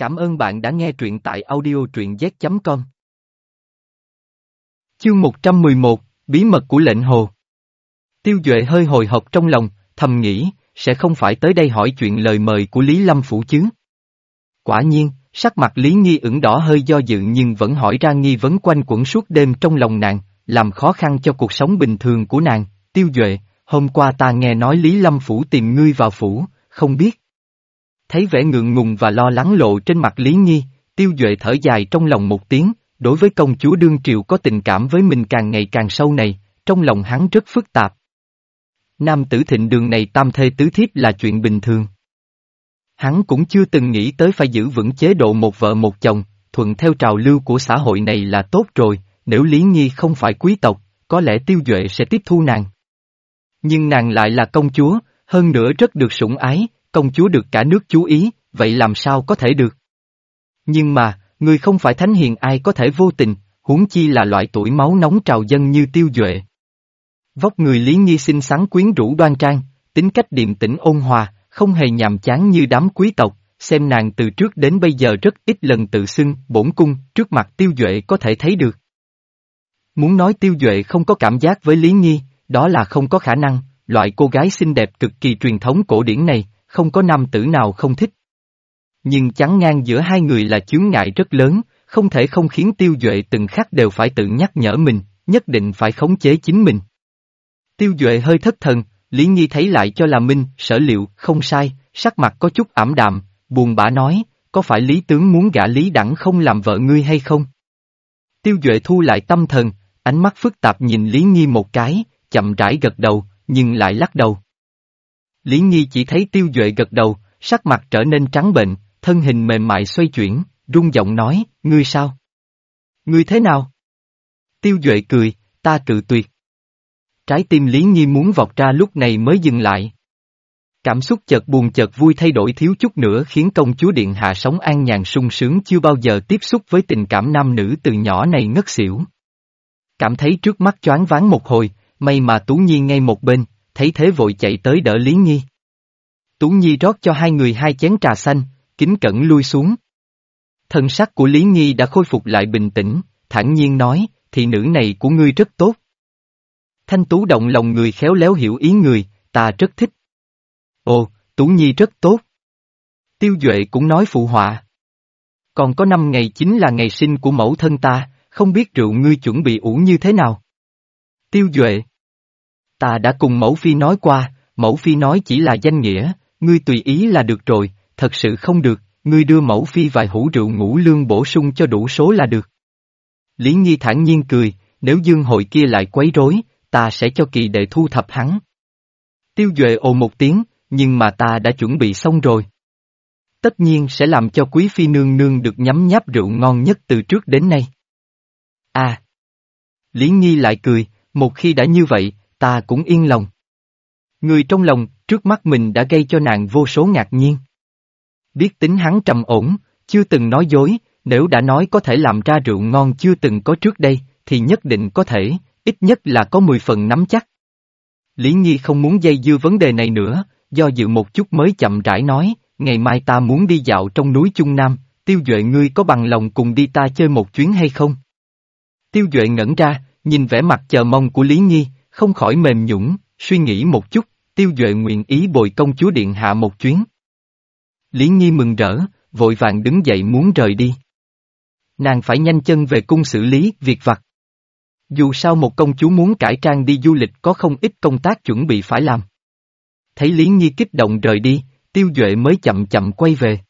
Cảm ơn bạn đã nghe truyện tại audio truyện z.com. Chương 111, Bí mật của lệnh hồ. Tiêu Duệ hơi hồi hộp trong lòng, thầm nghĩ, sẽ không phải tới đây hỏi chuyện lời mời của Lý Lâm Phủ chứ. Quả nhiên, sắc mặt Lý Nghi ửng đỏ hơi do dự nhưng vẫn hỏi ra nghi vấn quanh quẩn suốt đêm trong lòng nàng, làm khó khăn cho cuộc sống bình thường của nàng. Tiêu Duệ, hôm qua ta nghe nói Lý Lâm Phủ tìm ngươi vào phủ, không biết. Thấy vẻ ngượng ngùng và lo lắng lộ trên mặt Lý Nhi, Tiêu Duệ thở dài trong lòng một tiếng, đối với công chúa Đương Triều có tình cảm với mình càng ngày càng sâu này, trong lòng hắn rất phức tạp. Nam tử thịnh đường này tam thê tứ thiếp là chuyện bình thường. Hắn cũng chưa từng nghĩ tới phải giữ vững chế độ một vợ một chồng, thuận theo trào lưu của xã hội này là tốt rồi, nếu Lý Nhi không phải quý tộc, có lẽ Tiêu Duệ sẽ tiếp thu nàng. Nhưng nàng lại là công chúa, hơn nữa rất được sủng ái, công chúa được cả nước chú ý, vậy làm sao có thể được? Nhưng mà, người không phải thánh hiền ai có thể vô tình, huống chi là loại tuổi máu nóng trào dân như tiêu duệ. Vóc người Lý Nhi xinh xắn quyến rũ đoan trang, tính cách điềm tĩnh ôn hòa, không hề nhàm chán như đám quý tộc, xem nàng từ trước đến bây giờ rất ít lần tự xưng, bổn cung, trước mặt tiêu duệ có thể thấy được. Muốn nói tiêu duệ không có cảm giác với Lý Nhi, đó là không có khả năng, loại cô gái xinh đẹp cực kỳ truyền thống cổ điển này, không có nam tử nào không thích. Nhưng chắn ngang giữa hai người là chướng ngại rất lớn, không thể không khiến tiêu duệ từng khắc đều phải tự nhắc nhở mình, nhất định phải khống chế chính mình. Tiêu duệ hơi thất thần, Lý Nhi thấy lại cho là Minh, sở liệu, không sai, sắc mặt có chút ảm đạm, buồn bã nói, có phải Lý Tướng muốn gả Lý Đẳng không làm vợ ngươi hay không? Tiêu Duệ thu lại tâm thần, ánh mắt phức tạp nhìn Lý Nhi một cái, chậm rãi gật đầu, nhưng lại lắc đầu. Lý Nhi chỉ thấy tiêu duệ gật đầu, sắc mặt trở nên trắng bệnh, thân hình mềm mại xoay chuyển, rung giọng nói, ngươi sao? Ngươi thế nào? Tiêu duệ cười, ta cự tuyệt. Trái tim Lý Nhi muốn vọt ra lúc này mới dừng lại. Cảm xúc chợt buồn chợt vui thay đổi thiếu chút nữa khiến công chúa Điện Hạ sống an nhàn sung sướng chưa bao giờ tiếp xúc với tình cảm nam nữ từ nhỏ này ngất xỉu. Cảm thấy trước mắt choáng váng một hồi, may mà Tú Nhi ngay một bên, thấy thế vội chạy tới đỡ Lý Nhi. Tú Nhi rót cho hai người hai chén trà xanh, kính cẩn lui xuống. Thân sắc của Lý Nhi đã khôi phục lại bình tĩnh, thản nhiên nói, thị nữ này của ngươi rất tốt. Thanh Tú động lòng người khéo léo hiểu ý người, ta rất thích. Ồ, Tú Nhi rất tốt. Tiêu Duệ cũng nói phụ họa. Còn có năm ngày chính là ngày sinh của mẫu thân ta, không biết rượu ngươi chuẩn bị uống như thế nào. Tiêu Duệ Ta đã cùng mẫu phi nói qua, mẫu phi nói chỉ là danh nghĩa, ngươi tùy ý là được rồi, thật sự không được, ngươi đưa mẫu phi vài hũ rượu ngũ lương bổ sung cho đủ số là được. Lý Nhi thản nhiên cười, nếu dương hội kia lại quấy rối, ta sẽ cho kỳ đệ thu thập hắn. Tiêu Duệ ồ một tiếng, nhưng mà ta đã chuẩn bị xong rồi. Tất nhiên sẽ làm cho quý phi nương nương được nhắm nháp rượu ngon nhất từ trước đến nay. À! Lý Nhi lại cười, một khi đã như vậy, ta cũng yên lòng. Người trong lòng, trước mắt mình đã gây cho nàng vô số ngạc nhiên. Biết tính hắn trầm ổn, chưa từng nói dối, nếu đã nói có thể làm ra rượu ngon chưa từng có trước đây, thì nhất định có thể, ít nhất là có 10 phần nắm chắc. Lý Nhi không muốn dây dưa vấn đề này nữa, do dự một chút mới chậm rãi nói, ngày mai ta muốn đi dạo trong núi Trung Nam, tiêu duệ ngươi có bằng lòng cùng đi ta chơi một chuyến hay không? Tiêu duệ ngẩn ra, nhìn vẻ mặt chờ mong của Lý Nhi, không khỏi mềm nhũng, suy nghĩ một chút, tiêu duệ nguyện ý bồi công chúa điện hạ một chuyến. Lý Nhi mừng rỡ, vội vàng đứng dậy muốn rời đi. Nàng phải nhanh chân về cung xử lý việc vặt. Dù sao một công chúa muốn cải trang đi du lịch có không ít công tác chuẩn bị phải làm. Thấy Lý Nhi kích động rời đi, tiêu duệ mới chậm chậm quay về.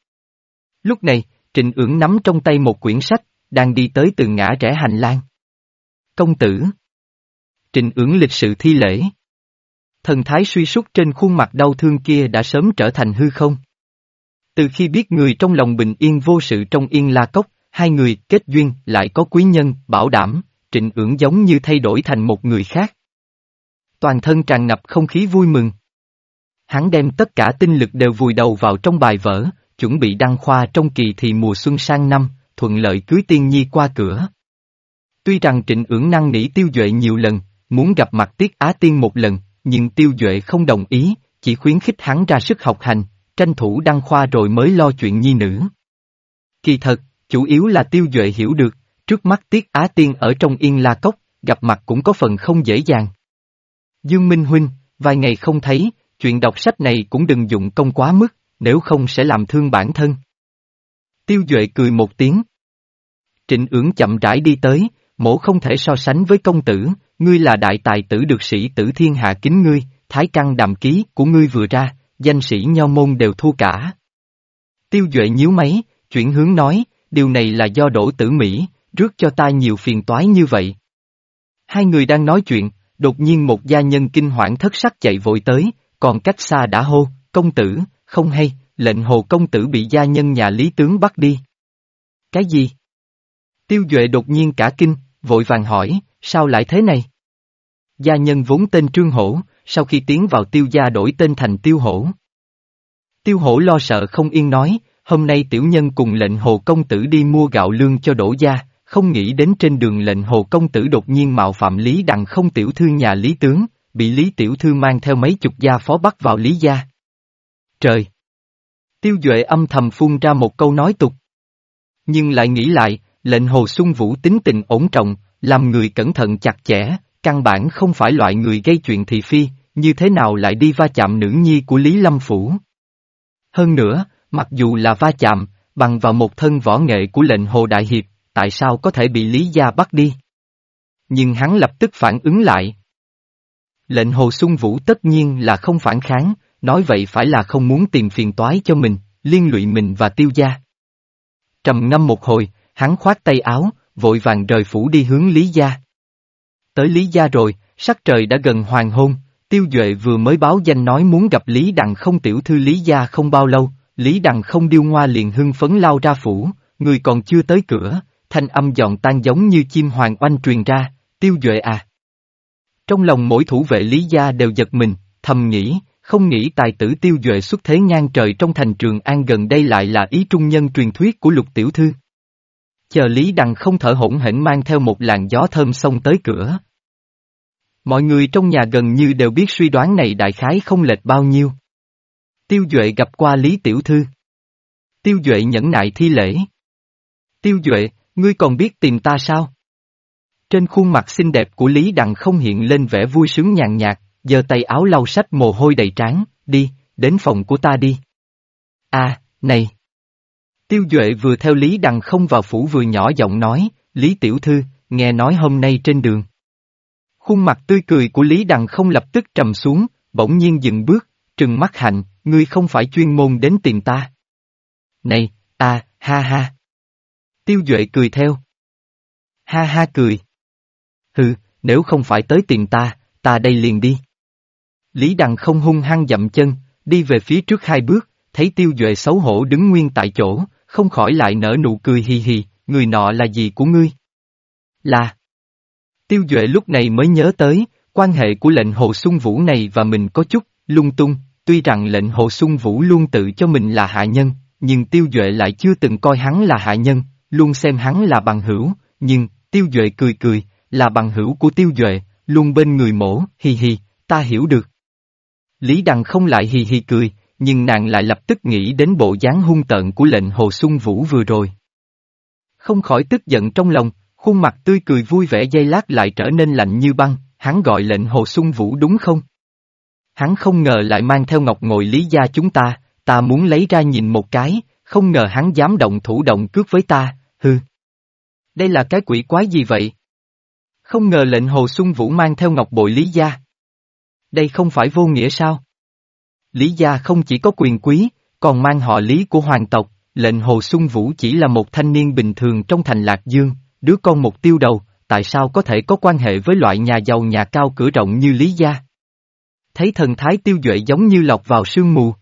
Lúc này, Trịnh ưỡng nắm trong tay một quyển sách, đang đi tới từ ngã rẽ hành lang. Công tử Trình ưỡng lịch sự thi lễ. Thần thái suy sút trên khuôn mặt đau thương kia đã sớm trở thành hư không. Từ khi biết người trong lòng bình yên vô sự trong yên la cốc, hai người kết duyên lại có quý nhân, bảo đảm, trịnh ưỡng giống như thay đổi thành một người khác. Toàn thân tràn ngập không khí vui mừng. Hắn đem tất cả tinh lực đều vùi đầu vào trong bài vở, chuẩn bị đăng khoa trong kỳ thì mùa xuân sang năm, thuận lợi cưới tiên nhi qua cửa. Tuy rằng trịnh ưỡng năng nỉ tiêu duệ nhiều lần, muốn gặp mặt Tiết Á Tiên một lần, nhưng Tiêu Duệ không đồng ý, chỉ khuyến khích hắn ra sức học hành, tranh thủ đăng khoa rồi mới lo chuyện nhi nữ. Kỳ thật, chủ yếu là tiêu duệ hiểu được, trước mắt Tiết Á Tiên ở trong Yên La Cốc, gặp mặt cũng có phần không dễ dàng. Dương Minh Huynh, vài ngày không thấy, chuyện đọc sách này cũng đừng dụng công quá mức, nếu không sẽ làm thương bản thân. Tiêu Duệ cười một tiếng. Trịnh ưỡng chậm rãi đi tới, mổ không thể so sánh với công tử, ngươi là đại tài tử được sĩ tử thiên hạ kính ngươi, thái căn đàm ký của ngươi vừa ra, danh sĩ nho môn đều thu cả. Tiêu Duệ nhíu máy, chuyển hướng nói, điều này là do đổ tử Mỹ, rước cho ta nhiều phiền toái như vậy. Hai người đang nói chuyện, đột nhiên một gia nhân kinh hoảng thất sắc chạy vội tới, còn cách xa đã hô, công tử, không hay, lệnh hồ công tử bị gia nhân nhà lý tướng bắt đi. Cái gì? Tiêu Duệ đột nhiên cả kinh, vội vàng hỏi, sao lại thế này? Gia nhân vốn tên Trương Hổ, sau khi tiến vào tiêu gia đổi tên thành tiêu hổ. Tiêu hổ lo sợ không yên nói, hôm nay tiểu nhân cùng lệnh hồ công tử đi mua gạo lương cho đổ gia, không nghĩ đến trên đường lệnh hồ công tử đột nhiên mạo phạm Lý Đằng không tiểu thư nhà Lý Tướng, bị Lý Tiểu Thư mang theo mấy chục gia phó bắt vào Lý gia. Trời! Tiêu Duệ âm thầm phun ra một câu nói tục. Nhưng lại nghĩ lại, lệnh hồ xuân vũ tính tình ổn trọng, làm người cẩn thận chặt chẽ, căn bản không phải loại người gây chuyện thị phi, như thế nào lại đi va chạm nữ nhi của Lý Lâm Phủ. Hơn nữa, mặc dù là va chạm, bằng vào một thân võ nghệ của lệnh hồ đại hiệp, tại sao có thể bị Lý Gia bắt đi? Nhưng hắn lập tức phản ứng lại. Lệnh hồ xuân vũ tất nhiên là không phản kháng, nói vậy phải là không muốn tìm phiền toái cho mình, liên lụy mình và tiêu gia. Trầm ngâm một hồi, hắn khoát tay áo, vội vàng rời phủ đi hướng Lý Gia. Tới Lý Gia rồi, sắc trời đã gần hoàng hôn, Tiêu Duệ vừa mới báo danh nói muốn gặp Lý Đằng không tiểu thư Lý Gia không bao lâu, Lý Đằng không điêu ngoa liền hưng phấn lao ra phủ, người còn chưa tới cửa, thanh âm giòn tan giống như chim hoàng oanh truyền ra, Tiêu Duệ à. Trong lòng mỗi thủ vệ Lý Gia đều giật mình, thầm nghĩ, không nghĩ tài tử Tiêu Duệ xuất thế ngang trời trong thành trường an gần đây lại là ý trung nhân truyền thuyết của lục tiểu thư. Chờ Lý Đằng không thở hổn hển mang theo một làn gió thơm xông tới cửa. Mọi người trong nhà gần như đều biết suy đoán này đại khái không lệch bao nhiêu. Tiêu Duệ gặp qua Lý Tiểu Thư. Tiêu Duệ nhẫn nại thi lễ. Tiêu Duệ, ngươi còn biết tìm ta sao? Trên khuôn mặt xinh đẹp của Lý Đằng không hiện lên vẻ vui sướng nhàn nhạt, giơ tay áo lau sách mồ hôi đầy trán, đi, đến phòng của ta đi. À, này! Tiêu Duệ vừa theo Lý Đằng không vào phủ vừa nhỏ giọng nói, Lý Tiểu Thư, nghe nói hôm nay trên đường. Khuôn mặt tươi cười của Lý Đằng không lập tức trầm xuống, bỗng nhiên dừng bước, trừng mắt hạnh, ngươi không phải chuyên môn đến tìm ta. Này, ta, ha ha. Tiêu Duệ cười theo. Ha ha cười. Hừ, nếu không phải tới tìm ta, ta đây liền đi. Lý Đằng không hung hăng dậm chân, đi về phía trước hai bước, thấy Tiêu Duệ xấu hổ đứng nguyên tại chỗ, không khỏi lại nở nụ cười hì hì, người nọ là gì của ngươi? Là. Tiêu Duệ lúc này mới nhớ tới, quan hệ của lệnh Hồ Xuân Vũ này và mình có chút, lung tung, tuy rằng lệnh Hồ Xuân Vũ luôn tự cho mình là hạ nhân, nhưng Tiêu Duệ lại chưa từng coi hắn là hạ nhân, luôn xem hắn là bằng hữu, nhưng, Tiêu Duệ cười cười, là bằng hữu của Tiêu Duệ, luôn bên người mổ, hì hì. ta hiểu được. Lý Đằng không lại hì hì cười, nhưng nàng lại lập tức nghĩ đến bộ dáng hung tợn của lệnh Hồ Xuân Vũ vừa rồi. Không khỏi tức giận trong lòng, khuôn mặt tươi cười vui vẻ dây lát lại trở nên lạnh như băng, hắn gọi lệnh Hồ Xuân Vũ đúng không? Hắn không ngờ lại mang theo ngọc ngồi lý gia chúng ta, ta muốn lấy ra nhìn một cái, không ngờ hắn dám động thủ động cướp với ta, hư. Đây là cái quỷ quái gì vậy? Không ngờ lệnh Hồ Xuân Vũ mang theo ngọc bội lý gia. Đây không phải vô nghĩa sao? Lý gia không chỉ có quyền quý, còn mang họ lý của hoàng tộc, lệnh Hồ Xuân Vũ chỉ là một thanh niên bình thường trong thành Lạc Dương, đứa con một tiêu đầu, tại sao có thể có quan hệ với loại nhà giàu nhà cao cửa rộng như Lý gia? Thấy thần thái tiêu duệ giống như lọc vào sương mù.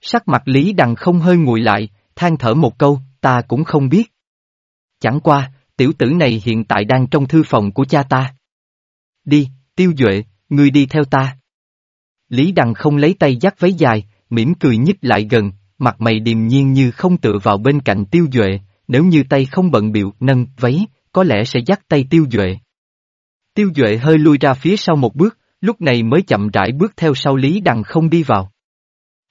Sắc mặt Lý Đằng không hơi nguội lại, than thở một câu, ta cũng không biết. Chẳng qua, tiểu tử này hiện tại đang trong thư phòng của cha ta. Đi, tiêu duệ, ngươi đi theo ta. Lý Đằng không lấy tay dắt váy dài, mỉm cười nhích lại gần, mặt mày điềm nhiên như không tựa vào bên cạnh tiêu duệ, nếu như tay không bận biệu nâng váy, có lẽ sẽ dắt tay tiêu duệ. Tiêu duệ hơi lui ra phía sau một bước, lúc này mới chậm rãi bước theo sau Lý Đằng không đi vào.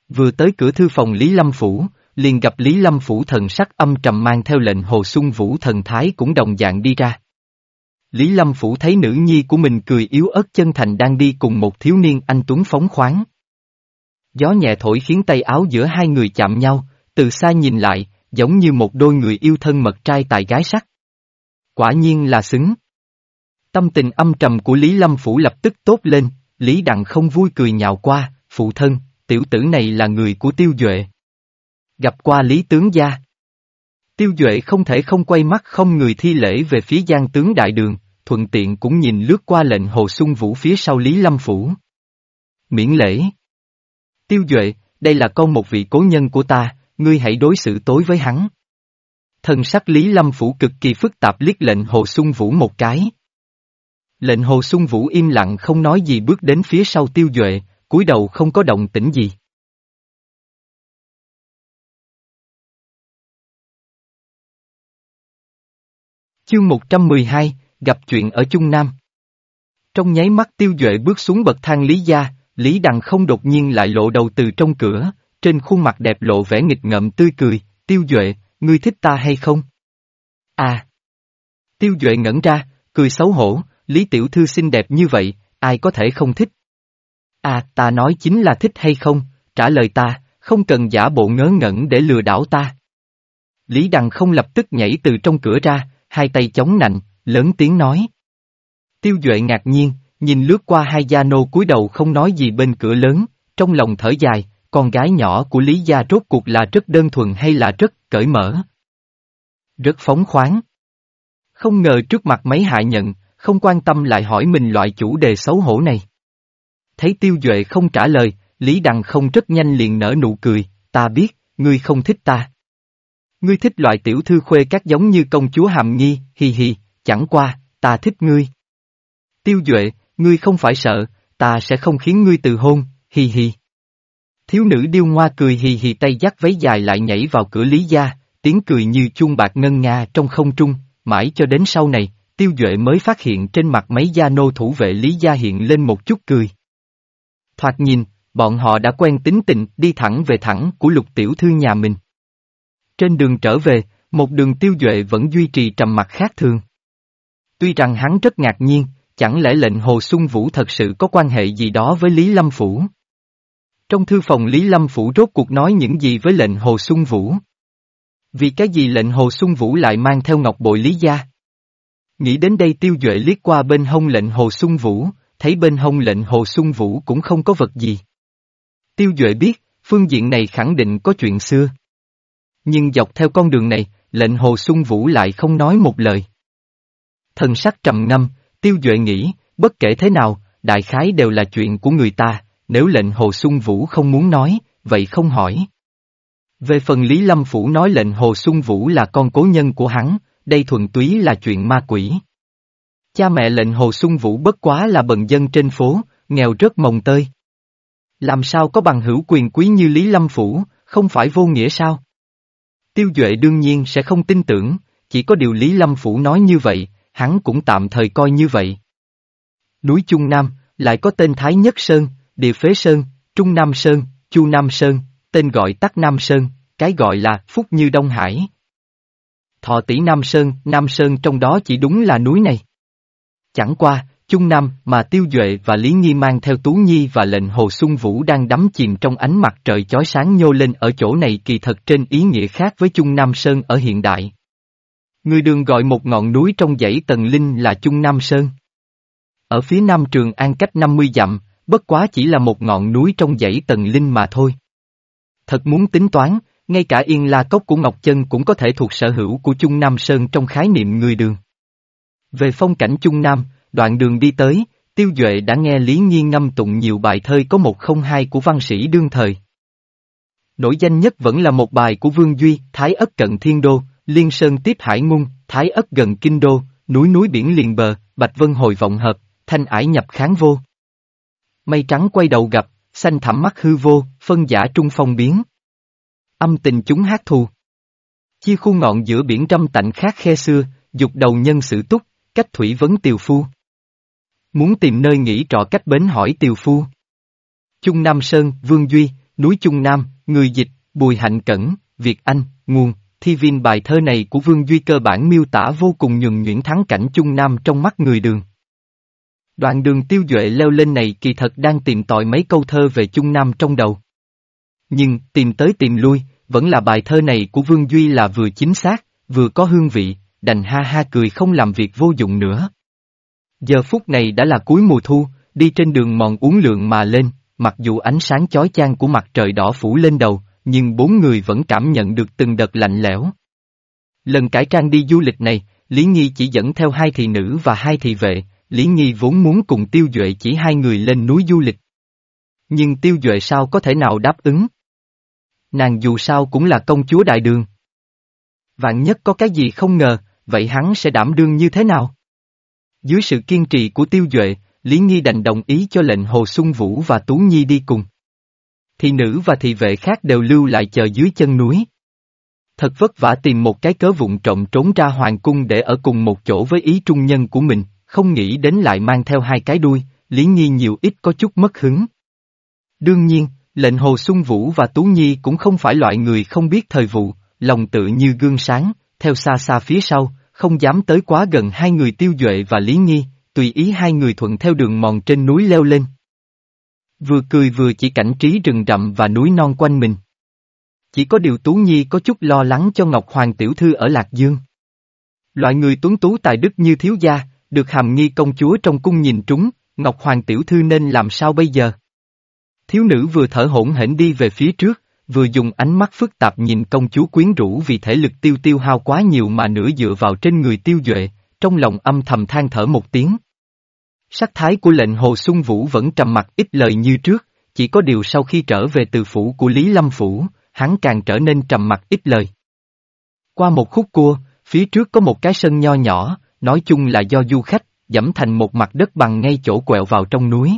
Vừa tới cửa thư phòng Lý Lâm Phủ, liền gặp Lý Lâm Phủ thần sắc âm trầm mang theo lệnh Hồ Xuân Vũ thần thái cũng đồng dạng đi ra. Lý Lâm Phủ thấy nữ nhi của mình cười yếu ớt chân thành đang đi cùng một thiếu niên anh Tuấn phóng khoáng. Gió nhẹ thổi khiến tay áo giữa hai người chạm nhau, từ xa nhìn lại, giống như một đôi người yêu thân mật trai tài gái sắc. Quả nhiên là xứng. Tâm tình âm trầm của Lý Lâm Phủ lập tức tốt lên, Lý Đặng không vui cười nhạo qua, phụ thân, tiểu tử này là người của tiêu duệ. Gặp qua Lý Tướng Gia. Tiêu Duệ không thể không quay mắt không người thi lễ về phía giang tướng đại đường, thuận tiện cũng nhìn lướt qua lệnh Hồ sung Vũ phía sau Lý Lâm Phủ. Miễn lễ. Tiêu Duệ, đây là con một vị cố nhân của ta, ngươi hãy đối xử tối với hắn. Thần sắc Lý Lâm Phủ cực kỳ phức tạp liếc lệnh Hồ sung Vũ một cái. Lệnh Hồ sung Vũ im lặng không nói gì bước đến phía sau Tiêu Duệ, cúi đầu không có động tĩnh gì. Chương 112, gặp chuyện ở Trung Nam. Trong nháy mắt tiêu duệ bước xuống bậc thang Lý Gia, Lý Đằng không đột nhiên lại lộ đầu từ trong cửa, trên khuôn mặt đẹp lộ vẻ nghịch ngợm tươi cười, tiêu duệ, ngươi thích ta hay không? À! Tiêu duệ ngẩn ra, cười xấu hổ, Lý Tiểu Thư xinh đẹp như vậy, ai có thể không thích? À, ta nói chính là thích hay không, trả lời ta, không cần giả bộ ngớ ngẩn để lừa đảo ta. Lý Đằng không lập tức nhảy từ trong cửa ra, hai tay chống nạnh, lớn tiếng nói. Tiêu Duệ ngạc nhiên, nhìn lướt qua hai gia nô cúi đầu không nói gì bên cửa lớn, trong lòng thở dài, con gái nhỏ của Lý Gia rốt cuộc là rất đơn thuần hay là rất cởi mở. Rất phóng khoáng. Không ngờ trước mặt mấy hạ nhận, không quan tâm lại hỏi mình loại chủ đề xấu hổ này. Thấy Tiêu Duệ không trả lời, Lý Đằng không rất nhanh liền nở nụ cười, ta biết, ngươi không thích ta. Ngươi thích loại tiểu thư khuê các giống như công chúa hàm nghi, hi hi, chẳng qua, ta thích ngươi. Tiêu Duệ, ngươi không phải sợ, ta sẽ không khiến ngươi từ hôn, hi hi. Thiếu nữ điêu ngoa cười hì hì tay dắt váy dài lại nhảy vào cửa Lý Gia, tiếng cười như chuông bạc ngân nga trong không trung, mãi cho đến sau này, Tiêu Duệ mới phát hiện trên mặt mấy gia nô thủ vệ Lý Gia hiện lên một chút cười. Thoạt nhìn, bọn họ đã quen tính tình đi thẳng về thẳng của lục tiểu thư nhà mình. Trên đường trở về, một đường tiêu duệ vẫn duy trì trầm mặt khác thường. Tuy rằng hắn rất ngạc nhiên, chẳng lẽ lệnh Hồ Xuân Vũ thật sự có quan hệ gì đó với Lý Lâm Phủ? Trong thư phòng Lý Lâm Phủ rốt cuộc nói những gì với lệnh Hồ Xuân Vũ? Vì cái gì lệnh Hồ Xuân Vũ lại mang theo ngọc bội Lý Gia? Nghĩ đến đây tiêu duệ liếc qua bên hông lệnh Hồ Xuân Vũ, thấy bên hông lệnh Hồ Xuân Vũ cũng không có vật gì. Tiêu duệ biết, phương diện này khẳng định có chuyện xưa. Nhưng dọc theo con đường này, lệnh Hồ Xuân Vũ lại không nói một lời. Thần sắc trầm ngâm, tiêu duệ nghĩ, bất kể thế nào, đại khái đều là chuyện của người ta, nếu lệnh Hồ Xuân Vũ không muốn nói, vậy không hỏi. Về phần Lý Lâm Phủ nói lệnh Hồ Xuân Vũ là con cố nhân của hắn, đây thuần túy là chuyện ma quỷ. Cha mẹ lệnh Hồ Xuân Vũ bất quá là bần dân trên phố, nghèo rất mồng tơi. Làm sao có bằng hữu quyền quý như Lý Lâm Phủ, không phải vô nghĩa sao? Tiêu Duệ đương nhiên sẽ không tin tưởng, chỉ có điều Lý Lâm Phủ nói như vậy, hắn cũng tạm thời coi như vậy. Núi Trung Nam, lại có tên Thái Nhất Sơn, Địa Phế Sơn, Trung Nam Sơn, Chu Nam Sơn, tên gọi tắt Nam Sơn, cái gọi là Phúc Như Đông Hải. Thọ tỷ Nam Sơn, Nam Sơn trong đó chỉ đúng là núi này. Chẳng qua, Trung Nam mà Tiêu Duệ và Lý Nhi mang theo Tú Nhi và lệnh Hồ Xuân Vũ đang đắm chìm trong ánh mặt trời chói sáng nhô lên ở chỗ này kỳ thật trên ý nghĩa khác với Trung Nam Sơn ở hiện đại. Người đường gọi một ngọn núi trong dãy Tần Linh là Trung Nam Sơn. Ở phía nam Trường An cách 50 dặm, bất quá chỉ là một ngọn núi trong dãy Tần Linh mà thôi. Thật muốn tính toán, ngay cả Yên La Cốc của Ngọc Chân cũng có thể thuộc sở hữu của Trung Nam Sơn trong khái niệm người đường. Về phong cảnh Trung Nam, Đoạn đường đi tới, Tiêu Duệ đã nghe Lý Nhiên ngâm tụng nhiều bài thơ có một không hai của văn sĩ đương thời. Nổi danh nhất vẫn là một bài của Vương Duy, Thái ất cận Thiên Đô, Liên Sơn tiếp Hải Ngung, Thái ất gần Kinh Đô, núi núi biển liền bờ, Bạch Vân hồi vọng hợp, thanh ải nhập kháng vô. Mây trắng quay đầu gặp, xanh thẳm mắt hư vô, phân giả trung phong biến. Âm tình chúng hát thù. Chia khu ngọn giữa biển trăm tạnh khác khe xưa, dục đầu nhân sự túc, cách thủy vấn tiều phu. Muốn tìm nơi nghỉ trọ cách bến hỏi tiều phu. Trung Nam Sơn, Vương Duy, núi Trung Nam, người dịch, Bùi Hạnh Cẩn, Việt Anh, nguồn, thi viên bài thơ này của Vương Duy cơ bản miêu tả vô cùng nhuần nhuyễn thắng cảnh Trung Nam trong mắt người đường. Đoạn đường tiêu duệ leo lên này kỳ thật đang tìm tòi mấy câu thơ về Trung Nam trong đầu. Nhưng, tìm tới tìm lui, vẫn là bài thơ này của Vương Duy là vừa chính xác, vừa có hương vị, đành ha ha cười không làm việc vô dụng nữa. Giờ phút này đã là cuối mùa thu, đi trên đường mòn uốn lượn mà lên, mặc dù ánh sáng chói chang của mặt trời đỏ phủ lên đầu, nhưng bốn người vẫn cảm nhận được từng đợt lạnh lẽo. Lần cải trang đi du lịch này, Lý Nhi chỉ dẫn theo hai thị nữ và hai thị vệ, Lý Nhi vốn muốn cùng Tiêu Duệ chỉ hai người lên núi du lịch. Nhưng Tiêu Duệ sao có thể nào đáp ứng? Nàng dù sao cũng là công chúa đại đường. Vạn nhất có cái gì không ngờ, vậy hắn sẽ đảm đương như thế nào? Dưới sự kiên trì của Tiêu Duệ, Lý Nhi đành đồng ý cho lệnh Hồ Xuân Vũ và Tú Nhi đi cùng. Thị nữ và thị vệ khác đều lưu lại chờ dưới chân núi. Thật vất vả tìm một cái cớ vụng trộm trốn ra hoàng cung để ở cùng một chỗ với ý trung nhân của mình, không nghĩ đến lại mang theo hai cái đuôi, Lý Nhi nhiều ít có chút mất hứng. Đương nhiên, lệnh Hồ Xuân Vũ và Tú Nhi cũng không phải loại người không biết thời vụ, lòng tự như gương sáng, theo xa xa phía sau, không dám tới quá gần hai người tiêu duệ và Lý Nhi, tùy ý hai người thuận theo đường mòn trên núi leo lên. Vừa cười vừa chỉ cảnh trí rừng rậm và núi non quanh mình. Chỉ có điều Tú Nhi có chút lo lắng cho Ngọc Hoàng Tiểu Thư ở Lạc Dương. Loại người tuấn tú tài đức như thiếu gia, được hàm nghi công chúa trong cung nhìn trúng, Ngọc Hoàng Tiểu Thư nên làm sao bây giờ? Thiếu nữ vừa thở hổn hển đi về phía trước, vừa dùng ánh mắt phức tạp nhìn công chúa quyến rũ vì thể lực tiêu tiêu hao quá nhiều mà nửa dựa vào trên người tiêu duệ, trong lòng âm thầm than thở một tiếng. Sắc thái của lệnh Hồ Xuân Vũ vẫn trầm mặc ít lời như trước, chỉ có điều sau khi trở về từ phủ của Lý Lâm Phủ, hắn càng trở nên trầm mặc ít lời. Qua một khúc cua, phía trước có một cái sân nho nhỏ, nói chung là do du khách, dẫm thành một mặt đất bằng ngay chỗ quẹo vào trong núi.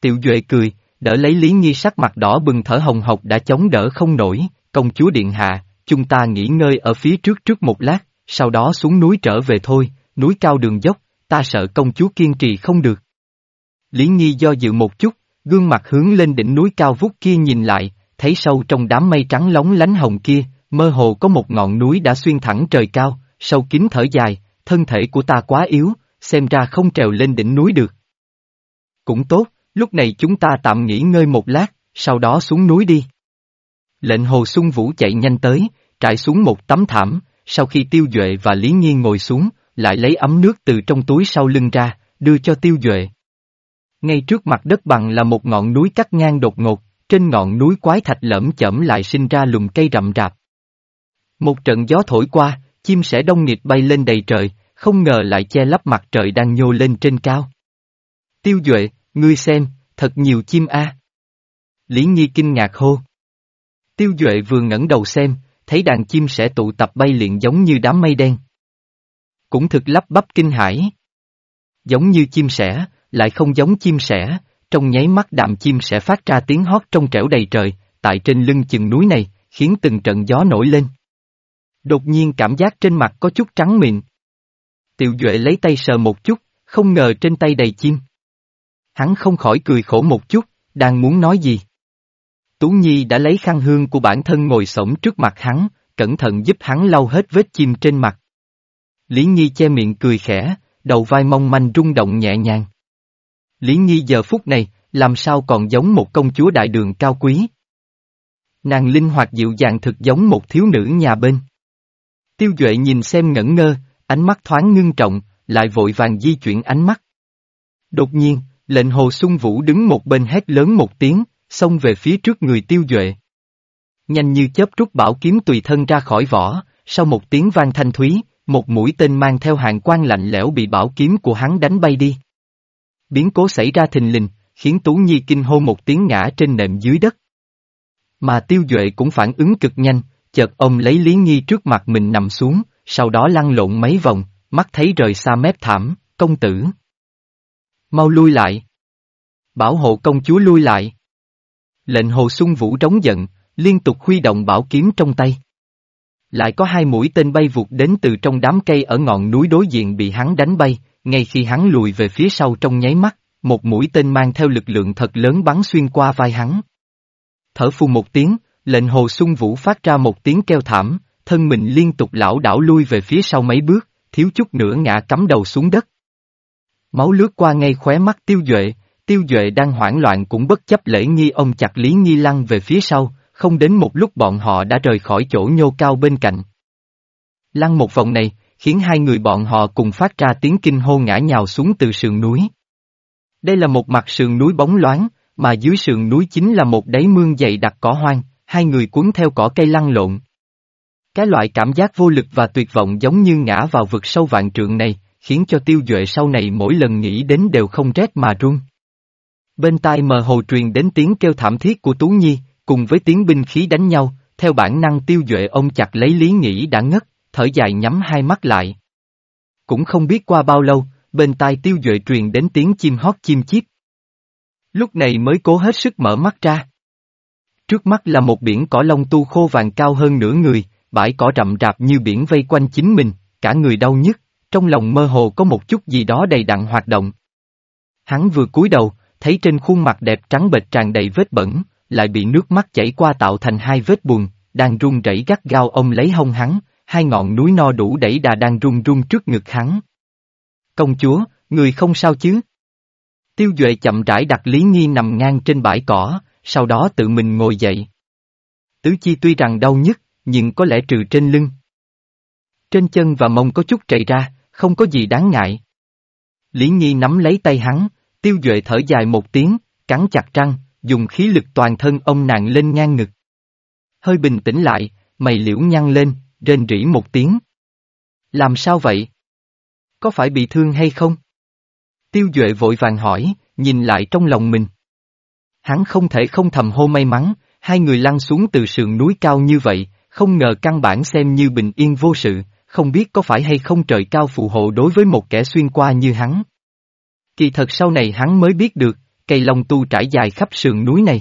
Tiểu Duệ cười, đỡ lấy Lý Nhi sắc mặt đỏ bừng thở hồng hộc đã chống đỡ không nổi, công chúa điện hạ, chúng ta nghỉ ngơi ở phía trước trước một lát, sau đó xuống núi trở về thôi, núi cao đường dốc, ta sợ công chúa kiên trì không được. Lý Nhi do dự một chút, gương mặt hướng lên đỉnh núi cao vút kia nhìn lại, thấy sâu trong đám mây trắng lóng lánh hồng kia, mơ hồ có một ngọn núi đã xuyên thẳng trời cao, sâu kín thở dài, thân thể của ta quá yếu, xem ra không trèo lên đỉnh núi được. Cũng tốt, lúc này chúng ta tạm nghỉ ngơi một lát, sau đó xuống núi đi. Lệnh Hồ Xuân Vũ chạy nhanh tới, trải xuống một tấm thảm, sau khi Tiêu Duệ và Lý Nhi ngồi xuống, lại lấy ấm nước từ trong túi sau lưng ra, đưa cho Tiêu Duệ. Ngay trước mặt đất bằng là một ngọn núi cắt ngang đột ngột, trên ngọn núi quái thạch lẫm chẩm lại sinh ra lùm cây rậm rạp. Một trận gió thổi qua, chim sẻ đông nghịt bay lên đầy trời, không ngờ lại che lấp mặt trời đang nhô lên trên cao. Tiêu Duệ, ngươi xem, thật nhiều chim a. Lý Nhi kinh ngạc hô. Tiêu Duệ vừa ngẩng đầu xem, thấy đàn chim sẻ tụ tập bay liền giống như đám mây đen. Cũng thực lắp bắp kinh hãi. Giống như chim sẻ, lại không giống chim sẻ, trong nháy mắt đạm chim sẽ phát ra tiếng hót trong trẻo đầy trời, tại trên lưng chừng núi này, khiến từng trận gió nổi lên. Đột nhiên cảm giác trên mặt có chút trắng mịn. Tiểu Duệ lấy tay sờ một chút, không ngờ trên tay đầy chim. Hắn không khỏi cười khổ một chút, đang muốn nói gì. Tú Nhi đã lấy khăn hương của bản thân ngồi sổng trước mặt hắn, cẩn thận giúp hắn lau hết vết chim trên mặt. Lý Nhi che miệng cười khẽ, đầu vai mong manh rung động nhẹ nhàng. Lý Nhi giờ phút này, làm sao còn giống một công chúa đại đường cao quý. Nàng linh hoạt dịu dàng thực giống một thiếu nữ nhà bên. Tiêu Duệ nhìn xem ngẩn ngơ, ánh mắt thoáng ngưng trọng, lại vội vàng di chuyển ánh mắt. Đột nhiên, lệnh hồ xuân vũ đứng một bên hét lớn một tiếng, xông về phía trước người tiêu duệ. Nhanh như chớp rút bảo kiếm tùy thân ra khỏi vỏ, sau một tiếng vang thanh thúy, một mũi tên mang theo hàng quan lạnh lẽo bị bảo kiếm của hắn đánh bay đi. Biến cố xảy ra thình lình, khiến Tú Nhi kinh hô một tiếng ngã trên nệm dưới đất. Mà tiêu duệ cũng phản ứng cực nhanh, chợt ông lấy Lý Nhi trước mặt mình nằm xuống, sau đó lăn lộn mấy vòng, mắt thấy rời xa mép thảm, công tử. Mau lui lại. Bảo hộ công chúa lui lại. Lệnh hồ xuân vũ trống giận, liên tục huy động bảo kiếm trong tay. Lại có hai mũi tên bay vụt đến từ trong đám cây ở ngọn núi đối diện bị hắn đánh bay, ngay khi hắn lùi về phía sau trong nháy mắt, một mũi tên mang theo lực lượng thật lớn bắn xuyên qua vai hắn. Thở phù một tiếng, lệnh hồ xuân vũ phát ra một tiếng kêu thảm, thân mình liên tục lão đảo lui về phía sau mấy bước, thiếu chút nữa ngã cắm đầu xuống đất. Máu lướt qua ngay khóe mắt tiêu duệ, tiêu duệ đang hoảng loạn cũng bất chấp lễ nghi ông chặt Lý Nghi Lăng về phía sau, không đến một lúc bọn họ đã rời khỏi chỗ nhô cao bên cạnh. Lăn một vòng này, khiến hai người bọn họ cùng phát ra tiếng kinh hô ngã nhào xuống từ sườn núi. Đây là một mặt sườn núi bóng loáng, mà dưới sườn núi chính là một đáy mương dày đặc cỏ hoang, hai người cuốn theo cỏ cây lăn lộn. Cái loại cảm giác vô lực và tuyệt vọng giống như ngã vào vực sâu vạn trượng này, khiến cho tiêu duệ sau này mỗi lần nghĩ đến đều không rét mà run. Bên tai mờ hồ truyền đến tiếng kêu thảm thiết của Tú Nhi, cùng với tiếng binh khí đánh nhau, theo bản năng tiêu duệ ông chặt lấy lý nghĩ đã ngất, thở dài nhắm hai mắt lại. Cũng không biết qua bao lâu, bên tai tiêu duệ truyền đến tiếng chim hót chim chiếc. Lúc này mới cố hết sức mở mắt ra. Trước mắt là một biển cỏ lông tu khô vàng cao hơn nửa người, bãi cỏ rậm rạp như biển vây quanh chính mình, cả người đau nhức, trong lòng mơ hồ có một chút gì đó đầy đặn hoạt động. Hắn vừa cúi đầu, thấy trên khuôn mặt đẹp trắng bệch tràn đầy vết bẩn, lại bị nước mắt chảy qua tạo thành hai vết buồn, đang run rẩy gắt gao ông lấy hông hắn, hai ngọn núi no đủ đẩy đà đang run run trước ngực hắn. Công chúa, người không sao chứ? Tiêu Duệ chậm rãi đặt Lý Nghi nằm ngang trên bãi cỏ, sau đó tự mình ngồi dậy. Tứ chi tuy rằng đau nhức, nhưng có lẽ trừ trên lưng. Trên chân và mông có chút trầy ra, không có gì đáng ngại. Lý Nhi nắm lấy tay hắn, tiêu duệ thở dài một tiếng, cắn chặt răng, dùng khí lực toàn thân ông nàng lên ngang ngực. Hơi bình tĩnh lại, mày liễu nhăn lên, rên rỉ một tiếng. Làm sao vậy? Có phải bị thương hay không? Tiêu Duệ vội vàng hỏi, nhìn lại trong lòng mình. Hắn không thể không thầm hô may mắn, hai người lăn xuống từ sườn núi cao như vậy, không ngờ căn bản xem như bình yên vô sự, không biết có phải hay không trời cao phù hộ đối với một kẻ xuyên qua như hắn. Kỳ thật sau này hắn mới biết được, cây long tu trải dài khắp sườn núi này.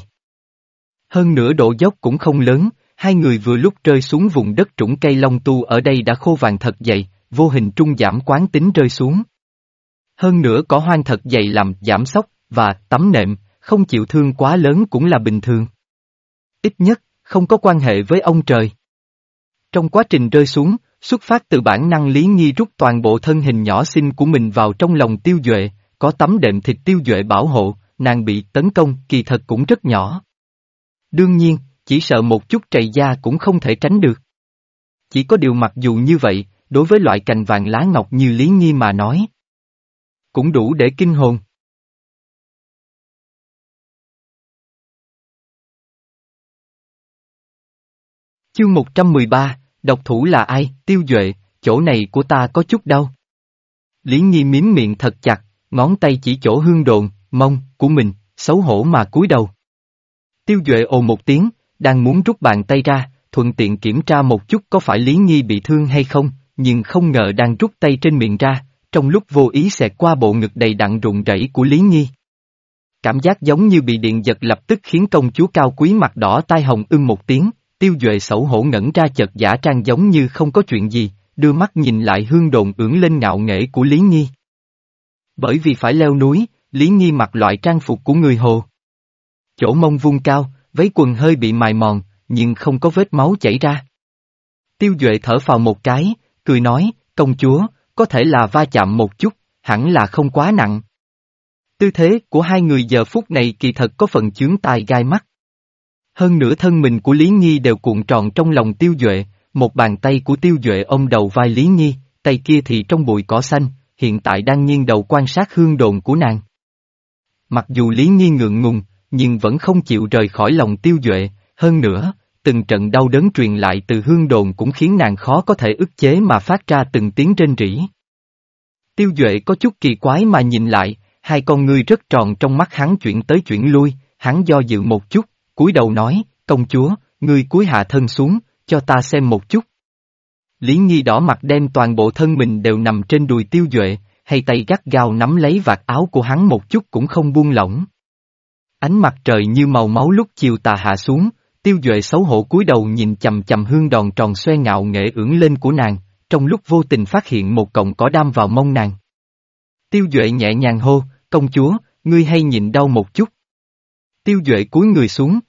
Hơn nữa độ dốc cũng không lớn, hai người vừa lúc rơi xuống vùng đất trũng cây long tu ở đây đã khô vàng thật dày, vô hình trung giảm quán tính rơi xuống. Hơn nữa có hoang thật dày làm giảm sốc, và tấm nệm, không chịu thương quá lớn cũng là bình thường. Ít nhất, không có quan hệ với ông trời. Trong quá trình rơi xuống, xuất phát từ bản năng Lý Nghi rút toàn bộ thân hình nhỏ xinh của mình vào trong lòng tiêu duệ, có tấm đệm thịt tiêu duệ bảo hộ, nàng bị tấn công kỳ thật cũng rất nhỏ. Đương nhiên, chỉ sợ một chút trầy da cũng không thể tránh được. Chỉ có điều mặc dù như vậy, đối với loại cành vàng lá ngọc như Lý Nghi mà nói. Cũng đủ để kinh hồn. Chương 113, độc thủ là ai, tiêu duệ, chỗ này của ta có chút đau. Lý Nhi miếm miệng thật chặt, ngón tay chỉ chỗ hương đồn, mông, của mình, xấu hổ mà cúi đầu. Tiêu duệ ồ một tiếng, đang muốn rút bàn tay ra, thuận tiện kiểm tra một chút có phải Lý Nhi bị thương hay không, nhưng không ngờ đang rút tay trên miệng ra, trong lúc vô ý xẹt qua bộ ngực đầy đặn rụng rẩy của Lý Nhi. Cảm giác giống như bị điện giật lập tức khiến công chúa cao quý mặt đỏ tai hồng ưng một tiếng, tiêu duệ xấu hổ ngẩn ra chợt giả trang giống như không có chuyện gì, đưa mắt nhìn lại hương đồn ưỡng lên ngạo nghễ của Lý Nhi. Bởi vì phải leo núi, Lý Nhi mặc loại trang phục của người Hồ. Chỗ mông vuông cao, váy quần hơi bị mài mòn, nhưng không có vết máu chảy ra. Tiêu Duệ thở phào một cái, cười nói, công chúa, có thể là va chạm một chút, hẳn là không quá nặng. Tư thế của hai người giờ phút này kỳ thật có phần chướng tai gai mắt. Hơn nửa thân mình của Lý Nhi đều cuộn tròn trong lòng Tiêu Duệ, một bàn tay của Tiêu Duệ ôm đầu vai Lý Nhi, tay kia thì trong bụi cỏ xanh, hiện tại đang nghiêng đầu quan sát hương đồn của nàng. Mặc dù Lý nghi ngượng ngùng, nhưng vẫn không chịu rời khỏi lòng Tiêu Duệ, hơn nữa, từng trận đau đớn truyền lại từ hương đồn cũng khiến nàng khó có thể ức chế mà phát ra từng tiếng rên rỉ. Tiêu Duệ có chút kỳ quái mà nhìn lại, hai con ngươi rất tròn trong mắt hắn chuyển tới chuyển lui, hắn do dự một chút, cúi đầu nói, công chúa, ngươi cúi hạ thân xuống, cho ta xem một chút. Lý nghi đỏ mặt đem toàn bộ thân mình đều nằm trên đùi tiêu duệ, hay tay gắt gao nắm lấy vạt áo của hắn một chút cũng không buông lỏng. Ánh mặt trời như màu máu lúc chiều tà hạ xuống, tiêu duệ xấu hổ cúi đầu nhìn chầm chầm hương đòn tròn xoe ngạo nghệ ưỡng lên của nàng, trong lúc vô tình phát hiện một cọng cỏ đam vào mông nàng. Tiêu duệ nhẹ nhàng hô, công chúa, ngươi hay nhịn đau một chút. Tiêu duệ cúi người xuống.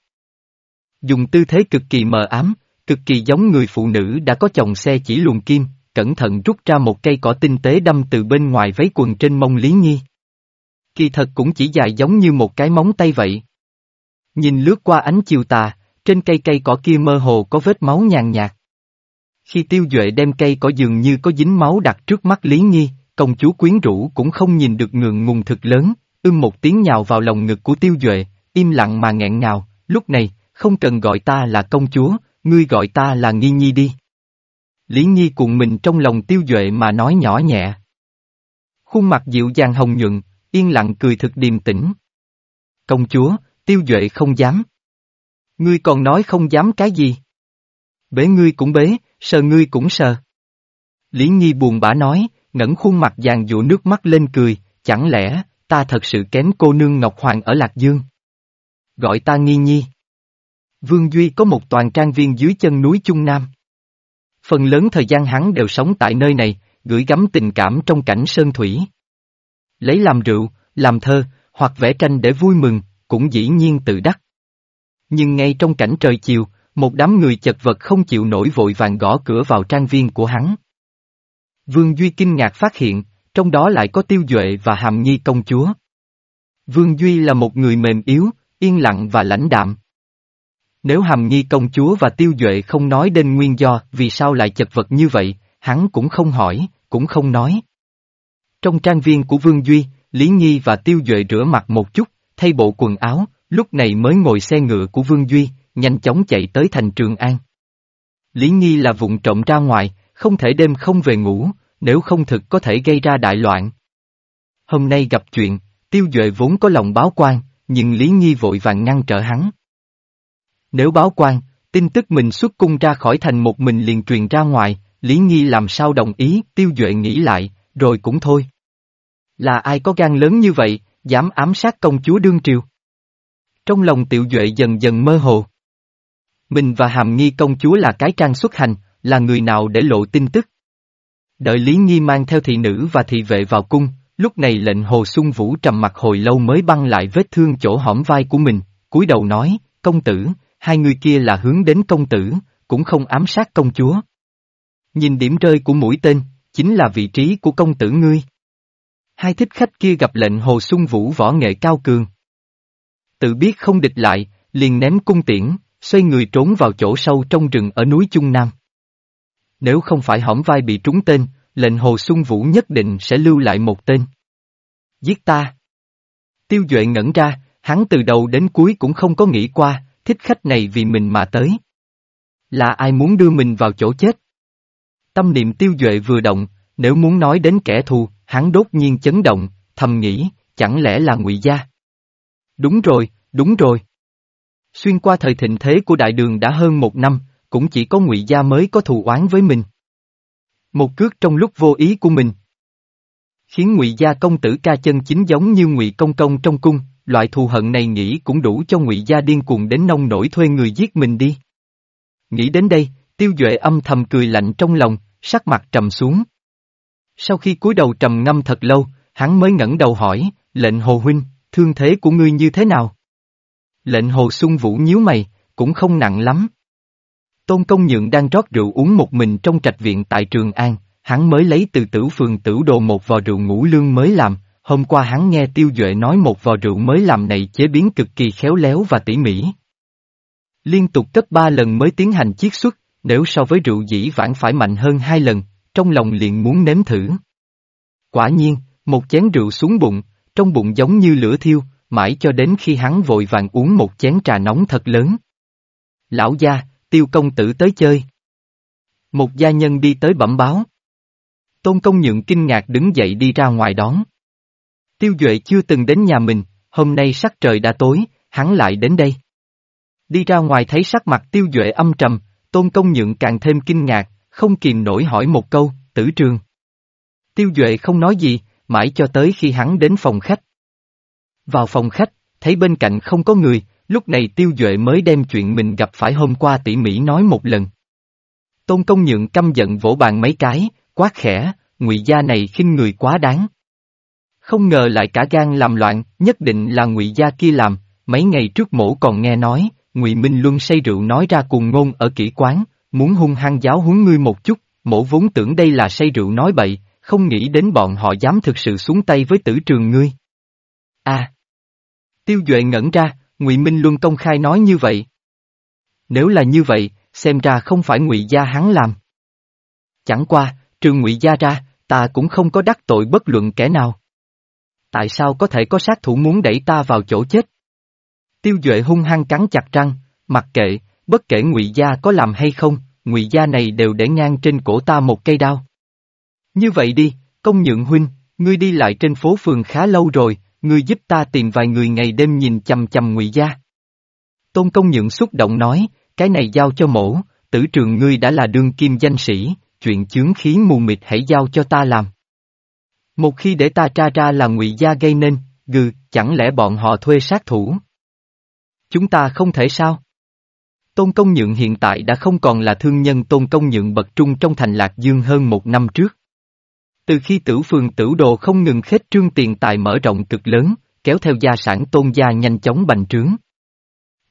Dùng tư thế cực kỳ mờ ám, cực kỳ giống người phụ nữ đã có chồng xe chỉ luồn kim, cẩn thận rút ra một cây cỏ tinh tế đâm từ bên ngoài váy quần trên mông Lý Nhi. Kỳ thật cũng chỉ dài giống như một cái móng tay vậy. Nhìn lướt qua ánh chiều tà, trên cây cây cỏ kia mơ hồ có vết máu nhàn nhạt. Khi tiêu duệ đem cây cỏ dường như có dính máu đặt trước mắt Lý Nhi, công chúa quyến rũ cũng không nhìn được ngượng ngùng thực lớn, ưm một tiếng nhào vào lòng ngực của tiêu duệ, im lặng mà nghẹn ngào, lúc này, không cần gọi ta là công chúa, ngươi gọi ta là Nghi Nhi đi. Lý Nhi cuộn mình trong lòng tiêu duệ mà nói nhỏ nhẹ. Khuôn mặt dịu dàng hồng nhuận, yên lặng cười thực điềm tĩnh. Công chúa, tiêu duệ không dám. Ngươi còn nói không dám cái gì? Bế ngươi cũng bế, sờ ngươi cũng sờ. Lý Nhi buồn bã nói, ngẩng khuôn mặt dàn dụ nước mắt lên cười, chẳng lẽ, ta thật sự kém cô nương Ngọc Hoàng ở Lạc Dương? Gọi ta Nghi Nhi. Vương Duy có một toàn trang viên dưới chân núi Trung Nam. Phần lớn thời gian hắn đều sống tại nơi này, gửi gắm tình cảm trong cảnh sơn thủy. Lấy làm rượu, làm thơ, hoặc vẽ tranh để vui mừng, cũng dĩ nhiên tự đắc. Nhưng ngay trong cảnh trời chiều, một đám người chật vật không chịu nổi vội vàng gõ cửa vào trang viên của hắn. Vương Duy kinh ngạc phát hiện, trong đó lại có tiêu duệ và hàm nhi công chúa. Vương Duy là một người mềm yếu, yên lặng và lãnh đạm. Nếu hàm nghi công chúa và tiêu duệ không nói đến nguyên do vì sao lại chật vật như vậy, hắn cũng không hỏi, cũng không nói. Trong trang viên của Vương Duy, Lý Nhi và tiêu duệ rửa mặt một chút, thay bộ quần áo, lúc này mới ngồi xe ngựa của Vương Duy, nhanh chóng chạy tới thành Trường An. Lý Nhi là vụng trộm ra ngoài, không thể đêm không về ngủ, nếu không thực có thể gây ra đại loạn. Hôm nay gặp chuyện, tiêu duệ vốn có lòng báo quan, nhưng Lý Nhi vội vàng ngăn trở hắn. Nếu báo quan, tin tức mình xuất cung ra khỏi thành một mình liền truyền ra ngoài, Lý nghi làm sao đồng ý, tiêu duệ nghĩ lại, rồi cũng thôi. Là ai có gan lớn như vậy, dám ám sát công chúa đương triều? Trong lòng tiểu duệ dần dần mơ hồ. Mình và hàm nghi công chúa là cái trang xuất hành, là người nào để lộ tin tức. Đợi Lý nghi mang theo thị nữ và thị vệ vào cung, lúc này lệnh Hồ Xuân Vũ trầm mặt hồi lâu mới băng lại vết thương chỗ hõm vai của mình, cúi đầu nói, công tử, hai người kia là hướng đến công tử, cũng không ám sát công chúa. Nhìn điểm rơi của mũi tên, chính là vị trí của công tử ngươi. Hai thích khách kia gặp lệnh Hồ Xuân Vũ võ nghệ cao cường. Tự biết không địch lại, liền ném cung tiễn, xoay người trốn vào chỗ sâu trong rừng ở núi Trung Nam. Nếu không phải hõm vai bị trúng tên, lệnh Hồ Xuân Vũ nhất định sẽ lưu lại một tên. Giết ta. Tiêu Duệ ngẩn ra, hắn từ đầu đến cuối cũng không có nghĩ qua, thích khách này vì mình mà tới. Là ai muốn đưa mình vào chỗ chết? Tâm niệm Tiêu Duệ vừa động, nếu muốn nói đến kẻ thù, hắn đốt nhiên chấn động, thầm nghĩ, chẳng lẽ là ngụy gia? Đúng rồi, đúng rồi. Xuyên qua thời thịnh thế của đại đường đã hơn một năm, cũng chỉ có ngụy gia mới có thù oán với mình. Một cước trong lúc vô ý của mình. Khiến ngụy gia công tử ca chân chính giống như ngụy công công trong cung, loại thù hận này nghĩ cũng đủ cho ngụy gia điên cuồng đến nông nổi thuê người giết mình đi. Nghĩ đến đây, tiêu duệ âm thầm cười lạnh trong lòng, sắc mặt trầm xuống. Sau khi cúi đầu trầm ngâm thật lâu, hắn mới ngẩng đầu hỏi, lệnh hồ huynh, thương thế của ngươi như thế nào? Lệnh hồ sung vũ nhíu mày, cũng không nặng lắm. Tôn công nhượng đang rót rượu uống một mình trong trạch viện tại Trường An, hắn mới lấy từ tử phường tử đồ một vò rượu ngũ lương mới làm, hôm qua hắn nghe tiêu duệ nói một vò rượu mới làm này chế biến cực kỳ khéo léo và tỉ mỉ. Liên tục cất ba lần mới tiến hành chiết xuất, nếu so với rượu dĩ vãng phải mạnh hơn hai lần, trong lòng liền muốn nếm thử. Quả nhiên, một chén rượu xuống bụng, trong bụng giống như lửa thiêu, mãi cho đến khi hắn vội vàng uống một chén trà nóng thật lớn. Lão gia, tiêu công tử tới chơi. Một gia nhân đi tới bẩm báo. Tôn công nhượng kinh ngạc đứng dậy đi ra ngoài đón. Tiêu Duệ chưa từng đến nhà mình, hôm nay sắc trời đã tối, hắn lại đến đây. Đi ra ngoài thấy sắc mặt Tiêu Duệ âm trầm, Tôn công nhượng càng thêm kinh ngạc, không kìm nổi hỏi một câu, tử trường. Tiêu Duệ không nói gì, mãi cho tới khi hắn đến phòng khách. Vào phòng khách, thấy bên cạnh không có người, lúc này Tiêu Duệ mới đem chuyện mình gặp phải hôm qua tỉ mỉ nói một lần. Tôn công nhượng căm giận vỗ bàn mấy cái, quát khẽ, ngụy gia này khinh người quá đáng. Không ngờ lại cả gan làm loạn, nhất định là ngụy gia kia làm, mấy ngày trước mổ còn nghe nói, Ngụy Minh Luân say rượu nói ra cuồng ngôn ở kỹ quán, muốn hung hăng giáo huấn ngươi một chút, mổ vốn tưởng đây là say rượu nói bậy, không nghĩ đến bọn họ dám thực sự xuống tay với tử trường ngươi. À! Tiêu Duệ ngẩn ra, Ngụy Minh Luân công khai nói như vậy. Nếu là như vậy, xem ra không phải Ngụy gia hắn làm. Chẳng qua, trường Ngụy gia ra, ta cũng không có đắc tội bất luận kẻ nào. Tại sao có thể có sát thủ muốn đẩy ta vào chỗ chết? Tiêu Duệ hung hăng cắn chặt răng, mặc kệ, bất kể Ngụy gia có làm hay không, Ngụy gia này đều để ngang trên cổ ta một cây đao. Như vậy đi, công nhượng huynh, ngươi đi lại trên phố phường khá lâu rồi, ngươi giúp ta tìm vài người ngày đêm nhìn chằm chằm Ngụy gia. Tôn công nhượng xúc động nói, cái này giao cho mổ, tử trường ngươi đã là đương kim danh sĩ, chuyện chướng khí mù mịt hãy giao cho ta làm. Một khi để ta tra ra là ngụy gia gây nên, gừ, chẳng lẽ bọn họ thuê sát thủ? Chúng ta không thể sao? Tôn Công Nhượng hiện tại đã không còn là thương nhân Tôn Công Nhượng bậc trung trong thành Lạc Dương hơn một năm trước. Từ khi tử phường tử đồ không ngừng khết trương tiền tài mở rộng cực lớn, kéo theo gia sản Tôn gia nhanh chóng bành trướng.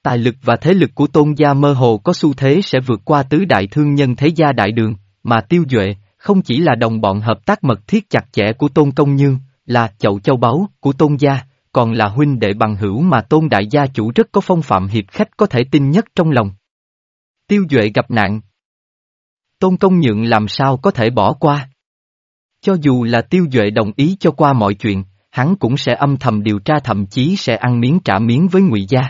Tài lực và thế lực của Tôn gia mơ hồ có xu thế sẽ vượt qua tứ đại thương nhân thế gia đại đường, mà Tiêu Duệ, không chỉ là đồng bọn hợp tác mật thiết chặt chẽ của Tôn Công Nhương, là chậu châu báu của Tôn gia, còn là huynh đệ bằng hữu mà Tôn Đại gia chủ rất có phong phạm hiệp khách có thể tin nhất trong lòng. Tiêu Duệ gặp nạn. Tôn Công Nhượng làm sao có thể bỏ qua? Cho dù là Tiêu Duệ đồng ý cho qua mọi chuyện, hắn cũng sẽ âm thầm điều tra thậm chí sẽ ăn miếng trả miếng với ngụy gia.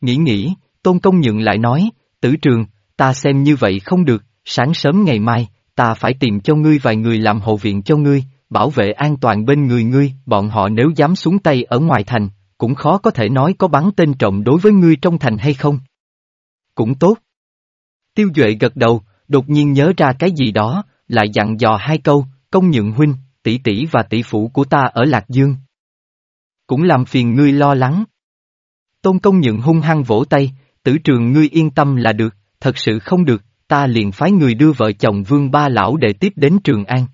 Nghĩ nghĩ, Tôn Công Nhượng lại nói, tử trường, ta xem như vậy không được, sáng sớm ngày mai, ta phải tìm cho ngươi vài người làm hộ viện cho ngươi, bảo vệ an toàn bên người ngươi, bọn họ nếu dám xuống tay ở ngoài thành, cũng khó có thể nói có bắn tên trộm đối với ngươi trong thành hay không. Cũng tốt. Tiêu Duệ gật đầu, đột nhiên nhớ ra cái gì đó, lại dặn dò hai câu, công nhượng huynh, tỷ tỷ và tỷ phụ của ta ở Lạc Dương. Cũng làm phiền ngươi lo lắng. Tôn công nhượng hung hăng vỗ tay, tử trường ngươi yên tâm là được, thật sự không được, ta liền phái người đưa vợ chồng vương ba lão để tiếp đến Trường An.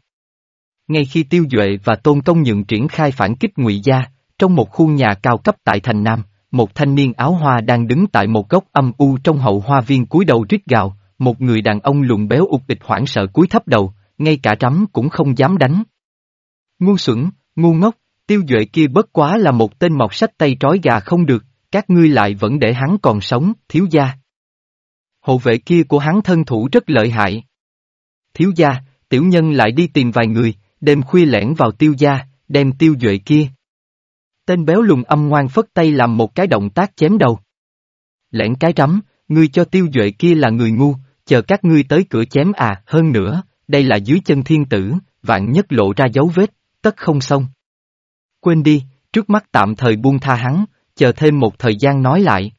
Ngay khi Tiêu Duệ và Tôn Công Nhượng triển khai phản kích ngụy gia, trong một khu nhà cao cấp tại thành Nam, một thanh niên áo hoa đang đứng tại một góc âm u trong hậu hoa viên cúi đầu rít gào, một người đàn ông lùn béo ục địch hoảng sợ cúi thấp đầu, ngay cả trắm cũng không dám đánh. Ngu xuẩn, ngu ngốc, tiêu duệ kia bất quá là một tên mọc sách tay trói gà không được, các ngươi lại vẫn để hắn còn sống, thiếu gia. Hộ vệ kia của hắn thân thủ rất lợi hại. Thiếu gia, tiểu nhân lại đi tìm vài người, đêm khuya lẻn vào tiêu gia, đem tiêu duệ kia. Tên béo lùng âm ngoan phất tay làm một cái động tác chém đầu. Lẻn cái rắm, ngươi cho tiêu duệ kia là người ngu, chờ các ngươi tới cửa chém à, hơn nữa, đây là dưới chân thiên tử, vạn nhất lộ ra dấu vết, tất không xong. Quên đi, trước mắt tạm thời buông tha hắn, chờ thêm một thời gian nói lại.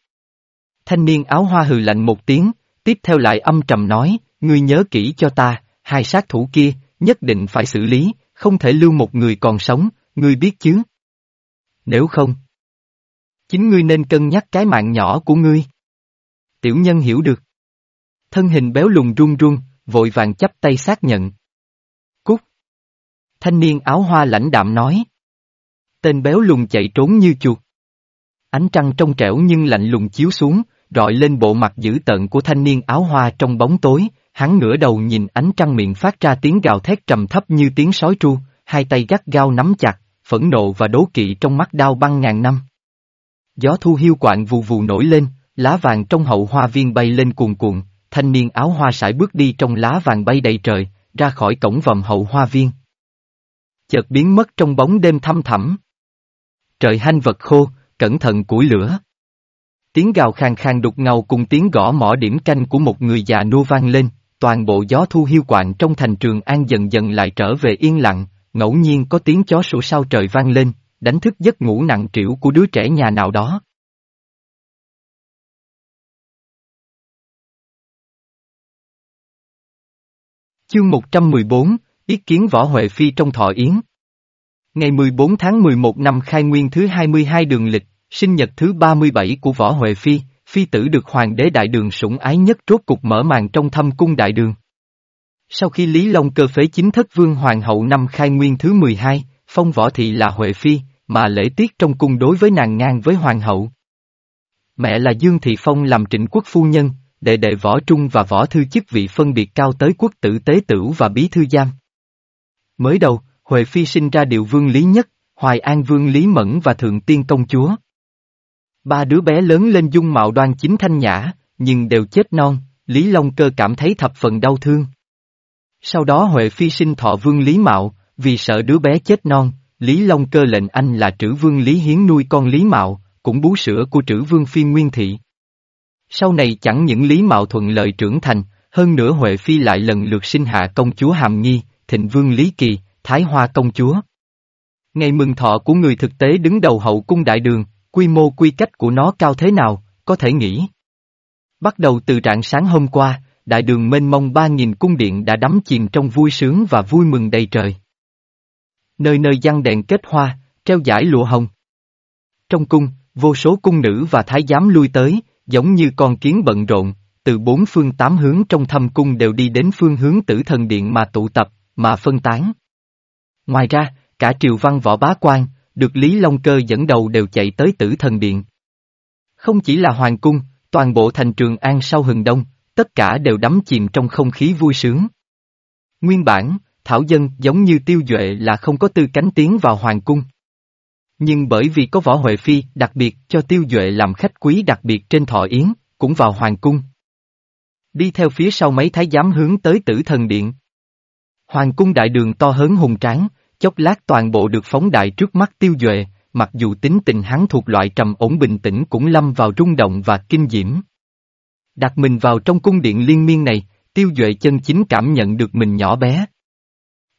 Thanh niên áo hoa hừ lạnh một tiếng, tiếp theo lại âm trầm nói, ngươi nhớ kỹ cho ta, hai sát thủ kia, nhất định phải xử lý, không thể lưu một người còn sống, ngươi biết chứ? Nếu không, chính ngươi nên cân nhắc cái mạng nhỏ của ngươi. Tiểu nhân hiểu được. Thân hình béo lùn run run, vội vàng chấp tay xác nhận. Cút. Thanh niên áo hoa lãnh đạm nói. Tên béo lùn chạy trốn như chuột. Ánh trăng trong trẻo nhưng lạnh lùng chiếu xuống, rọi lên bộ mặt dữ tợn của thanh niên áo hoa trong bóng tối, hắn ngửa đầu nhìn ánh trăng miệng phát ra tiếng gào thét trầm thấp như tiếng sói tru, hai tay gắt gao nắm chặt, phẫn nộ và đố kỵ trong mắt đao băng ngàn năm. Gió thu hiu quạng vù vù nổi lên, lá vàng trong hậu hoa viên bay lên cuồn cuộn, thanh niên áo hoa sải bước đi trong lá vàng bay đầy trời, ra khỏi cổng vòm hậu hoa viên. Chợt biến mất trong bóng đêm thăm thẳm. Trời hanh vật khô, cẩn thận củi lửa. Tiếng gào khàn khàn đục ngầu cùng tiếng gõ mỏ điểm canh của một người già nua vang lên, toàn bộ gió thu hiu quạng trong thành trường an dần dần lại trở về yên lặng, ngẫu nhiên có tiếng chó sủa sau trời vang lên, đánh thức giấc ngủ nặng trĩu của đứa trẻ nhà nào đó. Chương 114, Ý kiến Võ Huệ Phi trong thọ yến Ngày 14 tháng 11 năm khai nguyên thứ 22 đường lịch, sinh nhật thứ 37 của Võ Huệ Phi, Phi tử được Hoàng đế Đại Đường sủng ái nhất rốt cục mở màn trong thâm cung Đại Đường. Sau khi Lý Long cơ phế chính thất vương Hoàng hậu năm khai nguyên thứ 12, phong Võ Thị là Huệ Phi, mà lễ tiết trong cung đối với nàng ngang với Hoàng hậu. mẹ là Dương Thị Phong làm trịnh quốc phu nhân, đệ đệ võ trung và võ thư chức vị phân biệt cao tới quốc tử tế tửu và bí thư giam. Mới đầu, Huệ Phi sinh ra điều vương Lý Nhất, Hoài An vương Lý Mẫn và Thượng Tiên Công Chúa. Ba đứa bé lớn lên dung mạo đoan chính thanh nhã, nhưng đều chết non, Lý Long Cơ cảm thấy thập phần đau thương. Sau đó Huệ Phi sinh thọ vương Lý Mạo, vì sợ đứa bé chết non, Lý Long Cơ lệnh anh là trữ vương Lý Hiến nuôi con Lý Mạo, cũng bú sữa của trữ vương Phi Nguyên Thị. Sau này chẳng những Lý Mạo thuận lợi trưởng thành, hơn nữa Huệ Phi lại lần lượt sinh hạ công chúa Hàm Nghi, Thịnh Vương Lý Kỳ, Thái Hoa công chúa. Ngày mừng thọ của người thực tế đứng đầu hậu cung đại đường, quy mô quy cách của nó cao thế nào, có thể nghĩ. Bắt đầu từ rạng sáng hôm qua, đại đường mênh mông ba nghìn cung điện đã đắm chìm trong vui sướng và vui mừng đầy trời. Nơi nơi giăng đèn kết hoa, treo giải lụa hồng. Trong cung, vô số cung nữ và thái giám lui tới, giống như con kiến bận rộn, từ bốn phương tám hướng trong thâm cung đều đi đến phương hướng tử thần điện mà tụ tập, mà phân tán. Ngoài ra, cả triều văn võ bá quan, được Lý Long Cơ dẫn đầu đều chạy tới tử thần điện. Không chỉ là hoàng cung, toàn bộ thành trường An sau hừng đông, tất cả đều đắm chìm trong không khí vui sướng. Nguyên bản, Thảo Dân giống như tiêu duệ là không có tư cánh tiến vào hoàng cung. Nhưng bởi vì có võ Huệ Phi đặc biệt cho tiêu duệ làm khách quý đặc biệt trên thọ yến, cũng vào hoàng cung. Đi theo phía sau mấy thái giám hướng tới tử thần điện. Hoàng cung đại đường to hớn hùng tráng, chốc lát toàn bộ được phóng đại trước mắt tiêu duệ, mặc dù tính tình hắn thuộc loại trầm ổn bình tĩnh cũng lâm vào rung động và kinh diễm. Đặt mình vào trong cung điện liên miên này, tiêu duệ chân chính cảm nhận được mình nhỏ bé.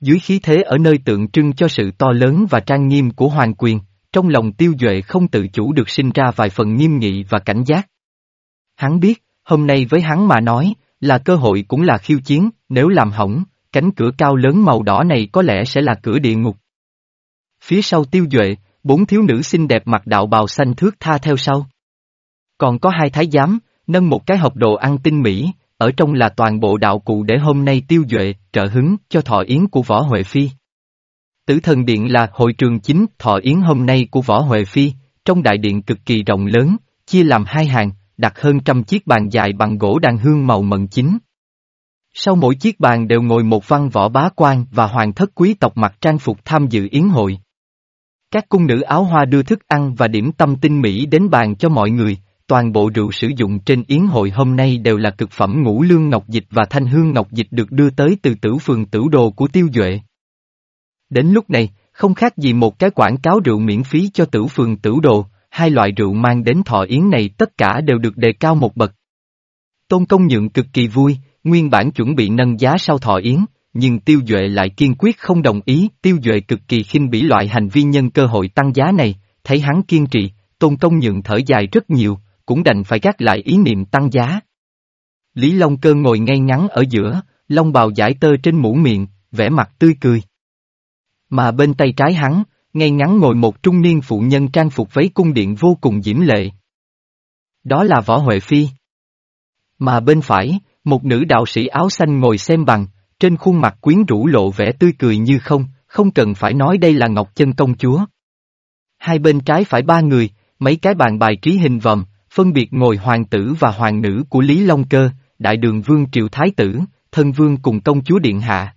Dưới khí thế ở nơi tượng trưng cho sự to lớn và trang nghiêm của hoàng quyền, trong lòng tiêu duệ không tự chủ được sinh ra vài phần nghiêm nghị và cảnh giác. Hắn biết, hôm nay với hắn mà nói, là cơ hội cũng là khiêu chiến, nếu làm hỏng, cánh cửa cao lớn màu đỏ này có lẽ sẽ là cửa địa ngục. Phía sau tiêu duệ, bốn thiếu nữ xinh đẹp mặc đạo bào xanh thước tha theo sau. Còn có hai thái giám, nâng một cái hộp đồ ăn tinh mỹ, ở trong là toàn bộ đạo cụ để hôm nay tiêu duệ, trợ hứng cho thọ yến của Võ Huệ Phi. Tử thần điện là hội trường chính thọ yến hôm nay của Võ Huệ Phi, trong đại điện cực kỳ rộng lớn, chia làm hai hàng, đặt hơn trăm chiếc bàn dài bằng gỗ đàn hương màu mận chính. Sau mỗi chiếc bàn đều ngồi một văn võ bá quan và hoàng thất quý tộc mặc trang phục tham dự yến hội. Các cung nữ áo hoa đưa thức ăn và điểm tâm tinh mỹ đến bàn cho mọi người, toàn bộ rượu sử dụng trên yến hội hôm nay đều là cực phẩm ngũ lương ngọc dịch và thanh hương ngọc dịch được đưa tới từ tử phường tử đồ của tiêu duệ. Đến lúc này, không khác gì một cái quảng cáo rượu miễn phí cho tử phường tử đồ, hai loại rượu mang đến thọ yến này tất cả đều được đề cao một bậc. Tôn công nhượng cực kỳ vui, nguyên bản chuẩn bị nâng giá sau thọ yến, nhưng tiêu duệ lại kiên quyết không đồng ý, tiêu duệ cực kỳ khinh bỉ loại hành vi nhân cơ hội tăng giá này, thấy hắn kiên trì, tôn công nhượng thở dài rất nhiều, cũng đành phải gác lại ý niệm tăng giá. Lý Long Cơ ngồi ngay ngắn ở giữa, long bào giải tơ trên mũ miệng, vẻ mặt tươi cười. Mà bên tay trái hắn, ngay ngắn ngồi một trung niên phụ nhân trang phục váy cung điện vô cùng diễm lệ. Đó là Võ Huệ Phi. Mà bên phải, một nữ đạo sĩ áo xanh ngồi xem bằng, trên khuôn mặt quyến rũ lộ vẻ tươi cười như không, không cần phải nói đây là Ngọc Chân Công Chúa. Hai bên trái phải ba người, mấy cái bàn bài trí hình vòm, phân biệt ngồi hoàng tử và hoàng nữ của Lý Long Cơ, đại đường vương triệu thái tử, thân vương cùng công chúa điện hạ.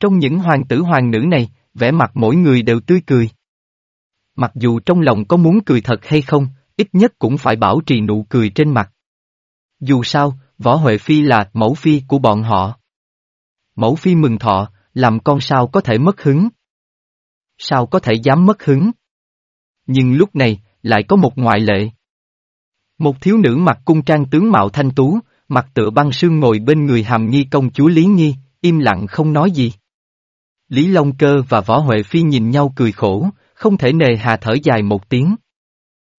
Trong những hoàng tử hoàng nữ này, vẻ mặt mỗi người đều tươi cười. Mặc dù trong lòng có muốn cười thật hay không, ít nhất cũng phải bảo trì nụ cười trên mặt. Dù sao, Võ Huệ Phi là mẫu phi của bọn họ. Mẫu phi mừng thọ, làm con sao có thể mất hứng. Sao có thể dám mất hứng? Nhưng lúc này, lại có một ngoại lệ. Một thiếu nữ mặc cung trang tướng mạo thanh tú, mặt tựa băng sương ngồi bên người hàm nghi công chúa Lý Nhi, im lặng không nói gì. Lý Long Cơ và Võ Huệ Phi nhìn nhau cười khổ, không thể nề hà thở dài một tiếng.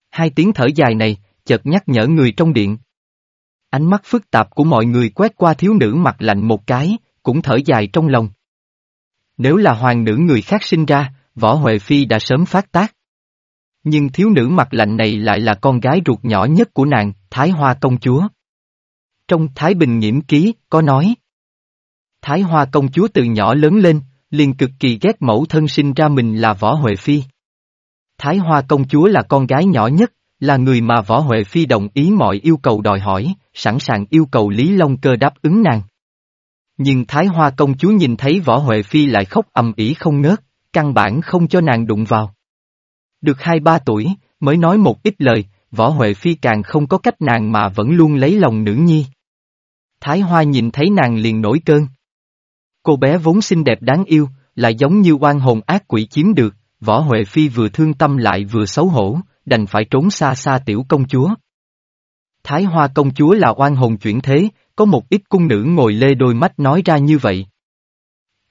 Hai tiếng thở dài này, chợt nhắc nhở người trong điện. Ánh mắt phức tạp của mọi người quét qua thiếu nữ mặt lạnh một cái, cũng thở dài trong lòng. Nếu là hoàng nữ người khác sinh ra, Võ Huệ Phi đã sớm phát tác. Nhưng thiếu nữ mặt lạnh này lại là con gái ruột nhỏ nhất của nàng, Thái Hoa công chúa. Trong Thái Bình Nhiễm Ký, có nói. Thái Hoa công chúa từ nhỏ lớn lên, liền cực kỳ ghét mẫu thân sinh ra mình là Võ Huệ Phi. Thái Hoa công chúa là con gái nhỏ nhất, là người mà Võ Huệ Phi đồng ý mọi yêu cầu đòi hỏi, sẵn sàng yêu cầu Lý Long Cơ đáp ứng nàng. Nhưng Thái Hoa công chúa nhìn thấy Võ Huệ Phi lại khóc ầm ĩ không ngớt, căn bản không cho nàng đụng vào. Được hai ba tuổi, mới nói một ít lời, Võ Huệ Phi càng không có cách nàng mà vẫn luôn lấy lòng nữ nhi. Thái Hoa nhìn thấy nàng liền nổi cơn. Cô bé vốn xinh đẹp đáng yêu, lại giống như oan hồn ác quỷ chiếm được, Võ Huệ Phi vừa thương tâm lại vừa xấu hổ, đành phải trốn xa xa tiểu công chúa. Thái Hoa công chúa là oan hồn chuyển thế, có một ít cung nữ ngồi lê đôi mắt nói ra như vậy.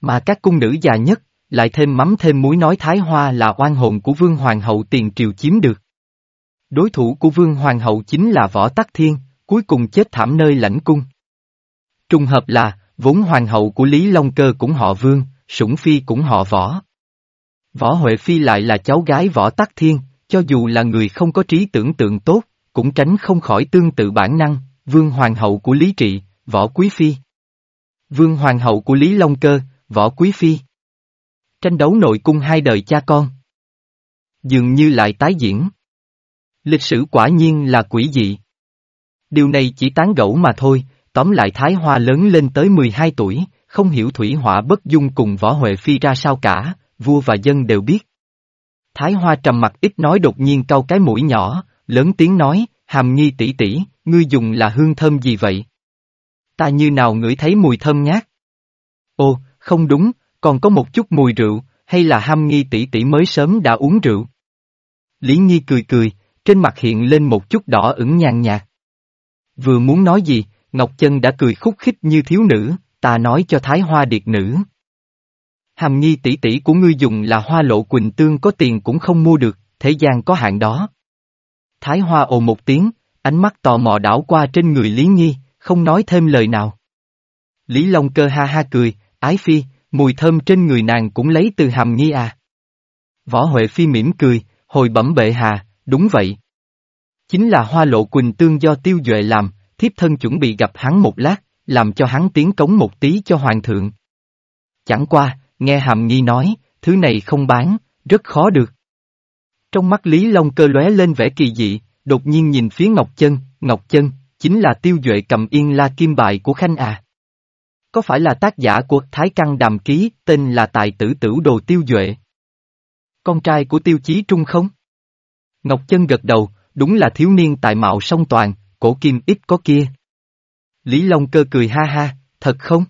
Mà các cung nữ già nhất, lại thêm mắm thêm muối nói Thái Hoa là oan hồn của Vương Hoàng hậu tiền triều chiếm được. Đối thủ của Vương Hoàng hậu chính là Võ Tắc Thiên, cuối cùng chết thảm nơi lãnh cung. Trùng hợp là, vốn Hoàng hậu của Lý Long Cơ cũng họ Vương, Sủng Phi cũng họ Võ. Võ Huệ Phi lại là cháu gái Võ Tắc Thiên, cho dù là người không có trí tưởng tượng tốt, cũng tránh không khỏi tương tự bản năng, Vương Hoàng hậu của Lý Trị, Võ Quý Phi. Vương Hoàng hậu của Lý Long Cơ, Võ Quý Phi. Tranh đấu nội cung hai đời cha con. Dường như lại tái diễn. Lịch sử quả nhiên là quỷ dị. Điều này chỉ tán gẫu mà thôi, tóm lại Thái Hoa lớn lên tới 12 tuổi, không hiểu thủy hỏa bất dung cùng Võ Huệ Phi ra sao cả, vua và dân đều biết. Thái Hoa trầm mặt ít nói đột nhiên cau cái mũi nhỏ, lớn tiếng nói, hàm Nhi tỷ tỷ, ngươi dùng là hương thơm gì vậy? Ta như nào ngửi thấy mùi thơm ngát? Ồ, không đúng, còn có một chút mùi rượu, hay là hàm nghi tỷ tỷ mới sớm đã uống rượu? Lý Nhi cười cười, trên mặt hiện lên một chút đỏ ửng nhàn nhạt. Vừa muốn nói gì, Ngọc Chân đã cười khúc khích như thiếu nữ, ta nói cho Thái Hoa điệt nữ. Hàm nghi tỷ tỷ của ngươi dùng là hoa lộ quỳnh tương có tiền cũng không mua được, thế gian có hạn đó. Thái Hoa ồ một tiếng, ánh mắt tò mò đảo qua trên người Lý Nhi, không nói thêm lời nào. Lý Long cơ ha ha cười, ái phi, mùi thơm trên người nàng cũng lấy từ hàm nghi à. Võ Huệ Phi mỉm cười, hồi bẩm bệ hà, đúng vậy. Chính là hoa lộ quỳnh tương do tiêu duệ làm, thiếp thân chuẩn bị gặp hắn một lát, làm cho hắn tiến cống một tí cho hoàng thượng. Chẳng qua, nghe hàm nghi nói, thứ này không bán, rất khó được. Trong mắt Lý Long cơ lóe lên vẻ kỳ dị, đột nhiên nhìn phía Ngọc Chân, Ngọc Chân, chính là tiêu duệ cầm yên la kim bài của Khanh à. Có phải là tác giả của Thái Căn Đàm Ký, tên là Tài Tử Tử Đồ Tiêu Duệ? Con trai của Tiêu Chí Trung không? Ngọc Chân gật đầu, đúng là thiếu niên tài mạo song toàn, cổ kim ít có kia. Lý Long cơ cười ha ha, thật không?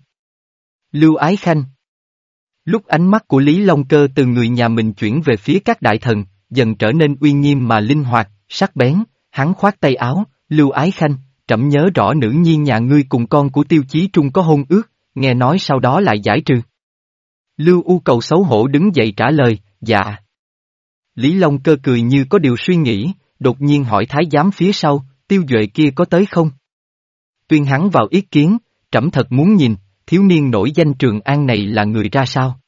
Lưu Ái Khanh Lúc ánh mắt của Lý Long cơ từ người nhà mình chuyển về phía các đại thần, dần trở nên uy nghiêm mà linh hoạt, sắc bén, hắn khoát tay áo, Lưu Ái Khanh, trẫm nhớ rõ nữ nhi nhà ngươi cùng con của tiêu chí trung có hôn ước, nghe nói sau đó lại giải trừ. Lưu U cầu xấu hổ đứng dậy trả lời, dạ. Lý Long cơ cười như có điều suy nghĩ, đột nhiên hỏi thái giám phía sau, tiêu duệ kia có tới không? Tuyên hắn vào ý kiến, trẫm thật muốn nhìn, thiếu niên nổi danh trường an này là người ra sao?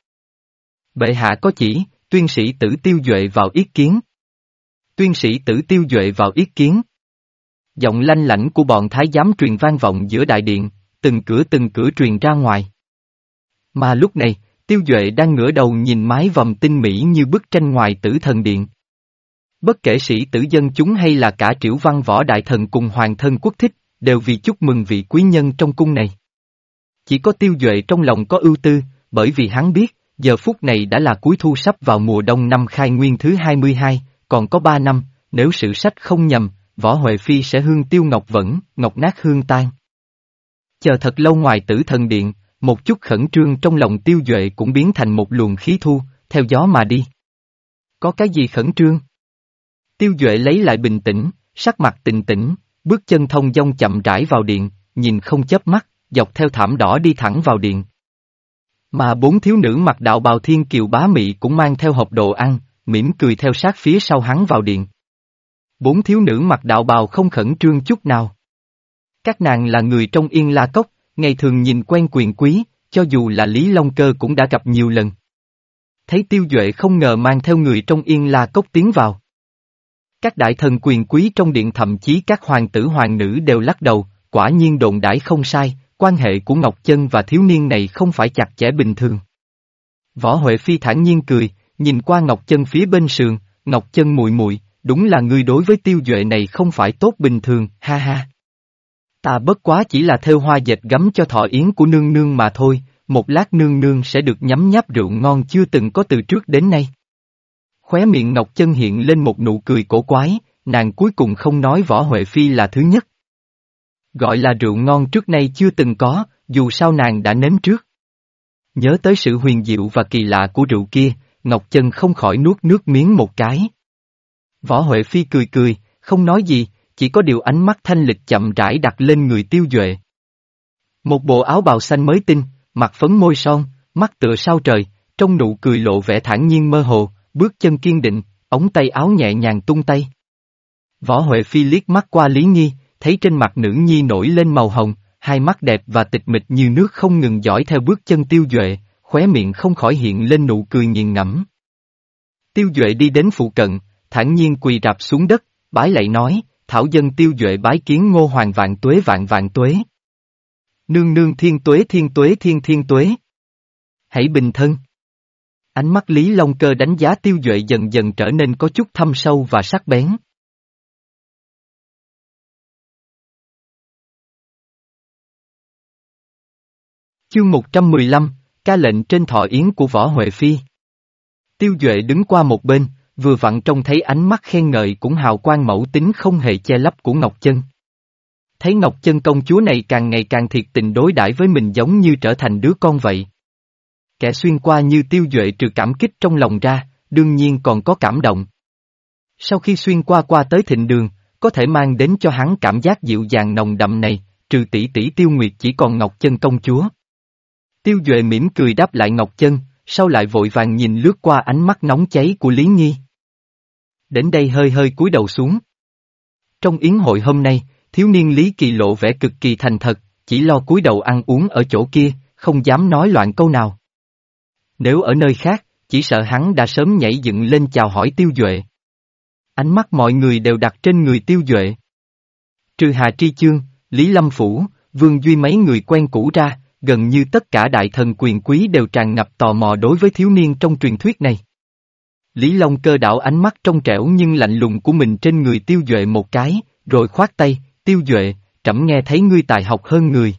Bệ hạ có chỉ, tuyên sĩ tử tiêu duệ vào ý kiến. Tuyên sĩ tử tiêu duệ vào ý kiến. Giọng lanh lảnh của bọn thái giám truyền vang vọng giữa đại điện, từng cửa từng cửa truyền ra ngoài. Mà lúc này, tiêu duệ đang ngửa đầu nhìn mái vòng tinh mỹ như bức tranh ngoài tử thần điện. Bất kể sĩ tử dân chúng hay là cả triệu văn võ đại thần cùng hoàng thân quốc thích, đều vì chúc mừng vị quý nhân trong cung này. Chỉ có tiêu duệ trong lòng có ưu tư, bởi vì hắn biết, giờ phút này đã là cuối thu sắp vào mùa đông năm khai nguyên thứ 22, còn có 3 năm, nếu sự sách không nhầm, võ Huệ Phi sẽ hương tiêu ngọc vẫn, ngọc nát hương tan. Chờ thật lâu ngoài tử thần điện, một chút khẩn trương trong lòng tiêu duệ cũng biến thành một luồng khí thu, theo gió mà đi. Có cái gì khẩn trương? Tiêu duệ lấy lại bình tĩnh, sắc mặt tình tĩnh, bước chân thông dong chậm rãi vào điện, nhìn không chớp mắt, dọc theo thảm đỏ đi thẳng vào điện. Mà bốn thiếu nữ mặc đạo bào thiên kiều bá mị cũng mang theo hộp đồ ăn, mỉm cười theo sát phía sau hắn vào điện. Bốn thiếu nữ mặc đạo bào không khẩn trương chút nào. Các nàng là người trong yên la cốc, ngày thường nhìn quen quyền quý, cho dù là Lý Long Cơ cũng đã gặp nhiều lần. Thấy tiêu duệ không ngờ mang theo người trong yên la cốc tiến vào. Các đại thần quyền quý trong điện thậm chí các hoàng tử hoàng nữ đều lắc đầu, quả nhiên đồn đãi không sai, quan hệ của Ngọc Chân và thiếu niên này không phải chặt chẽ bình thường. Võ Huệ Phi thản nhiên cười, nhìn qua Ngọc Chân phía bên sườn, Ngọc Chân mùi mùi, đúng là ngươi đối với tiêu duệ này không phải tốt bình thường, ha ha. Ta bất quá chỉ là thêu hoa dệt gấm cho thọ yến của nương nương mà thôi, một lát nương nương sẽ được nhắm nháp rượu ngon chưa từng có từ trước đến nay. Khóe miệng Ngọc Chân hiện lên một nụ cười cổ quái, nàng cuối cùng không nói Võ Huệ Phi là thứ nhất. Gọi là rượu ngon trước nay chưa từng có, dù sao nàng đã nếm trước. Nhớ tới sự huyền diệu và kỳ lạ của rượu kia, Ngọc Chân không khỏi nuốt nước miếng một cái. Võ Huệ Phi cười cười, không nói gì, chỉ có điều ánh mắt thanh lịch chậm rãi đặt lên người tiêu duệ. Một bộ áo bào xanh mới tinh, mặt phấn môi son, mắt tựa sao trời, trong nụ cười lộ vẻ thản nhiên mơ hồ, bước chân kiên định, ống tay áo nhẹ nhàng tung tay. Võ Huệ Phi liếc mắt qua Lý nghi thấy trên mặt nữ nhi nổi lên màu hồng, hai mắt đẹp và tịch mịch như nước không ngừng dõi theo bước chân tiêu duệ, khóe miệng không khỏi hiện lên nụ cười nghiền ngẫm. Tiêu duệ đi đến phụ cận, thản nhiên quỳ rạp xuống đất, bái lạy nói, thảo dân tiêu duệ bái kiến ngô hoàng vạn tuế vạn vạn tuế. Nương nương thiên tuế thiên tuế thiên thiên tuế. Hãy bình thân. Ánh mắt Lý Long Cơ đánh giá tiêu duệ dần dần trở nên có chút thâm sâu và sắc bén. Chương 115, ca lệnh trên thọ yến của Võ Huệ Phi. Tiêu Duệ đứng qua một bên, vừa vặn trông thấy ánh mắt khen ngợi cũng hào quang mẫu tính không hề che lấp của Ngọc Chân. Thấy Ngọc Chân công chúa này càng ngày càng thiệt tình đối đãi với mình giống như trở thành đứa con vậy. Kẻ xuyên qua như tiêu duệ trừ cảm kích trong lòng ra, đương nhiên còn có cảm động. Sau khi xuyên qua qua tới thịnh đường, có thể mang đến cho hắn cảm giác dịu dàng nồng đậm này, trừ tỷ tỷ tiêu nguyệt chỉ còn Ngọc Chân công chúa. Tiêu Duệ mỉm cười đáp lại Ngọc Chân, sau lại vội vàng nhìn lướt qua ánh mắt nóng cháy của Lý Nhi. Đến đây hơi hơi cúi đầu xuống. Trong yến hội hôm nay, thiếu niên Lý Kỳ lộ vẻ cực kỳ thành thật, chỉ lo cúi đầu ăn uống ở chỗ kia, không dám nói loạn câu nào. Nếu ở nơi khác, chỉ sợ hắn đã sớm nhảy dựng lên chào hỏi Tiêu Duệ. Ánh mắt mọi người đều đặt trên người Tiêu Duệ. Trừ Hà Tri Chương, Lý Lâm Phủ, Vương Duy mấy người quen cũ ra, gần như tất cả đại thần quyền quý đều tràn ngập tò mò đối với thiếu niên trong truyền thuyết này. Lý Long cơ đảo ánh mắt trong trẻo nhưng lạnh lùng của mình trên người tiêu duệ một cái, rồi khoát tay, tiêu duệ, trẫm nghe thấy ngươi tài học hơn người.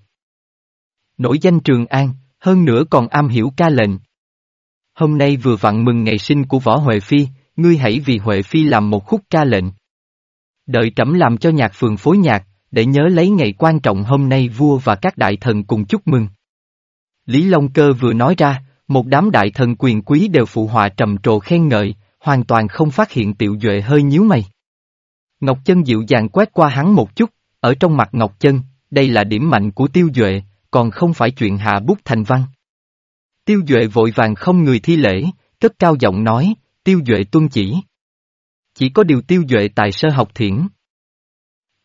Nổi danh Trường An, hơn nữa còn am hiểu ca lệnh. Hôm nay vừa vặn mừng ngày sinh của Võ Huệ Phi, ngươi hãy vì Huệ Phi làm một khúc ca lệnh. Đợi trẫm làm cho nhạc phường phối nhạc, để nhớ lấy ngày quan trọng hôm nay vua và các đại thần cùng chúc mừng. Lý Long Cơ vừa nói ra, một đám đại thần quyền quý đều phụ họa trầm trồ khen ngợi, hoàn toàn không phát hiện tiểu duệ hơi nhíu mày. Ngọc Chân dịu dàng quét qua hắn một chút, ở trong mặt Ngọc Chân, đây là điểm mạnh của tiêu duệ, còn không phải chuyện hạ bút thành văn. Tiêu duệ vội vàng không người thi lễ, cất cao giọng nói, tiêu duệ tuân chỉ. Chỉ có điều tiêu duệ tài sơ học thiển.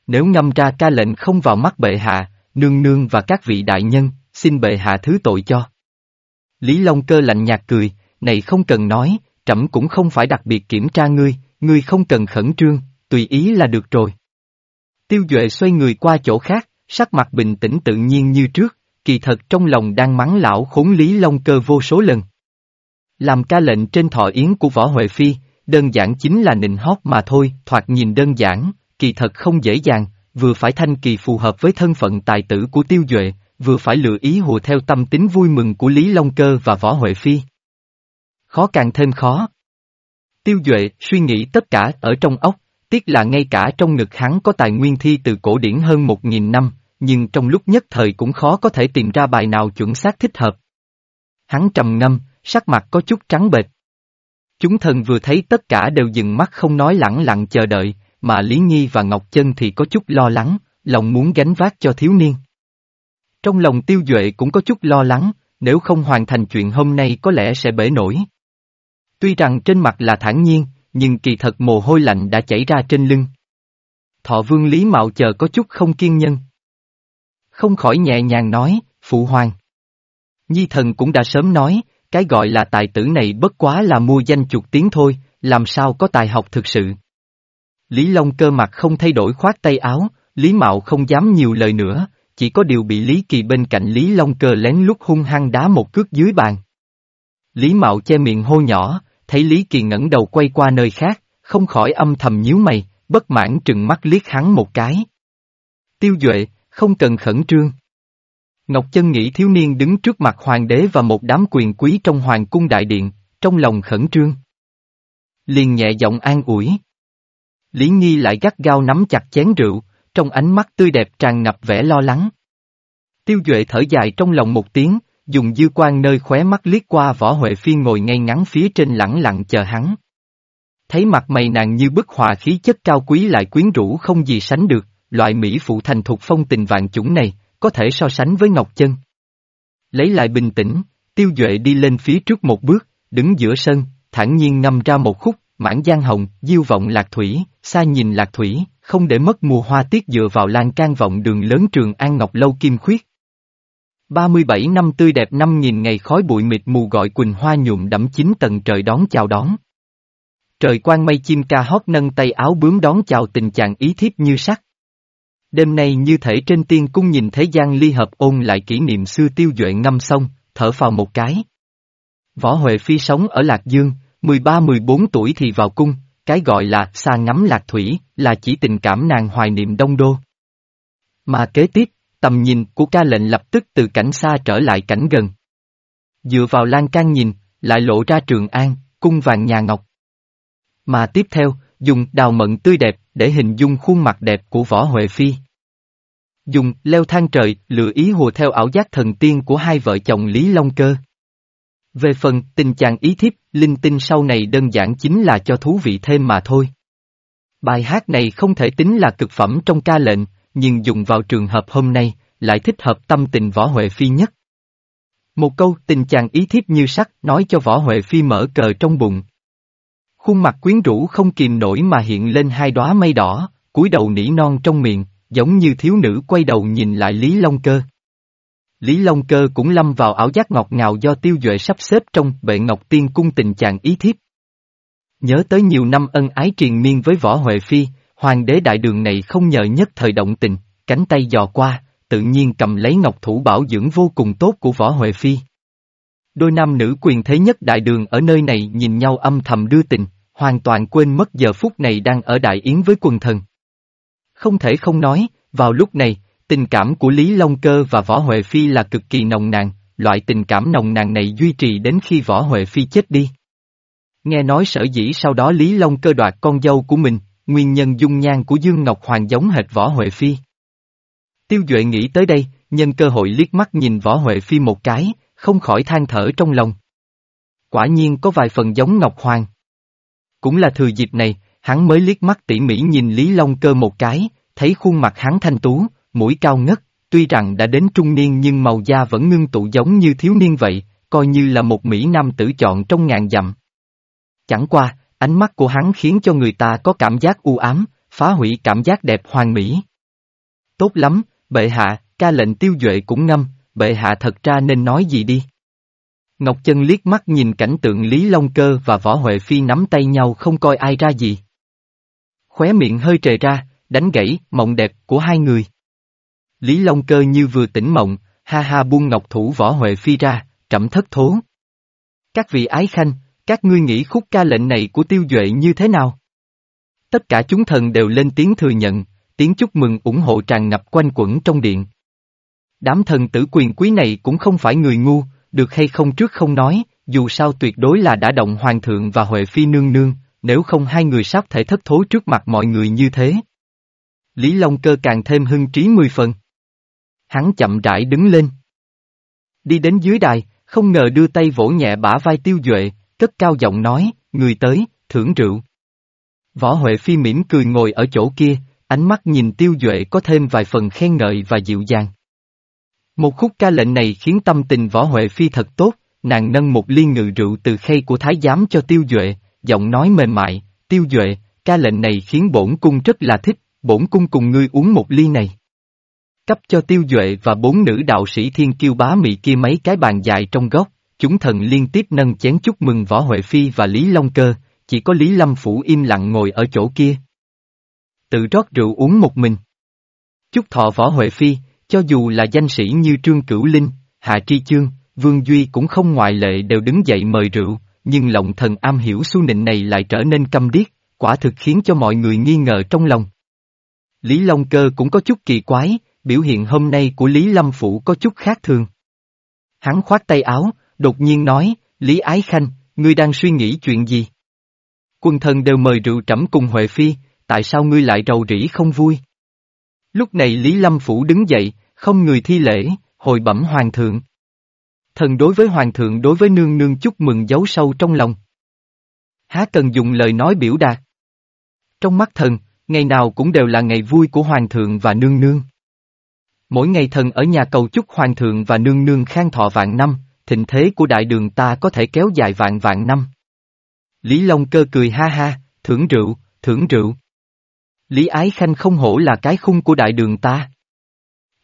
Nếu ngâm ra ca lệnh không vào mắt bệ hạ, nương nương và các vị đại nhân, xin bệ hạ thứ tội cho. Lý Long Cơ lạnh nhạt cười, này không cần nói, trẫm cũng không phải đặc biệt kiểm tra ngươi, ngươi không cần khẩn trương, tùy ý là được rồi. Tiêu Duệ xoay người qua chỗ khác, sắc mặt bình tĩnh tự nhiên như trước, kỳ thật trong lòng đang mắng lão khốn Lý Long Cơ vô số lần. Làm ca lệnh trên thọ yến của Võ Huệ Phi, đơn giản chính là nịnh hót mà thôi, thoạt nhìn đơn giản, kỳ thật không dễ dàng, vừa phải thanh kỳ phù hợp với thân phận tài tử của Tiêu Duệ, vừa phải lựa ý hùa theo tâm tính vui mừng của Lý Long Cơ và Võ Huệ Phi. Khó càng thêm khó. Tiêu Duệ suy nghĩ tất cả ở trong ốc, tiếc là ngay cả trong ngực hắn có tài nguyên thi từ cổ điển hơn một nghìn năm, nhưng trong lúc nhất thời cũng khó có thể tìm ra bài nào chuẩn xác thích hợp. Hắn trầm ngâm, sắc mặt có chút trắng bệch. Chúng thần vừa thấy tất cả đều dừng mắt không nói lẳng lặng chờ đợi, mà Lý Nhi và Ngọc Chân thì có chút lo lắng, lòng muốn gánh vác cho thiếu niên. Trong lòng tiêu duệ cũng có chút lo lắng, nếu không hoàn thành chuyện hôm nay có lẽ sẽ bể nổi. Tuy rằng trên mặt là thản nhiên, nhưng kỳ thật mồ hôi lạnh đã chảy ra trên lưng. Thọ vương Lý Mạo chờ có chút không kiên nhân. Không khỏi nhẹ nhàng nói, phụ hoàng. Nhi thần cũng đã sớm nói, cái gọi là tài tử này bất quá là mua danh chuột tiếng thôi, làm sao có tài học thực sự. Lý Long cơ mặt không thay đổi khoát tay áo, Lý Mạo không dám nhiều lời nữa, chỉ có điều bị Lý Kỳ bên cạnh Lý Long cơ lén lút hung hăng đá một cước dưới bàn. Lý Mạo che miệng hô nhỏ, thấy Lý Kỳ ngẩng đầu quay qua nơi khác, không khỏi âm thầm nhíu mày, bất mãn trừng mắt liếc hắn một cái. Tiêu Duệ, không cần khẩn trương. Ngọc Chân nghĩ thiếu niên đứng trước mặt hoàng đế và một đám quyền quý trong hoàng cung đại điện, trong lòng khẩn trương. Liền nhẹ giọng an ủi. Lý Nghi lại gắt gao nắm chặt chén rượu, trong ánh mắt tươi đẹp tràn ngập vẻ lo lắng. Tiêu Duệ thở dài trong lòng một tiếng, dùng dư quan nơi khóe mắt liếc qua võ Huệ Phi ngồi ngay ngắn phía trên lẳng lặng chờ hắn. Thấy mặt mày nàng như bức hòa khí chất cao quý lại quyến rũ không gì sánh được, loại mỹ phụ thành thuộc phong tình vạn chủng này, có thể so sánh với Ngọc Chân. Lấy lại bình tĩnh, Tiêu Duệ đi lên phía trước một bước, đứng giữa sân, thản nhiên ngâm ra một khúc, mãn giang hồng, diêu vọng lạc thủy, xa nhìn lạc thủy, không để mất mùa hoa tiết dựa vào lan can vọng đường lớn trường An Ngọc Lâu Kim Khuyết. 37 năm tươi đẹp năm nghìn ngày khói bụi mịt mù gọi quỳnh hoa nhuộm đẫm chín tầng trời đón chào đón. Trời quang mây chim ca hót nâng tay áo bướm đón chào tình chàng ý thiếp như sắc. Đêm nay như thể trên tiên cung nhìn thế gian ly hợp ôn lại kỷ niệm xưa tiêu duệ ngâm sông thở vào một cái. Võ Huệ Phi sống ở Lạc Dương, 13-14 tuổi thì vào cung, cái gọi là xa ngắm Lạc Thủy, là chỉ tình cảm nàng hoài niệm đông đô. Mà kế tiếp, tầm nhìn của ca lệnh lập tức từ cảnh xa trở lại cảnh gần. Dựa vào lan can nhìn, lại lộ ra trường an, cung vàng nhà ngọc. Mà tiếp theo, dùng đào mận tươi đẹp để hình dung khuôn mặt đẹp của Võ Huệ Phi. Dùng leo thang trời lựa ý hùa theo ảo giác thần tiên của hai vợ chồng Lý Long Cơ. Về phần tình chàng ý thiếp, linh tinh sau này đơn giản chính là cho thú vị thêm mà thôi. Bài hát này không thể tính là cực phẩm trong ca lệnh, nhưng dùng vào trường hợp hôm nay, lại thích hợp tâm tình Võ Huệ Phi nhất. Một câu tình chàng ý thiếp như sắc nói cho Võ Huệ Phi mở cờ trong bụng. Khuôn mặt quyến rũ không kìm nổi mà hiện lên hai đóa mây đỏ, cúi đầu nỉ non trong miệng, giống như thiếu nữ quay đầu nhìn lại Lý Long Cơ. Lý Long Cơ cũng lâm vào ảo giác ngọt ngào do tiêu duệ sắp xếp trong bệ ngọc tiên cung tình chàng ý thiếp. Nhớ tới nhiều năm ân ái triền miên với Võ Huệ Phi, hoàng đế đại đường này không nhờ nhất thời động tình, cánh tay dò qua, tự nhiên cầm lấy ngọc thủ bảo dưỡng vô cùng tốt của Võ Huệ Phi. Đôi nam nữ quyền thế nhất đại đường ở nơi này nhìn nhau âm thầm đưa tình, hoàn toàn quên mất giờ phút này đang ở đại yến với quần thần. Không thể không nói, vào lúc này, tình cảm của Lý Long Cơ và Võ Huệ Phi là cực kỳ nồng nàn, loại tình cảm nồng nàn này duy trì đến khi Võ Huệ Phi chết đi. Nghe nói sở dĩ sau đó Lý Long Cơ đoạt con dâu của mình, nguyên nhân dung nhan của Dương Ngọc Hoàng giống hệt Võ Huệ Phi. Tiêu Duệ nghĩ tới đây, nhân cơ hội liếc mắt nhìn Võ Huệ Phi một cái, không khỏi than thở trong lòng. Quả nhiên có vài phần giống Ngọc Hoàng. Cũng là thừa dịp này, hắn mới liếc mắt tỉ mỉ nhìn Lý Long Cơ một cái, thấy khuôn mặt hắn thanh tú, mũi cao ngất, tuy rằng đã đến trung niên nhưng màu da vẫn ngưng tụ giống như thiếu niên vậy, coi như là một Mỹ Nam tử chọn trong ngàn dặm. Chẳng qua, ánh mắt của hắn khiến cho người ta có cảm giác u ám, phá hủy cảm giác đẹp hoàn mỹ. Tốt lắm, bệ hạ, ca lệnh tiêu duệ cũng ngâm, bệ hạ thật ra nên nói gì đi. Ngọc Chân liếc mắt nhìn cảnh tượng Lý Long Cơ và Võ Huệ Phi nắm tay nhau không coi ai ra gì. Khóe miệng hơi trề ra, đánh gãy mộng đẹp của hai người. Lý Long Cơ như vừa tỉnh mộng, ha ha buông ngọc thủ Võ Huệ Phi ra, trẫm thất thố. Các vị ái khanh, các ngươi nghĩ khúc ca lệnh này của tiêu duệ như thế nào? Tất cả chúng thần đều lên tiếng thừa nhận, tiếng chúc mừng ủng hộ tràn ngập quanh quẩn trong điện. Đám thần tử quyền quý này cũng không phải người ngu, được hay không trước không nói, dù sao tuyệt đối là đã động hoàng thượng và Huệ Phi nương nương, nếu không hai người sắp thể thất thố trước mặt mọi người như thế. Lý Long Cơ càng thêm hưng trí mười phần. Hắn chậm rãi đứng lên. Đi đến dưới đài, không ngờ đưa tay vỗ nhẹ bả vai tiêu duệ, cất cao giọng nói, người tới, thưởng rượu. Võ Huệ Phi mỉm cười ngồi ở chỗ kia, ánh mắt nhìn tiêu duệ có thêm vài phần khen ngợi và dịu dàng. Một khúc ca lệnh này khiến tâm tình Võ Huệ Phi thật tốt, nàng nâng một ly ngự rượu từ khay của Thái giám cho tiêu duệ, giọng nói mềm mại, tiêu duệ, ca lệnh này khiến bổn cung rất là thích, bổn cung cùng ngươi uống một ly này. Cấp cho tiêu duệ và bốn nữ đạo sĩ thiên kiêu bá mị kia mấy cái bàn dài trong góc, chúng thần liên tiếp nâng chén chúc mừng Võ Huệ Phi và Lý Long Cơ, chỉ có Lý Lâm Phủ im lặng ngồi ở chỗ kia. Tự rót rượu uống một mình. Chúc thọ Võ Huệ Phi, cho dù là danh sĩ như Trương Cửu Linh, Hạ Tri Chương, Vương Duy cũng không ngoại lệ đều đứng dậy mời rượu, nhưng lộng thần am hiểu su nịnh này lại trở nên câm điếc, quả thực khiến cho mọi người nghi ngờ trong lòng. Lý Long Cơ cũng có chút kỳ quái, biểu hiện hôm nay của Lý Lâm Phủ có chút khác thường. Hắn khoát tay áo, đột nhiên nói, Lý Ái Khanh, ngươi đang suy nghĩ chuyện gì? Quân thần đều mời rượu trẫm cùng Huệ Phi, tại sao ngươi lại rầu rĩ không vui? Lúc này Lý Lâm Phủ đứng dậy, không người thi lễ, hồi bẩm hoàng thượng. Thần đối với hoàng thượng đối với nương nương chúc mừng giấu sâu trong lòng. Há cần dùng lời nói biểu đạt. Trong mắt thần, ngày nào cũng đều là ngày vui của hoàng thượng và nương nương. Mỗi ngày thần ở nhà cầu chúc hoàng thượng và nương nương khang thọ vạn năm, thịnh thế của đại đường ta có thể kéo dài vạn vạn năm. Lý Long cơ cười ha ha, thưởng rượu, thưởng rượu. Lý Ái Khanh không hổ là cái khung của đại đường ta.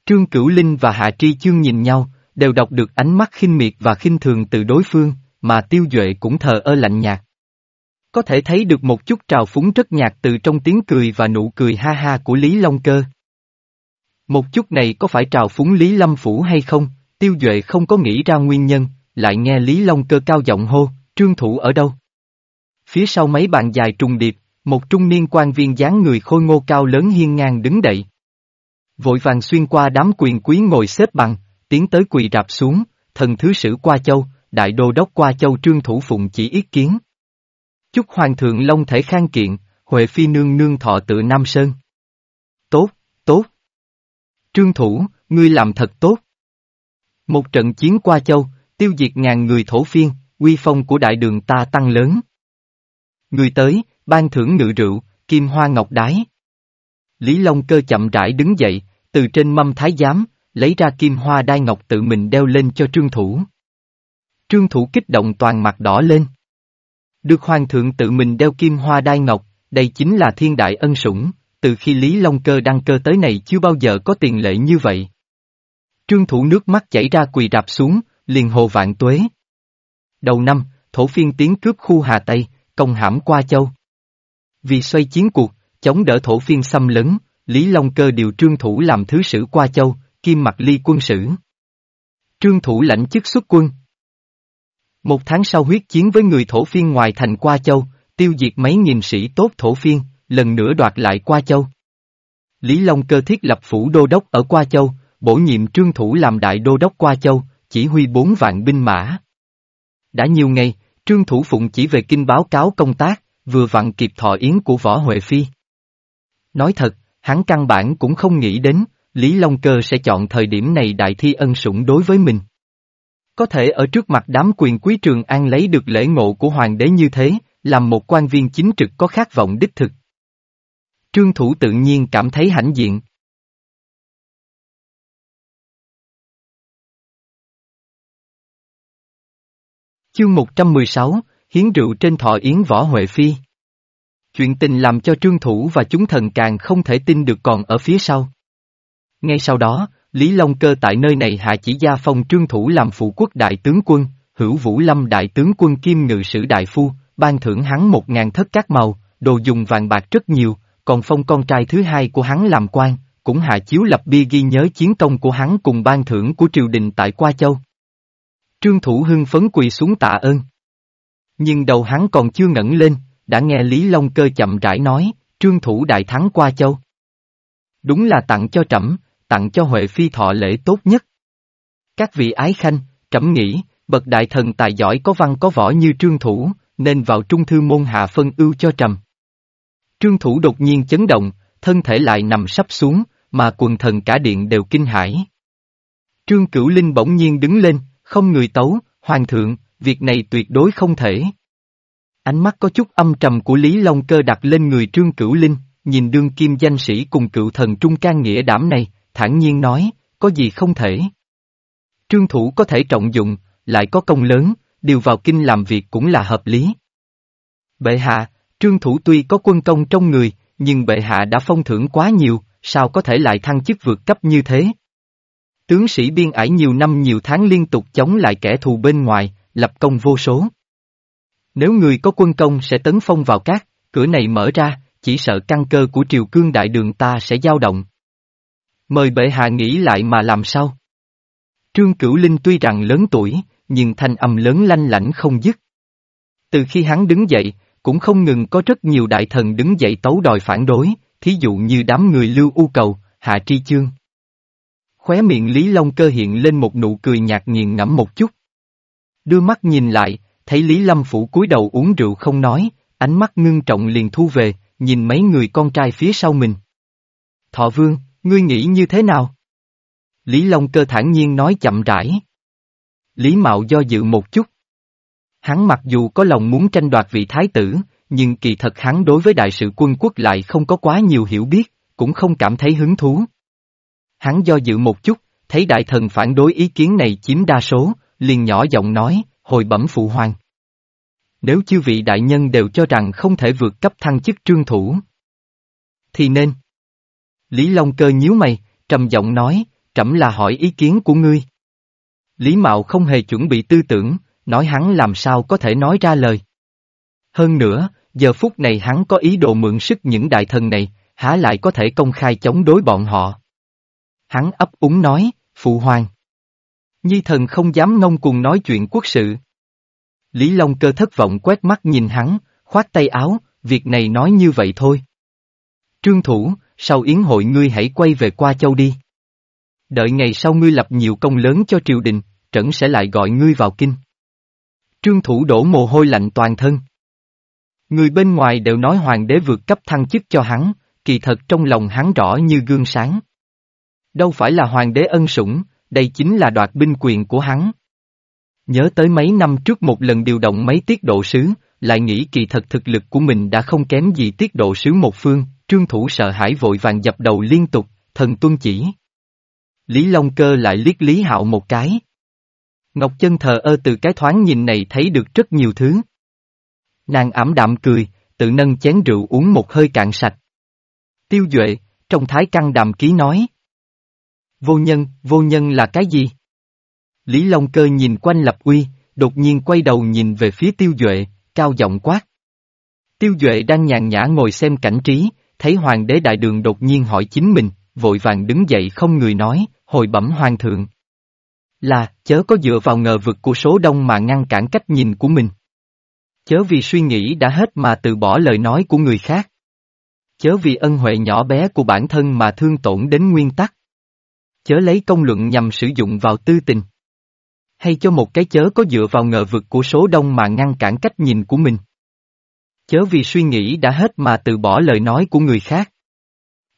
Trương Cửu Linh và Hạ Tri Chương nhìn nhau, đều đọc được ánh mắt khinh miệt và khinh thường từ đối phương, mà Tiêu Duệ cũng thờ ơ lạnh nhạt. Có thể thấy được một chút trào phúng rất nhạt từ trong tiếng cười và nụ cười ha ha của Lý Long Cơ. Một chút này có phải trào phúng Lý Lâm Phủ hay không, Tiêu Duệ không có nghĩ ra nguyên nhân, lại nghe Lý Long Cơ cao giọng hô, trương thủ ở đâu? Phía sau mấy bàn dài trùng điệp, một trung niên quan viên dáng người khôi ngô cao lớn hiên ngang đứng đậy. Vội vàng xuyên qua đám quyền quý ngồi xếp bằng, tiến tới quỳ rạp xuống, thần thứ sử qua châu, đại đô đốc qua châu trương thủ phụng chỉ ý kiến. Chúc hoàng thượng long thể khang kiện, Huệ phi nương nương thọ tự Nam Sơn. Trương thủ, ngươi làm thật tốt. Một trận chiến qua châu, tiêu diệt ngàn người thổ phiên, uy phong của đại đường ta tăng lớn. Người tới, ban thưởng ngự rượu, kim hoa ngọc đái. Lý Long cơ chậm rãi đứng dậy, từ trên mâm thái giám, lấy ra kim hoa đai ngọc tự mình đeo lên cho trương thủ. Trương thủ kích động toàn mặt đỏ lên. Được hoàng thượng tự mình đeo kim hoa đai ngọc, đây chính là thiên đại ân sủng, từ khi Lý Long cơ đăng cơ tới này chưa bao giờ có tiền lệ như vậy. Trương thủ nước mắt chảy ra quỳ rạp xuống, liền hồ vạn tuế. Đầu năm, thổ phiên tiến cướp khu Hà Tây, công hãm qua châu. Vì xoay chiến cuộc, chống đỡ thổ phiên xâm lấn, Lý Long Cơ điều trương thủ làm thứ sử qua châu, kim mặt ly quân sử. Trương thủ lãnh chức xuất quân. Một tháng sau huyết chiến với người thổ phiên ngoài thành qua châu, tiêu diệt mấy nghìn sĩ tốt thổ phiên, lần nữa đoạt lại qua châu. Lý Long Cơ thiết lập phủ đô đốc ở qua châu, bổ nhiệm trương thủ làm đại đô đốc qua châu, chỉ huy bốn vạn binh mã. Đã nhiều ngày, trương thủ phụng chỉ về kinh báo cáo công tác, vừa vặn kịp thọ yến của Võ Huệ Phi. Nói thật, hắn căn bản cũng không nghĩ đến, Lý Long Cơ sẽ chọn thời điểm này đại thi ân sủng đối với mình. Có thể ở trước mặt đám quyền quý trường an lấy được lễ ngộ của hoàng đế như thế, làm một quan viên chính trực có khát vọng đích thực. Trương Thủ tự nhiên cảm thấy hãnh diện. Chương 116, Hiến rượu trên thọ yến võ Huệ Phi. Chuyện tình làm cho trương thủ và chúng thần càng không thể tin được còn ở phía sau. Ngay sau đó, Lý Long Cơ tại nơi này hạ chỉ gia phong trương thủ làm phụ quốc đại tướng quân, hữu vũ lâm đại tướng quân kim ngự sử đại phu, ban thưởng hắn một ngàn thất các màu, đồ dùng vàng bạc rất nhiều, còn phong con trai thứ hai của hắn làm quan, cũng hạ chiếu lập bia ghi nhớ chiến công của hắn cùng ban thưởng của triều đình tại Qua Châu. Trương Thủ hưng phấn quỳ xuống tạ ơn. Nhưng đầu hắn còn chưa ngẩng lên, đã nghe Lý Long Cơ chậm rãi nói, Trương Thủ đại thắng Qua Châu. Đúng là tặng cho trẫm, tặng cho Huệ Phi thọ lễ tốt nhất. Các vị ái khanh, trẫm nghĩ, bậc đại thần tài giỏi có văn có võ như Trương Thủ, nên vào trung thư môn hạ phân ưu cho trầm. Trương Thủ đột nhiên chấn động, thân thể lại nằm sắp xuống, mà quần thần cả điện đều kinh hãi. Trương Cửu Linh bỗng nhiên đứng lên, không người tấu, hoàng thượng, việc này tuyệt đối không thể. Ánh mắt có chút âm trầm của Lý Long Cơ đặt lên người Trương Cửu Linh, nhìn đương kim danh sĩ cùng cựu thần trung can nghĩa đảm này, thản nhiên nói, có gì không thể. Trương Thủ có thể trọng dụng, lại có công lớn, điều vào kinh làm việc cũng là hợp lý. Bệ hạ, Trương Thủ tuy có quân công trong người, nhưng bệ hạ đã phong thưởng quá nhiều, sao có thể lại thăng chức vượt cấp như thế? Tướng sĩ biên ải nhiều năm nhiều tháng liên tục chống lại kẻ thù bên ngoài, lập công vô số. Nếu người có quân công sẽ tấn phong vào các, cửa này mở ra, chỉ sợ căn cơ của triều cương đại đường ta sẽ dao động. Mời bệ hạ nghĩ lại mà làm sao? Trương Cửu Linh tuy rằng lớn tuổi, nhưng thanh âm lớn lanh lảnh không dứt. Từ khi hắn đứng dậy, cũng không ngừng có rất nhiều đại thần đứng dậy tấu đòi phản đối, thí dụ như đám người Lưu U Cầu, Hạ Tri Chương. Khóe miệng Lý Long Cơ hiện lên một nụ cười nhạt nghiền ngẫm một chút. Đưa mắt nhìn lại, thấy Lý Lâm Phủ cúi đầu uống rượu không nói, ánh mắt ngưng trọng liền thu về, nhìn mấy người con trai phía sau mình. Thọ Vương, ngươi nghĩ như thế nào? Lý Long Cơ thản nhiên nói chậm rãi. Lý Mạo do dự một chút. Hắn mặc dù có lòng muốn tranh đoạt vị thái tử, nhưng kỳ thật hắn đối với đại sự quân quốc lại không có quá nhiều hiểu biết, cũng không cảm thấy hứng thú. Hắn do dự một chút, thấy đại thần phản đối ý kiến này chiếm đa số, liền nhỏ giọng nói, hồi bẩm phụ hoàng. Nếu chư vị đại nhân đều cho rằng không thể vượt cấp thăng chức trương thủ, thì nên. Lý Long Cơ nhíu mày, trầm giọng nói, trẫm là hỏi ý kiến của ngươi. Lý Mạo không hề chuẩn bị tư tưởng, nói hắn làm sao có thể nói ra lời. Hơn nữa, giờ phút này hắn có ý đồ mượn sức những đại thần này, há lại có thể công khai chống đối bọn họ. Hắn ấp úng nói, phụ hoàng. Nhi thần không dám ngông cùng nói chuyện quốc sự. Lý Long cơ thất vọng quét mắt nhìn hắn, khoát tay áo, việc này nói như vậy thôi. Trương Thủ, sau yến hội ngươi hãy quay về qua châu đi. Đợi ngày sau ngươi lập nhiều công lớn cho triều đình, trẫn sẽ lại gọi ngươi vào kinh. Trương Thủ đổ mồ hôi lạnh toàn thân. Người bên ngoài đều nói hoàng đế vượt cấp thăng chức cho hắn, kỳ thật trong lòng hắn rõ như gương sáng. Đâu phải là hoàng đế ân sủng, đây chính là đoạt binh quyền của hắn. Nhớ tới mấy năm trước một lần điều động mấy tiết độ sứ, lại nghĩ kỳ thật thực lực của mình đã không kém gì tiết độ sứ một phương, trương thủ sợ hãi vội vàng dập đầu liên tục, thần tuân chỉ. Lý Long Cơ lại liếc Lý Hạo một cái. Ngọc Chân thờ ơ từ cái thoáng nhìn này thấy được rất nhiều thứ. Nàng ảm đạm cười, tự nâng chén rượu uống một hơi cạn sạch. Tiêu Duệ, trong thái căng đàm ký nói. Vô nhân, vô nhân là cái gì? Lý Long Cơ nhìn quanh lập uy, đột nhiên quay đầu nhìn về phía Tiêu Duệ, cao giọng quát. Tiêu Duệ đang nhàn nhã ngồi xem cảnh trí, thấy hoàng đế đại đường đột nhiên hỏi chính mình, vội vàng đứng dậy không người nói, hồi bẩm hoàng thượng. Là, chớ có dựa vào ngờ vực của số đông mà ngăn cản cách nhìn của mình. Chớ vì suy nghĩ đã hết mà từ bỏ lời nói của người khác. Chớ vì ân huệ nhỏ bé của bản thân mà thương tổn đến nguyên tắc. Chớ lấy công luận nhằm sử dụng vào tư tình. Hay cho một cái chớ có dựa vào ngờ vực của số đông mà ngăn cản cách nhìn của mình. Chớ vì suy nghĩ đã hết mà từ bỏ lời nói của người khác.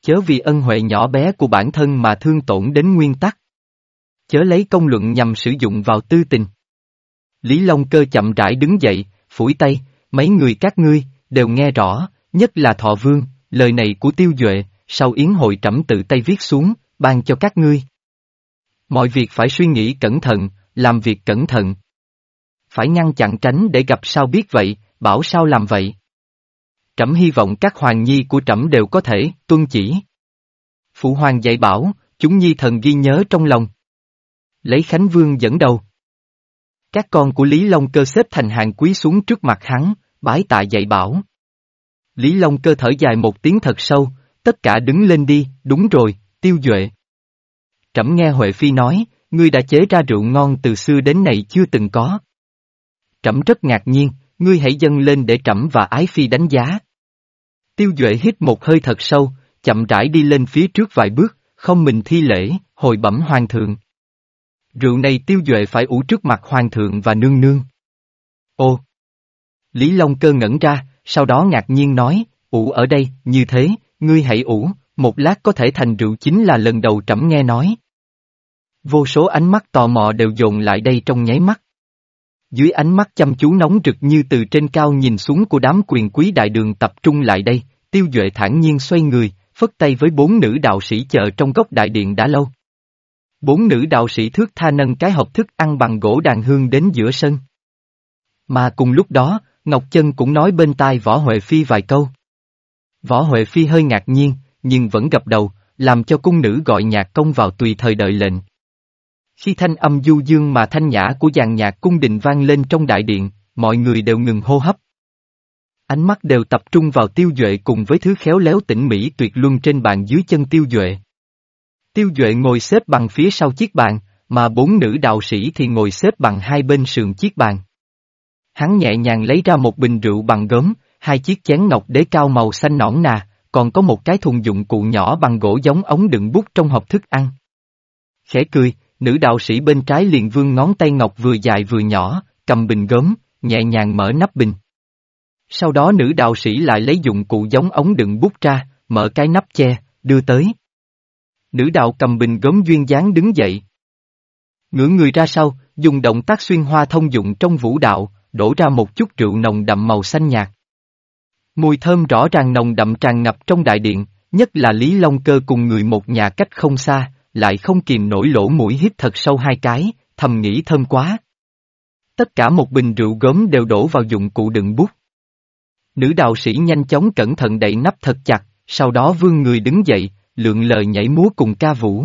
Chớ vì ân huệ nhỏ bé của bản thân mà thương tổn đến nguyên tắc. Chớ lấy công luận nhằm sử dụng vào tư tình. Lý Long Cơ chậm rãi đứng dậy, phủi tay, mấy người các ngươi, đều nghe rõ, nhất là Thọ Vương, lời này của Tiêu Duệ, sau yến hội trẫm tự tay viết xuống, ban cho các ngươi. Mọi việc phải suy nghĩ cẩn thận, làm việc cẩn thận. Phải ngăn chặn tránh để gặp sao biết vậy, bảo sao làm vậy. Trẫm hy vọng các hoàng nhi của trẫm đều có thể, tuân chỉ. Phụ hoàng dạy bảo, chúng nhi thần ghi nhớ trong lòng. Lấy Khánh Vương dẫn đầu. Các con của Lý Long Cơ xếp thành hàng quý xuống trước mặt hắn, bái tạ dạy bảo. Lý Long Cơ thở dài một tiếng thật sâu, tất cả đứng lên đi, đúng rồi, tiêu duệ. Trẫm nghe Huệ Phi nói, ngươi đã chế ra rượu ngon từ xưa đến nay chưa từng có. Trẫm rất ngạc nhiên, ngươi hãy dâng lên để trẫm và Ái Phi đánh giá. Tiêu Duệ hít một hơi thật sâu, chậm rãi đi lên phía trước vài bước, không mình thi lễ, hồi bẩm hoàng thượng. Rượu này Tiêu Duệ phải ủ trước mặt hoàng thượng và nương nương. Ô! Lý Long cơ ngẩn ra, sau đó ngạc nhiên nói, ủ ở đây, như thế, ngươi hãy ủ, một lát có thể thành rượu chính là lần đầu trẫm nghe nói. Vô số ánh mắt tò mò đều dồn lại đây trong nháy mắt. Dưới ánh mắt chăm chú nóng rực như từ trên cao nhìn xuống của đám quyền quý đại đường tập trung lại đây, tiêu duệ thản nhiên xoay người, phất tay với bốn nữ đạo sĩ chờ trong góc đại điện đã lâu. Bốn nữ đạo sĩ thước tha nâng cái hộp thức ăn bằng gỗ đàn hương đến giữa sân. Mà cùng lúc đó, Ngọc Chân cũng nói bên tai Võ Huệ Phi vài câu. Võ Huệ Phi hơi ngạc nhiên, nhưng vẫn gập đầu, làm cho cung nữ gọi nhạc công vào tùy thời đợi lệnh. Khi thanh âm du dương mà thanh nhã của dàn nhạc cung đình vang lên trong đại điện, mọi người đều ngừng hô hấp. Ánh mắt đều tập trung vào tiêu duệ cùng với thứ khéo léo tĩnh mỹ tuyệt luân trên bàn dưới chân tiêu duệ. Tiêu duệ ngồi xếp bằng phía sau chiếc bàn, mà bốn nữ đạo sĩ thì ngồi xếp bằng hai bên sườn chiếc bàn. Hắn nhẹ nhàng lấy ra một bình rượu bằng gốm, hai chiếc chén ngọc đế cao màu xanh nõn nà, còn có một cái thùng dụng cụ nhỏ bằng gỗ giống ống đựng bút trong hộp thức ăn. Khẽ cười, nữ đạo sĩ bên trái liền vương ngón tay ngọc vừa dài vừa nhỏ, cầm bình gốm, nhẹ nhàng mở nắp bình. Sau đó nữ đạo sĩ lại lấy dụng cụ giống ống đựng bút ra, mở cái nắp che, đưa tới. Nữ đạo cầm bình gốm duyên dáng đứng dậy. Ngửa người ra sau, dùng động tác xuyên hoa thông dụng trong vũ đạo, đổ ra một chút rượu nồng đậm màu xanh nhạt. Mùi thơm rõ ràng nồng đậm tràn ngập trong đại điện, nhất là Lý Long Cơ cùng người một nhà cách không xa, lại không kìm nổi lỗ mũi hít thật sâu hai cái, thầm nghĩ thơm quá. Tất cả một bình rượu gốm đều đổ vào dụng cụ đựng bút. Nữ đạo sĩ nhanh chóng cẩn thận đậy nắp thật chặt, sau đó vương người đứng dậy, lượng lời nhảy múa cùng ca vũ.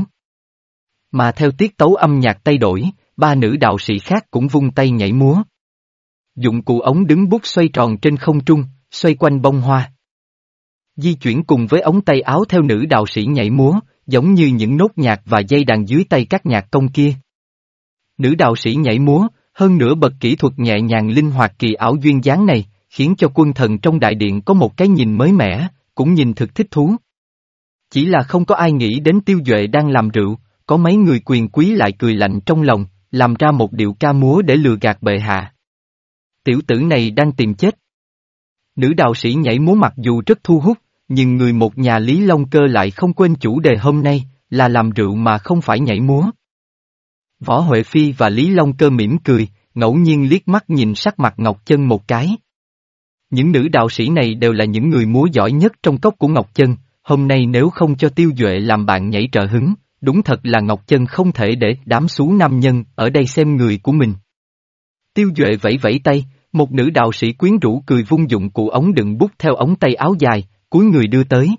Mà theo tiết tấu âm nhạc thay đổi, ba nữ đạo sĩ khác cũng vung tay nhảy múa. Dụng cụ ống đứng bút xoay tròn trên không trung, xoay quanh bông hoa. Di chuyển cùng với ống tay áo theo nữ đạo sĩ nhảy múa, giống như những nốt nhạc và dây đàn dưới tay các nhạc công kia. Nữ đạo sĩ nhảy múa, hơn nữa bậc kỹ thuật nhẹ nhàng linh hoạt kỳ ảo duyên dáng này, khiến cho quân thần trong đại điện có một cái nhìn mới mẻ, cũng nhìn thực thích thú. Chỉ là không có ai nghĩ đến tiêu duệ đang làm rượu, có mấy người quyền quý lại cười lạnh trong lòng, làm ra một điệu ca múa để lừa gạt bệ hạ. Tiểu tử này đang tìm chết. Nữ đạo sĩ nhảy múa mặc dù rất thu hút, nhưng người một nhà Lý Long Cơ lại không quên chủ đề hôm nay, là làm rượu mà không phải nhảy múa. Võ Huệ Phi và Lý Long Cơ mỉm cười, ngẫu nhiên liếc mắt nhìn sắc mặt Ngọc Chân một cái. Những nữ đạo sĩ này đều là những người múa giỏi nhất trong cốc của Ngọc Chân, hôm nay nếu không cho Tiêu Duệ làm bạn nhảy trợ hứng, đúng thật là Ngọc Chân không thể để đám xú nam nhân ở đây xem người của mình. Tiêu Duệ vẫy vẫy tay, một nữ đạo sĩ quyến rũ cười vung dụng cụ ống đựng bút theo ống tay áo dài, cuối người đưa tới.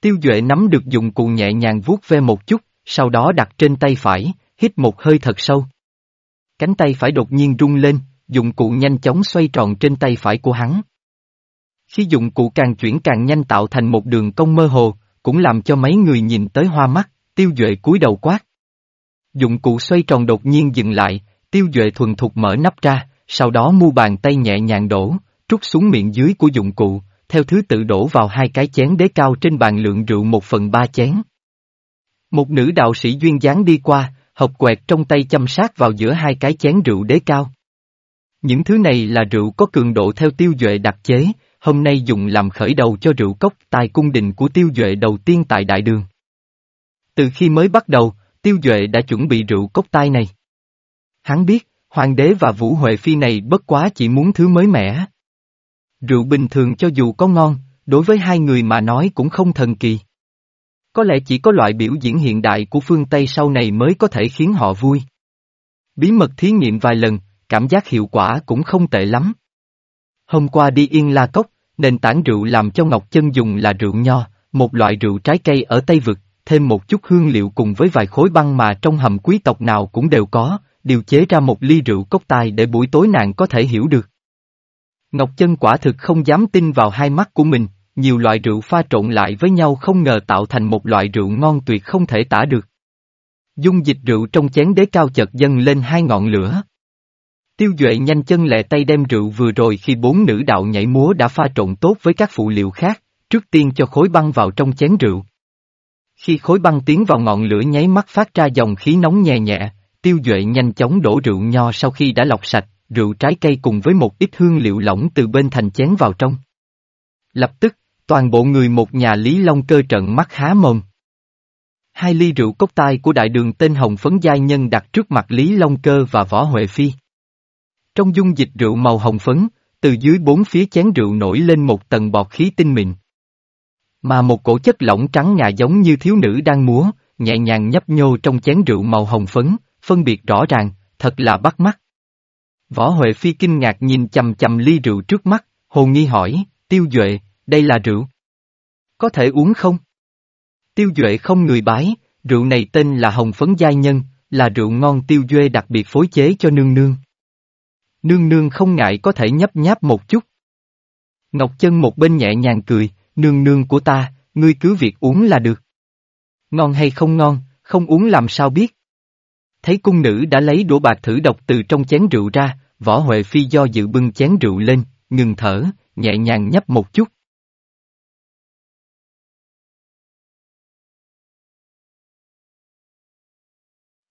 Tiêu Duệ nắm được dụng cụ nhẹ nhàng vuốt ve một chút, sau đó đặt trên tay phải, hít một hơi thật sâu. Cánh tay phải đột nhiên rung lên, dụng cụ nhanh chóng xoay tròn trên tay phải của hắn. Khi dụng cụ càng chuyển càng nhanh tạo thành một đường cong mơ hồ, cũng làm cho mấy người nhìn tới hoa mắt, tiêu duệ cúi đầu quát. Dụng cụ xoay tròn đột nhiên dừng lại, tiêu duệ thuần thục mở nắp ra, sau đó mu bàn tay nhẹ nhàng đổ, trút xuống miệng dưới của dụng cụ, theo thứ tự đổ vào hai cái chén đế cao trên bàn lượng rượu một phần ba chén. Một nữ đạo sĩ duyên dáng đi qua, hộp quẹt trong tay chăm sát vào giữa hai cái chén rượu đế cao. Những thứ này là rượu có cường độ theo tiêu duệ đặc chế, hôm nay dùng làm khởi đầu cho rượu cốc tài cung đình của tiêu duệ đầu tiên tại đại đường. Từ khi mới bắt đầu, tiêu duệ đã chuẩn bị rượu cốc tai này. Hắn biết, hoàng đế và vũ huệ phi này bất quá chỉ muốn thứ mới mẻ. Rượu bình thường cho dù có ngon, đối với hai người mà nói cũng không thần kỳ. Có lẽ chỉ có loại biểu diễn hiện đại của phương Tây sau này mới có thể khiến họ vui. Bí mật thí nghiệm vài lần, cảm giác hiệu quả cũng không tệ lắm. Hôm qua đi Yên La Cốc, nền tảng rượu làm cho Ngọc Chân dùng là rượu nho, một loại rượu trái cây ở Tây Vực, thêm một chút hương liệu cùng với vài khối băng mà trong hầm quý tộc nào cũng đều có, điều chế ra một ly rượu cốc tai để buổi tối nàng có thể hiểu được. Ngọc Chân quả thực không dám tin vào hai mắt của mình, nhiều loại rượu pha trộn lại với nhau không ngờ tạo thành một loại rượu ngon tuyệt không thể tả được. Dung dịch rượu trong chén đế cao chợt dâng lên hai ngọn lửa. Tiêu Duệ nhanh chân lẹ tay đem rượu vừa rồi khi bốn nữ đạo nhảy múa đã pha trộn tốt với các phụ liệu khác, trước tiên cho khối băng vào trong chén rượu. Khi khối băng tiến vào ngọn lửa nháy mắt phát ra dòng khí nóng nhẹ nhẹ, Tiêu Duệ nhanh chóng đổ rượu nho sau khi đã lọc sạch, rượu trái cây cùng với một ít hương liệu lỏng từ bên thành chén vào trong. Lập tức, toàn bộ người một nhà Lý Long cơ trận mắt há mồm. Hai ly rượu cốc tai của đại đường tên Hồng Phấn Giai Nhân đặt trước mặt Lý Long Cơ và Võ Huệ Phi. Trong dung dịch rượu màu hồng phấn, từ dưới bốn phía chén rượu nổi lên một tầng bọt khí tinh mịn. Mà một cổ chất lỏng trắng ngà giống như thiếu nữ đang múa, nhẹ nhàng nhấp nhô trong chén rượu màu hồng phấn, phân biệt rõ ràng, thật là bắt mắt. Võ Huệ Phi kinh ngạc nhìn chầm chầm ly rượu trước mắt, hồ nghi hỏi, tiêu duệ, đây là rượu. Có thể uống không? Tiêu duệ không người bái, rượu này tên là hồng phấn giai nhân, là rượu ngon tiêu duệ đặc biệt phối chế cho nương nương. Nương nương không ngại có thể nhấp nháp một chút. Ngọc Chân một bên nhẹ nhàng cười, nương nương của ta, ngươi cứ việc uống là được. Ngon hay không ngon, không uống làm sao biết. Thấy cung nữ đã lấy đũa bạc thử độc từ trong chén rượu ra, võ Huệ Phi do dự bưng chén rượu lên, ngừng thở, nhẹ nhàng nhấp một chút.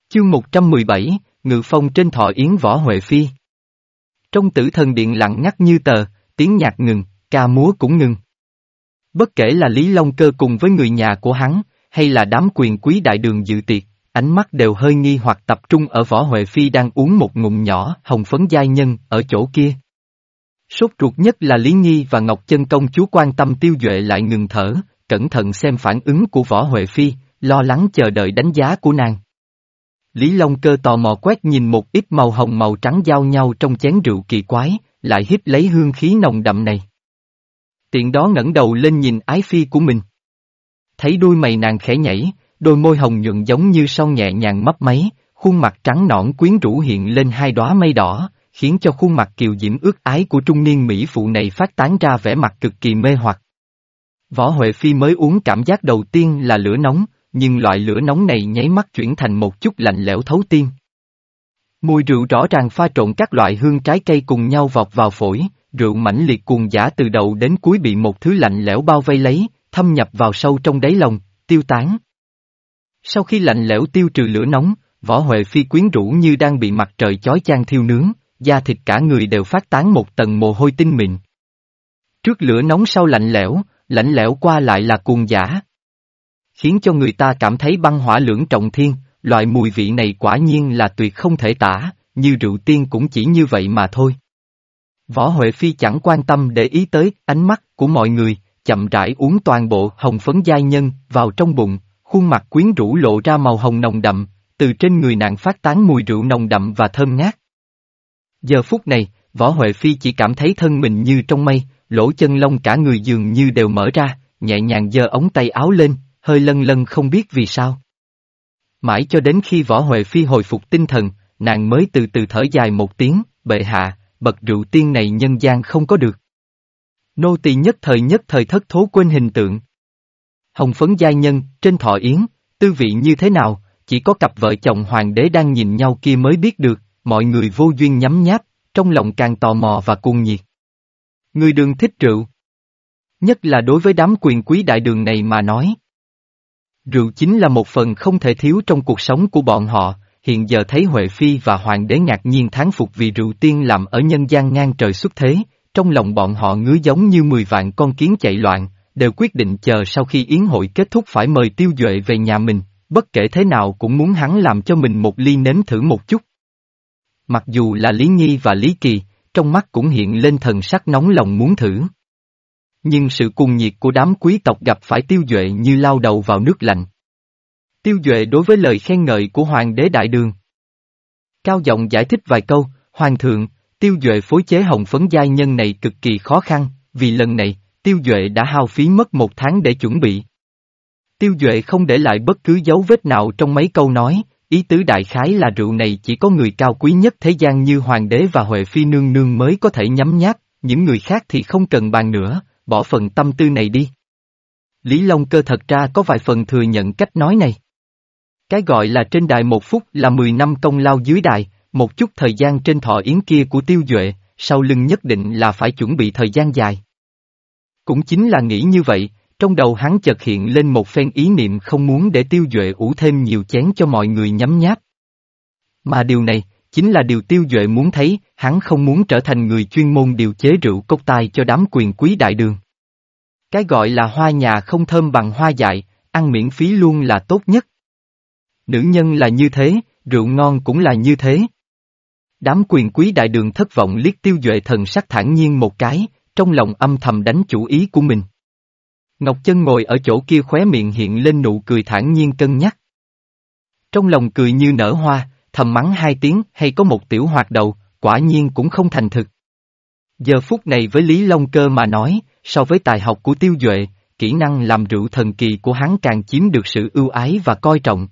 Chương 117, Ngự phong trên thọ yến võ Huệ Phi. Trong tử thần điện lặng ngắt như tờ, tiếng nhạc ngừng, ca múa cũng ngừng. Bất kể là Lý Long Cơ cùng với người nhà của hắn, hay là đám quyền quý đại đường dự tiệc, ánh mắt đều hơi nghi hoặc tập trung ở võ Huệ Phi đang uống một ngụm nhỏ hồng phấn giai nhân ở chỗ kia. Sốt ruột nhất là Lý Nhi và Ngọc Chân công chúa quan tâm tiêu duệ lại ngừng thở, cẩn thận xem phản ứng của võ Huệ Phi, lo lắng chờ đợi đánh giá của nàng. Lý Long Cơ tò mò quét nhìn một ít màu hồng màu trắng giao nhau trong chén rượu kỳ quái, lại hít lấy hương khí nồng đậm này. Tiện đó ngẩng đầu lên nhìn ái phi của mình. Thấy đuôi mày nàng khẽ nhảy, đôi môi hồng nhuận giống như son nhẹ nhàng mấp máy, khuôn mặt trắng nõn quyến rũ hiện lên hai đóa mây đỏ, khiến cho khuôn mặt kiều diễm ước ái của trung niên Mỹ phụ này phát tán ra vẻ mặt cực kỳ mê hoặc. Võ Huệ Phi mới uống cảm giác đầu tiên là lửa nóng, nhưng loại lửa nóng này nháy mắt chuyển thành một chút lạnh lẽo thấu tim. Mùi rượu rõ ràng pha trộn các loại hương trái cây cùng nhau vọt vào phổi, rượu mãnh liệt cuồng giả từ đầu đến cuối bị một thứ lạnh lẽo bao vây lấy, thâm nhập vào sâu trong đáy lòng, tiêu tán. Sau khi lạnh lẽo tiêu trừ lửa nóng, võ Huệ Phi quyến rũ như đang bị mặt trời chói chang thiêu nướng, da thịt cả người đều phát tán một tầng mồ hôi tinh mịn. Trước lửa nóng sau lạnh lẽo, lạnh lẽo qua lại là cuồng giả. Khiến cho người ta cảm thấy băng hỏa lưỡng trọng thiên, loại mùi vị này quả nhiên là tuyệt không thể tả, như rượu tiên cũng chỉ như vậy mà thôi. Võ Huệ Phi chẳng quan tâm để ý tới ánh mắt của mọi người, chậm rãi uống toàn bộ hồng phấn giai nhân vào trong bụng, khuôn mặt quyến rũ lộ ra màu hồng nồng đậm, từ trên người nàng phát tán mùi rượu nồng đậm và thơm ngát. Giờ phút này, Võ Huệ Phi chỉ cảm thấy thân mình như trong mây, lỗ chân lông cả người dường như đều mở ra, nhẹ nhàng giơ ống tay áo lên, hơi lân lân không biết vì sao. Mãi cho đến khi Võ Huệ Phi hồi phục tinh thần, nàng mới từ từ thở dài một tiếng, bệ hạ, bậc rượu tiên này nhân gian không có được. Nô tỳ nhất thời nhất thời thất thố quên hình tượng. Hồng phấn giai nhân, trên thọ yến, tư vị như thế nào, chỉ có cặp vợ chồng hoàng đế đang nhìn nhau kia mới biết được, mọi người vô duyên nhắm nháp, trong lòng càng tò mò và cuồng nhiệt. Người đường thích rượu. Nhất là đối với đám quyền quý đại đường này mà nói. Rượu chính là một phần không thể thiếu trong cuộc sống của bọn họ, hiện giờ thấy Huệ Phi và Hoàng đế ngạc nhiên thán phục vì rượu tiên làm ở nhân gian ngang trời xuất thế, trong lòng bọn họ ngứa giống như 10 vạn con kiến chạy loạn, đều quyết định chờ sau khi yến hội kết thúc phải mời tiêu duệ về nhà mình, bất kể thế nào cũng muốn hắn làm cho mình một ly nếm thử một chút. Mặc dù là Lý Nhi và Lý Kỳ, trong mắt cũng hiện lên thần sắc nóng lòng muốn thử. Nhưng sự cuồng nhiệt của đám quý tộc gặp phải tiêu duệ như lao đầu vào nước lạnh. Tiêu duệ đối với lời khen ngợi của hoàng đế đại đường. Cao giọng giải thích vài câu, hoàng thượng, tiêu duệ phối chế hồng phấn giai nhân này cực kỳ khó khăn, vì lần này, tiêu duệ đã hao phí mất một tháng để chuẩn bị. Tiêu duệ không để lại bất cứ dấu vết nào trong mấy câu nói, ý tứ đại khái là rượu này chỉ có người cao quý nhất thế gian như hoàng đế và huệ phi nương nương mới có thể nhắm nháp, những người khác thì không cần bàn nữa, bỏ phần tâm tư này đi. Lý Long Cơ thật ra có vài phần thừa nhận cách nói này. Cái gọi là trên đài một phút là 10 năm công lao dưới đài, một chút thời gian trên thọ yến kia của tiêu duệ, sau lưng nhất định là phải chuẩn bị thời gian dài. Cũng chính là nghĩ như vậy, trong đầu hắn chợt hiện lên một phen ý niệm không muốn để tiêu duệ ủ thêm nhiều chén cho mọi người nhấm nháp. Mà điều này, chính là điều tiêu duệ muốn thấy, hắn không muốn trở thành người chuyên môn điều chế rượu cốc tai cho đám quyền quý đại đường. Cái gọi là hoa nhà không thơm bằng hoa dại, ăn miễn phí luôn là tốt nhất. Nữ nhân là như thế, rượu ngon cũng là như thế. Đám quyền quý đại đường thất vọng liếc tiêu duệ thần sắc thản nhiên một cái, trong lòng âm thầm đánh chủ ý của mình. Ngọc Chân ngồi ở chỗ kia khóe miệng hiện lên nụ cười thản nhiên cân nhắc. Trong lòng cười như nở hoa, thầm mắng hai tiếng hay có một tiểu hoạt đầu, quả nhiên cũng không thành thực. Giờ phút này với Lý Long Cơ mà nói, so với tài học của Tiêu Duệ, kỹ năng làm rượu thần kỳ của hắn càng chiếm được sự ưu ái và coi trọng.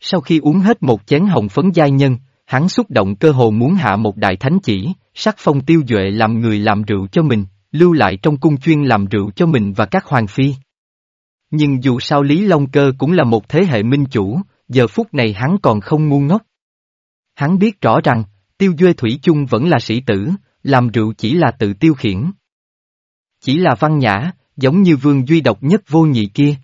Sau khi uống hết một chén hồng phấn giai nhân, hắn xúc động cơ hồ muốn hạ một đại thánh chỉ, sắc phong Tiêu Duệ làm người làm rượu cho mình, lưu lại trong cung chuyên làm rượu cho mình và các hoàng phi. Nhưng dù sao Lý Long Cơ cũng là một thế hệ minh chủ, giờ phút này hắn còn không ngu ngốc. Hắn biết rõ rằng, tiêu duê thủy chung vẫn là sĩ tử, làm rượu chỉ là tự tiêu khiển. Chỉ là văn nhã, giống như vương duy độc nhất vô nhị kia.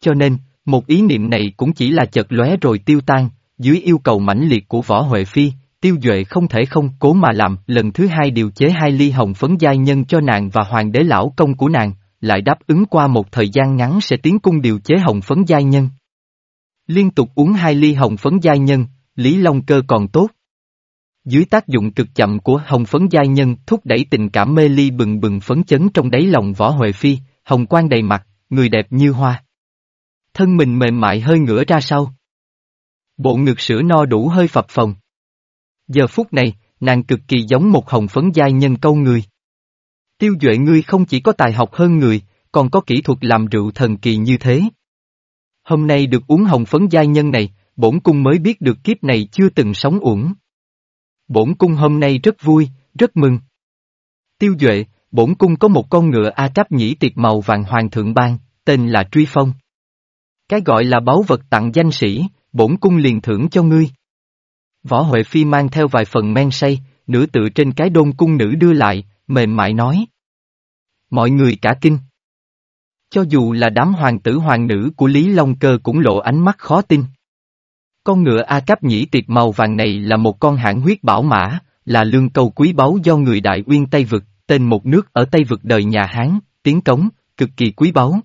Cho nên, một ý niệm này cũng chỉ là chợt lóe rồi tiêu tan, dưới yêu cầu mãnh liệt của Võ Huệ Phi, tiêu duệ không thể không cố mà làm, lần thứ hai điều chế hai ly hồng phấn giai nhân cho nàng và hoàng đế lão công của nàng, lại đáp ứng qua một thời gian ngắn sẽ tiến cung điều chế hồng phấn giai nhân. Liên tục uống hai ly hồng phấn giai nhân, Lý Long Cơ còn tốt. Dưới tác dụng cực chậm của hồng phấn giai nhân thúc đẩy tình cảm mê ly bừng bừng phấn chấn trong đáy lòng võ Huệ Phi, hồng quang đầy mặt, người đẹp như hoa. Thân mình mềm mại hơi ngửa ra sau. Bộ ngực sữa no đủ hơi phập phồng. Giờ phút này, nàng cực kỳ giống một hồng phấn giai nhân câu người. Tiêu duệ ngươi không chỉ có tài học hơn người, còn có kỹ thuật làm rượu thần kỳ như thế. Hôm nay được uống hồng phấn giai nhân này, bổn cung mới biết được kiếp này chưa từng sống uổng. Bổn cung hôm nay rất vui, rất mừng. Tiêu Duệ, bổn cung có một con ngựa A Cáp nhĩ tiệt màu vàng hoàng thượng ban, tên là Truy Phong. Cái gọi là báu vật tặng danh sĩ, bổn cung liền thưởng cho ngươi. Võ Huệ Phi mang theo vài phần men say, nửa tự trên cái đôn cung nữ đưa lại, mềm mại nói. Mọi người cả kinh. Cho dù là đám hoàng tử hoàng nữ của Lý Long Cơ cũng lộ ánh mắt khó tin. Con ngựa A Cáp Nhĩ tiệt màu vàng này là một con hãng huyết bảo mã, là lương cầu quý báu do người Đại Uyên Tây Vực, tên một nước ở Tây Vực đời nhà Hán, tiếng cống, cực kỳ quý báu.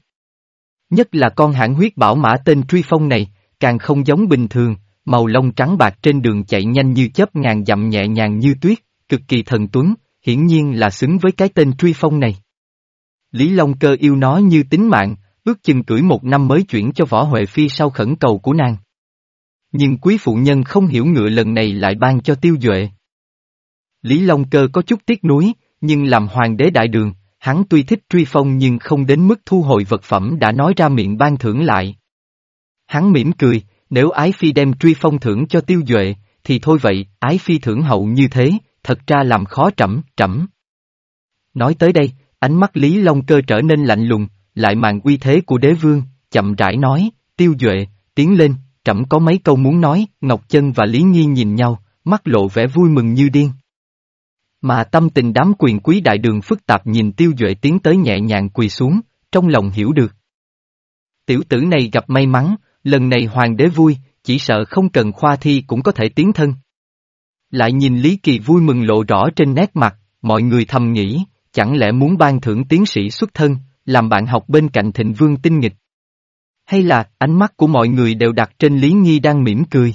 Nhất là con hãng huyết bảo mã tên Truy Phong này, càng không giống bình thường, màu lông trắng bạc trên đường chạy nhanh như chớp ngàn dặm nhẹ nhàng như tuyết, cực kỳ thần tuấn, hiển nhiên là xứng với cái tên Truy Phong này. Lý Long Cơ yêu nó như tính mạng, ước chừng cưỡi một năm mới chuyển cho Võ Huệ Phi sau khẩn cầu của nàng. Nhưng quý phụ nhân không hiểu ngựa lần này lại ban cho tiêu duệ. Lý Long Cơ có chút tiếc nuối, nhưng làm hoàng đế đại đường, hắn tuy thích truy phong nhưng không đến mức thu hồi vật phẩm đã nói ra miệng ban thưởng lại. Hắn mỉm cười, nếu ái phi đem truy phong thưởng cho tiêu duệ, thì thôi vậy, ái phi thưởng hậu như thế, thật ra làm khó trẫm, trẫm. Nói tới đây, ánh mắt Lý Long Cơ trở nên lạnh lùng, lại màn uy thế của đế vương, chậm rãi nói, tiêu duệ, tiến lên, trẫm có mấy câu muốn nói, Ngọc Chân và Lý Nhi nhìn nhau, mắt lộ vẻ vui mừng như điên. Mà tâm tình đám quyền quý đại đường phức tạp nhìn tiêu duệ tiến tới nhẹ nhàng quỳ xuống, trong lòng hiểu được. Tiểu tử này gặp may mắn, lần này hoàng đế vui, chỉ sợ không cần khoa thi cũng có thể tiến thân. Lại nhìn Lý Kỳ vui mừng lộ rõ trên nét mặt, mọi người thầm nghĩ, chẳng lẽ muốn ban thưởng tiến sĩ xuất thân, làm bạn học bên cạnh thịnh vương tinh nghịch. Hay là, ánh mắt của mọi người đều đặt trên Lý nghi đang mỉm cười.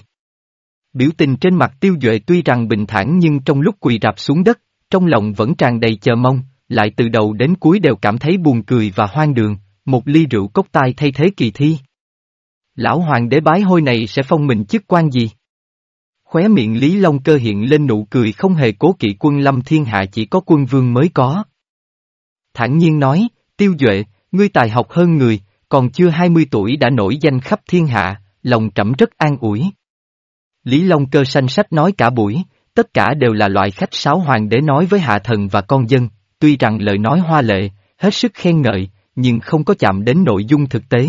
Biểu tình trên mặt tiêu duệ tuy rằng bình thản nhưng trong lúc quỳ rạp xuống đất, trong lòng vẫn tràn đầy chờ mong, lại từ đầu đến cuối đều cảm thấy buồn cười và hoang đường, một ly rượu cốc tai thay thế kỳ thi. Lão hoàng đế bái hôi này sẽ phong mình chức quan gì? Khóe miệng Lý Long cơ hiện lên nụ cười không hề cố kỵ quân lâm thiên hạ chỉ có quân vương mới có. Thẳng nhiên nói, tiêu duệ, ngươi tài học hơn người, còn chưa 20 tuổi đã nổi danh khắp thiên hạ, lòng trẫm rất an ủi. Lý Long cơ sanh sách nói cả buổi, tất cả đều là loại khách sáo hoàng đế nói với hạ thần và con dân, tuy rằng lời nói hoa lệ, hết sức khen ngợi, nhưng không có chạm đến nội dung thực tế.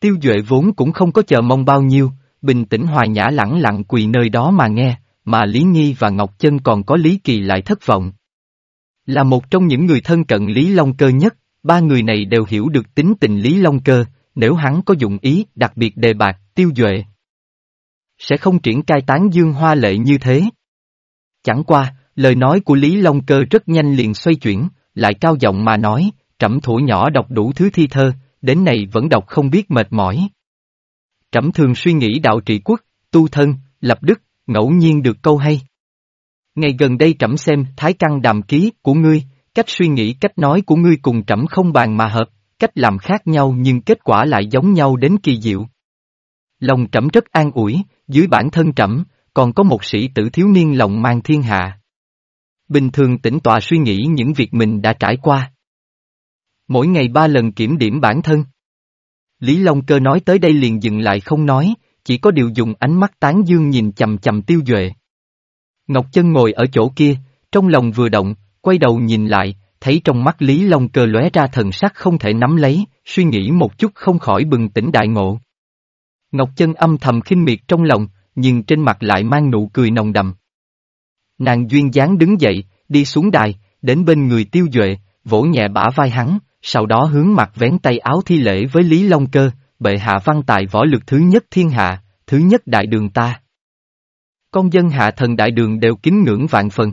Tiêu Duệ vốn cũng không có chờ mong bao nhiêu, bình tĩnh hòa nhã lẳng lặng quỳ nơi đó mà nghe, mà Lý Nghi và Ngọc Chân còn có Lý Kỳ lại thất vọng. Là một trong những người thân cận Lý Long Cơ nhất, ba người này đều hiểu được tính tình Lý Long Cơ, nếu hắn có dụng ý đặc biệt đề bạc, tiêu duệ. Sẽ không triển cai tán dương hoa lệ như thế. Chẳng qua, lời nói của Lý Long Cơ rất nhanh liền xoay chuyển, lại cao giọng mà nói, trẫm thủ nhỏ đọc đủ thứ thi thơ, đến này vẫn đọc không biết mệt mỏi. Trẫm thường suy nghĩ đạo trị quốc, tu thân, lập đức, ngẫu nhiên được câu hay. Ngày gần đây trẫm xem thái căn đàm ký của ngươi, cách suy nghĩ cách nói của ngươi cùng trẫm không bàn mà hợp, cách làm khác nhau nhưng kết quả lại giống nhau đến kỳ diệu. Lòng trẫm rất an ủi, dưới bản thân trẫm, còn có một sĩ tử thiếu niên lòng mang thiên hạ. Bình thường tĩnh tọa suy nghĩ những việc mình đã trải qua. Mỗi ngày ba lần kiểm điểm bản thân. Lý Long Cơ nói tới đây liền dừng lại không nói, chỉ có điều dùng ánh mắt tán dương nhìn chầm chầm tiêu duệ. Ngọc Chân ngồi ở chỗ kia, trong lòng vừa động, quay đầu nhìn lại, thấy trong mắt Lý Long Cơ lóe ra thần sắc không thể nắm lấy, suy nghĩ một chút không khỏi bừng tỉnh đại ngộ. Ngọc Chân âm thầm khinh miệt trong lòng, nhưng trên mặt lại mang nụ cười nồng đậm. Nàng duyên dáng đứng dậy, đi xuống đài, đến bên người tiêu duệ, vỗ nhẹ bả vai hắn, sau đó hướng mặt vén tay áo thi lễ với Lý Long Cơ, bệ hạ văn tài võ lực thứ nhất thiên hạ, thứ nhất đại đường ta. Con dân hạ thần đại đường đều kính ngưỡng vạn phần.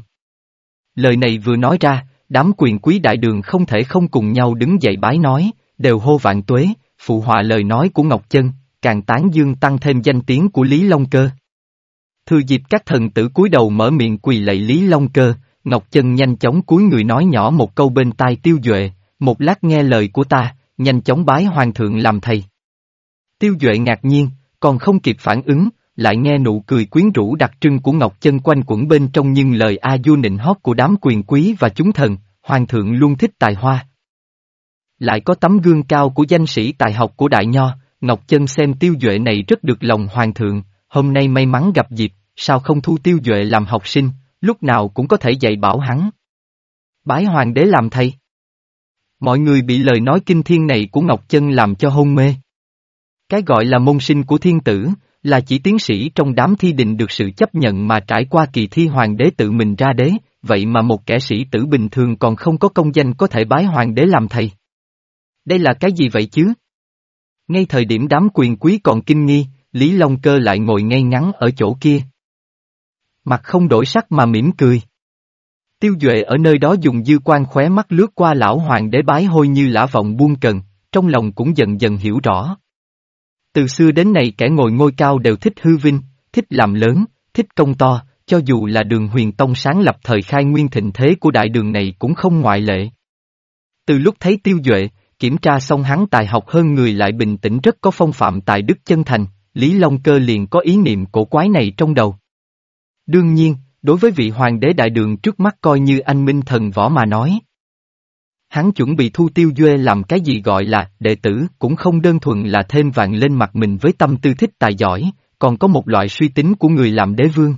Lời này vừa nói ra, đám quyền quý đại đường không thể không cùng nhau đứng dậy bái nói, đều hô vạn tuế, phụ họa lời nói của Ngọc Chân, càng tán dương tăng thêm danh tiếng của Lý Long Cơ. Thừa dịp các thần tử cúi đầu mở miệng quỳ lạy Lý Long Cơ, Ngọc Chân nhanh chóng cúi người nói nhỏ một câu bên tai tiêu duệ, một lát nghe lời của ta, nhanh chóng bái hoàng thượng làm thầy. Tiêu duệ ngạc nhiên, còn không kịp phản ứng, lại nghe nụ cười quyến rũ đặc trưng của Ngọc Chân quanh quẩn bên trong nhưng lời a du nịnh hót của đám quyền quý và chúng thần, hoàng thượng luôn thích tài hoa. Lại có tấm gương cao của danh sĩ tài học của Đại Nho, Ngọc Chân xem tiêu duệ này rất được lòng hoàng thượng, hôm nay may mắn gặp dịp, sao không thu tiêu duệ làm học sinh, lúc nào cũng có thể dạy bảo hắn. Bái hoàng đế làm thầy. Mọi người bị lời nói kinh thiên này của Ngọc Chân làm cho hôn mê. Cái gọi là môn sinh của thiên tử, là chỉ tiến sĩ trong đám thi định được sự chấp nhận mà trải qua kỳ thi hoàng đế tự mình ra đế, vậy mà một kẻ sĩ tử bình thường còn không có công danh có thể bái hoàng đế làm thầy. Đây là cái gì vậy chứ? Ngay thời điểm đám quyền quý còn kinh nghi, Lý Long Cơ lại ngồi ngay ngắn ở chỗ kia. Mặt không đổi sắc mà mỉm cười. Tiêu Duệ ở nơi đó dùng dư quan khóe mắt lướt qua lão hoàng đế bái hôi như lã vọng buông cần, trong lòng cũng dần dần hiểu rõ. Từ xưa đến nay kẻ ngồi ngôi cao đều thích hư vinh, thích làm lớn, thích công to, cho dù là đường huyền tông sáng lập thời khai nguyên thịnh thế của đại đường này cũng không ngoại lệ. Từ lúc thấy tiêu duệ, kiểm tra xong hắn tài học hơn người lại bình tĩnh rất có phong phạm tài đức chân thành, Lý Long Cơ liền có ý niệm cổ quái này trong đầu. Đương nhiên, đối với vị hoàng đế đại đường trước mắt coi như anh minh thần võ mà nói. Hắn chuẩn bị thu tiêu duê làm cái gì gọi là đệ tử cũng không đơn thuần là thêm vàng lên mặt mình với tâm tư thích tài giỏi, còn có một loại suy tính của người làm đế vương.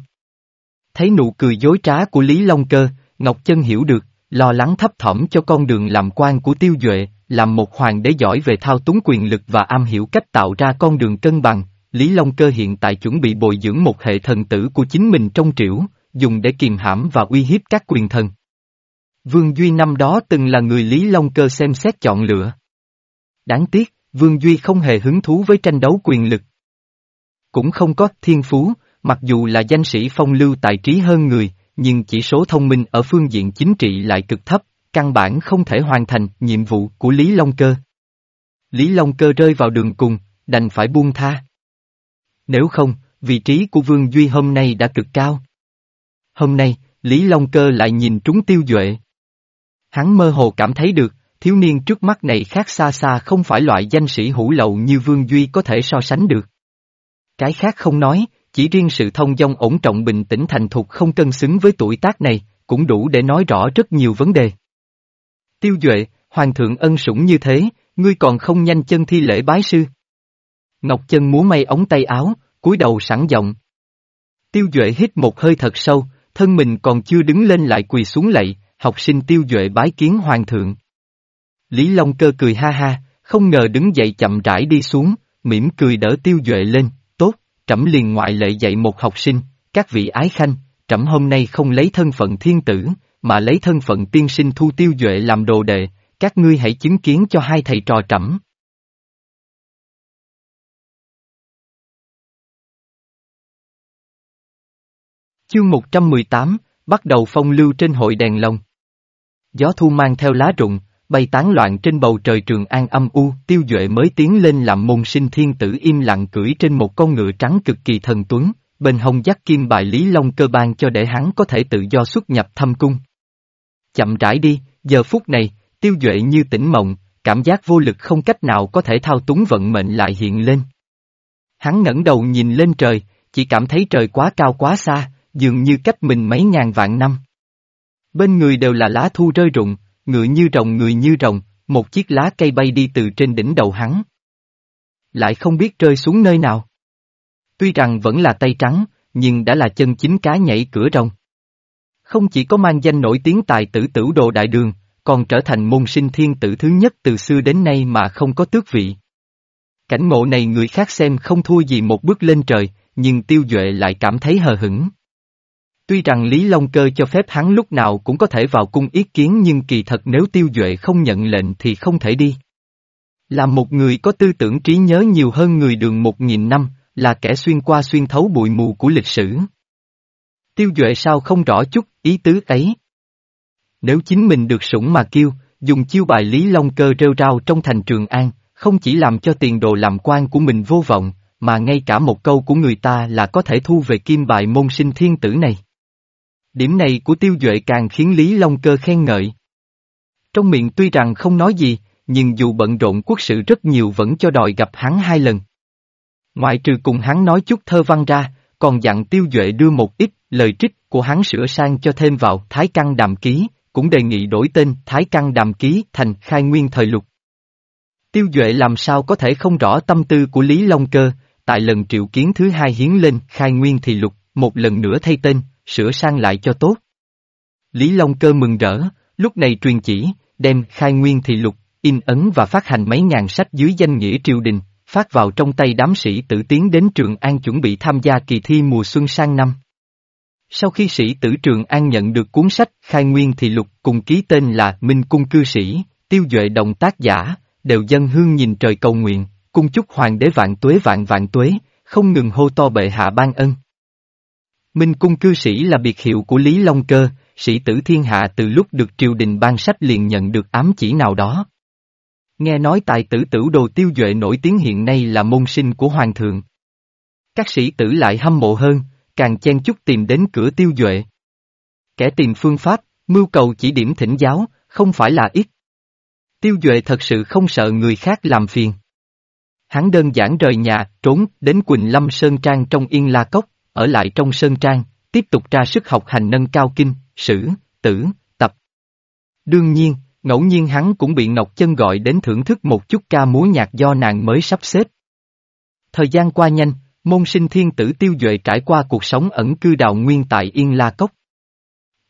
Thấy nụ cười dối trá của Lý Long Cơ, Ngọc Chân hiểu được, lo lắng thấp thỏm cho con đường làm quan của tiêu duệ, làm một hoàng đế giỏi về thao túng quyền lực và am hiểu cách tạo ra con đường cân bằng, Lý Long Cơ hiện tại chuẩn bị bồi dưỡng một hệ thần tử của chính mình trong triểu, dùng để kiềm hãm và uy hiếp các quyền thần. Vương Duy năm đó từng là người Lý Long Cơ xem xét chọn lựa. Đáng tiếc, Vương Duy không hề hứng thú với tranh đấu quyền lực. Cũng không có thiên phú, mặc dù là danh sĩ phong lưu tài trí hơn người, nhưng chỉ số thông minh ở phương diện chính trị lại cực thấp, căn bản không thể hoàn thành nhiệm vụ của Lý Long Cơ. Lý Long Cơ rơi vào đường cùng, đành phải buông tha. Nếu không, vị trí của Vương Duy hôm nay đã cực cao. Hôm nay, Lý Long Cơ lại nhìn trúng tiêu duệ. Hắn mơ hồ cảm thấy được, thiếu niên trước mắt này khác xa xa không phải loại danh sĩ hủ lậu như Vương Duy có thể so sánh được. Cái khác không nói, chỉ riêng sự thông dong ổn trọng bình tĩnh thành thục không cân xứng với tuổi tác này, cũng đủ để nói rõ rất nhiều vấn đề. Tiêu Duệ, Hoàng thượng ân sủng như thế, ngươi còn không nhanh chân thi lễ bái sư. Ngọc Chân múa may ống tay áo, cúi đầu sẵn giọng. Tiêu Duệ hít một hơi thật sâu, thân mình còn chưa đứng lên lại quỳ xuống lạy, học sinh Tiêu Duệ bái kiến Hoàng thượng. Lý Long Cơ cười ha ha, không ngờ đứng dậy chậm rãi đi xuống, mỉm cười đỡ Tiêu Duệ lên, tốt, trẫm liền ngoại lệ dạy một học sinh, các vị ái khanh, trẫm hôm nay không lấy thân phận thiên tử, mà lấy thân phận tiên sinh thu Tiêu Duệ làm đồ đệ, các ngươi hãy chứng kiến cho hai thầy trò trẫm. Chương 118, bắt đầu phong lưu trên hội đèn lồng. Gió thu mang theo lá rụng, bay tán loạn trên bầu trời trường an âm u, tiêu duệ mới tiến lên làm môn sinh thiên tử im lặng cưỡi trên một con ngựa trắng cực kỳ thần tuấn, bên hông dắt kim bài Lý Long cơ ban cho để hắn có thể tự do xuất nhập thâm cung. Chậm rãi đi, giờ phút này, tiêu duệ như tỉnh mộng, cảm giác vô lực không cách nào có thể thao túng vận mệnh lại hiện lên. Hắn ngẩng đầu nhìn lên trời, chỉ cảm thấy trời quá cao quá xa, dường như cách mình mấy ngàn vạn năm. Bên người đều là lá thu rơi rụng, ngựa như rồng người như rồng, một chiếc lá cây bay đi từ trên đỉnh đầu hắn. Lại không biết rơi xuống nơi nào. Tuy rằng vẫn là tay trắng, nhưng đã là chân chính cá nhảy cửa rồng. Không chỉ có mang danh nổi tiếng tài tử tử đồ đại đường, còn trở thành môn sinh thiên tử thứ nhất từ xưa đến nay mà không có tước vị. Cảnh ngộ này người khác xem không thua gì một bước lên trời, nhưng tiêu duệ lại cảm thấy hờ hững. Tuy rằng Lý Long Cơ cho phép hắn lúc nào cũng có thể vào cung ý kiến nhưng kỳ thật nếu tiêu duệ không nhận lệnh thì không thể đi. Là một người có tư tưởng trí nhớ nhiều hơn người đường một nghìn năm, là kẻ xuyên qua xuyên thấu bụi mù của lịch sử. Tiêu duệ sao không rõ chút ý tứ ấy. Nếu chính mình được sủng mà kêu, dùng chiêu bài Lý Long Cơ rêu rao trong thành Trường An, không chỉ làm cho tiền đồ làm quan của mình vô vọng, mà ngay cả một câu của người ta là có thể thu về kim bài môn sinh thiên tử này. Điểm này của tiêu duệ càng khiến Lý Long Cơ khen ngợi. Trong miệng tuy rằng không nói gì, nhưng dù bận rộn quốc sự rất nhiều vẫn cho đòi gặp hắn hai lần. Ngoại trừ cùng hắn nói chút thơ văn ra, còn dặn tiêu duệ đưa một ít lời trích của hắn sửa sang cho thêm vào Thái Căn Đàm Ký, cũng đề nghị đổi tên Thái Căn Đàm Ký thành Khai Nguyên Thời Lục. Tiêu Duệ làm sao có thể không rõ tâm tư của Lý Long Cơ, tại lần triệu kiến thứ hai hiến lên Khai Nguyên Thì Lục, một lần nữa thay tên, sửa sang lại cho tốt. Lý Long Cơ mừng rỡ, lúc này truyền chỉ, đem Khai Nguyên Thì Lục, in ấn và phát hành mấy ngàn sách dưới danh nghĩa triều đình, phát vào trong tay đám sĩ tử tiến đến Trường An chuẩn bị tham gia kỳ thi mùa xuân sang năm. Sau khi sĩ tử Trường An nhận được cuốn sách Khai Nguyên Thì Lục cùng ký tên là Minh Cung Cư Sĩ, tiêu duệ đồng tác giả, đều dân hương nhìn trời cầu nguyện, cung chúc hoàng đế vạn tuế vạn vạn tuế, không ngừng hô to bệ hạ ban ân. Minh cung cư sĩ là biệt hiệu của Lý Long Cơ, sĩ tử thiên hạ từ lúc được triều đình ban sách liền nhận được ám chỉ nào đó. Nghe nói tài tử tử đồ tiêu duệ nổi tiếng hiện nay là môn sinh của hoàng thượng. Các sĩ tử lại hâm mộ hơn, càng chen chúc tìm đến cửa tiêu duệ. Kẻ tìm phương pháp, mưu cầu chỉ điểm thỉnh giáo, không phải là ít. Tiêu Duệ thật sự không sợ người khác làm phiền. Hắn đơn giản rời nhà, trốn đến Quỳnh Lâm Sơn Trang trong Yên La Cốc, ở lại trong Sơn Trang, tiếp tục ra sức học hành nâng cao kinh, sử, tử, tập. Đương nhiên, ngẫu nhiên hắn cũng bị Ngọc Chân gọi đến thưởng thức một chút ca múa nhạc do nàng mới sắp xếp. Thời gian qua nhanh, môn sinh thiên tử tiêu duệ trải qua cuộc sống ẩn cư đào nguyên tại Yên La Cốc.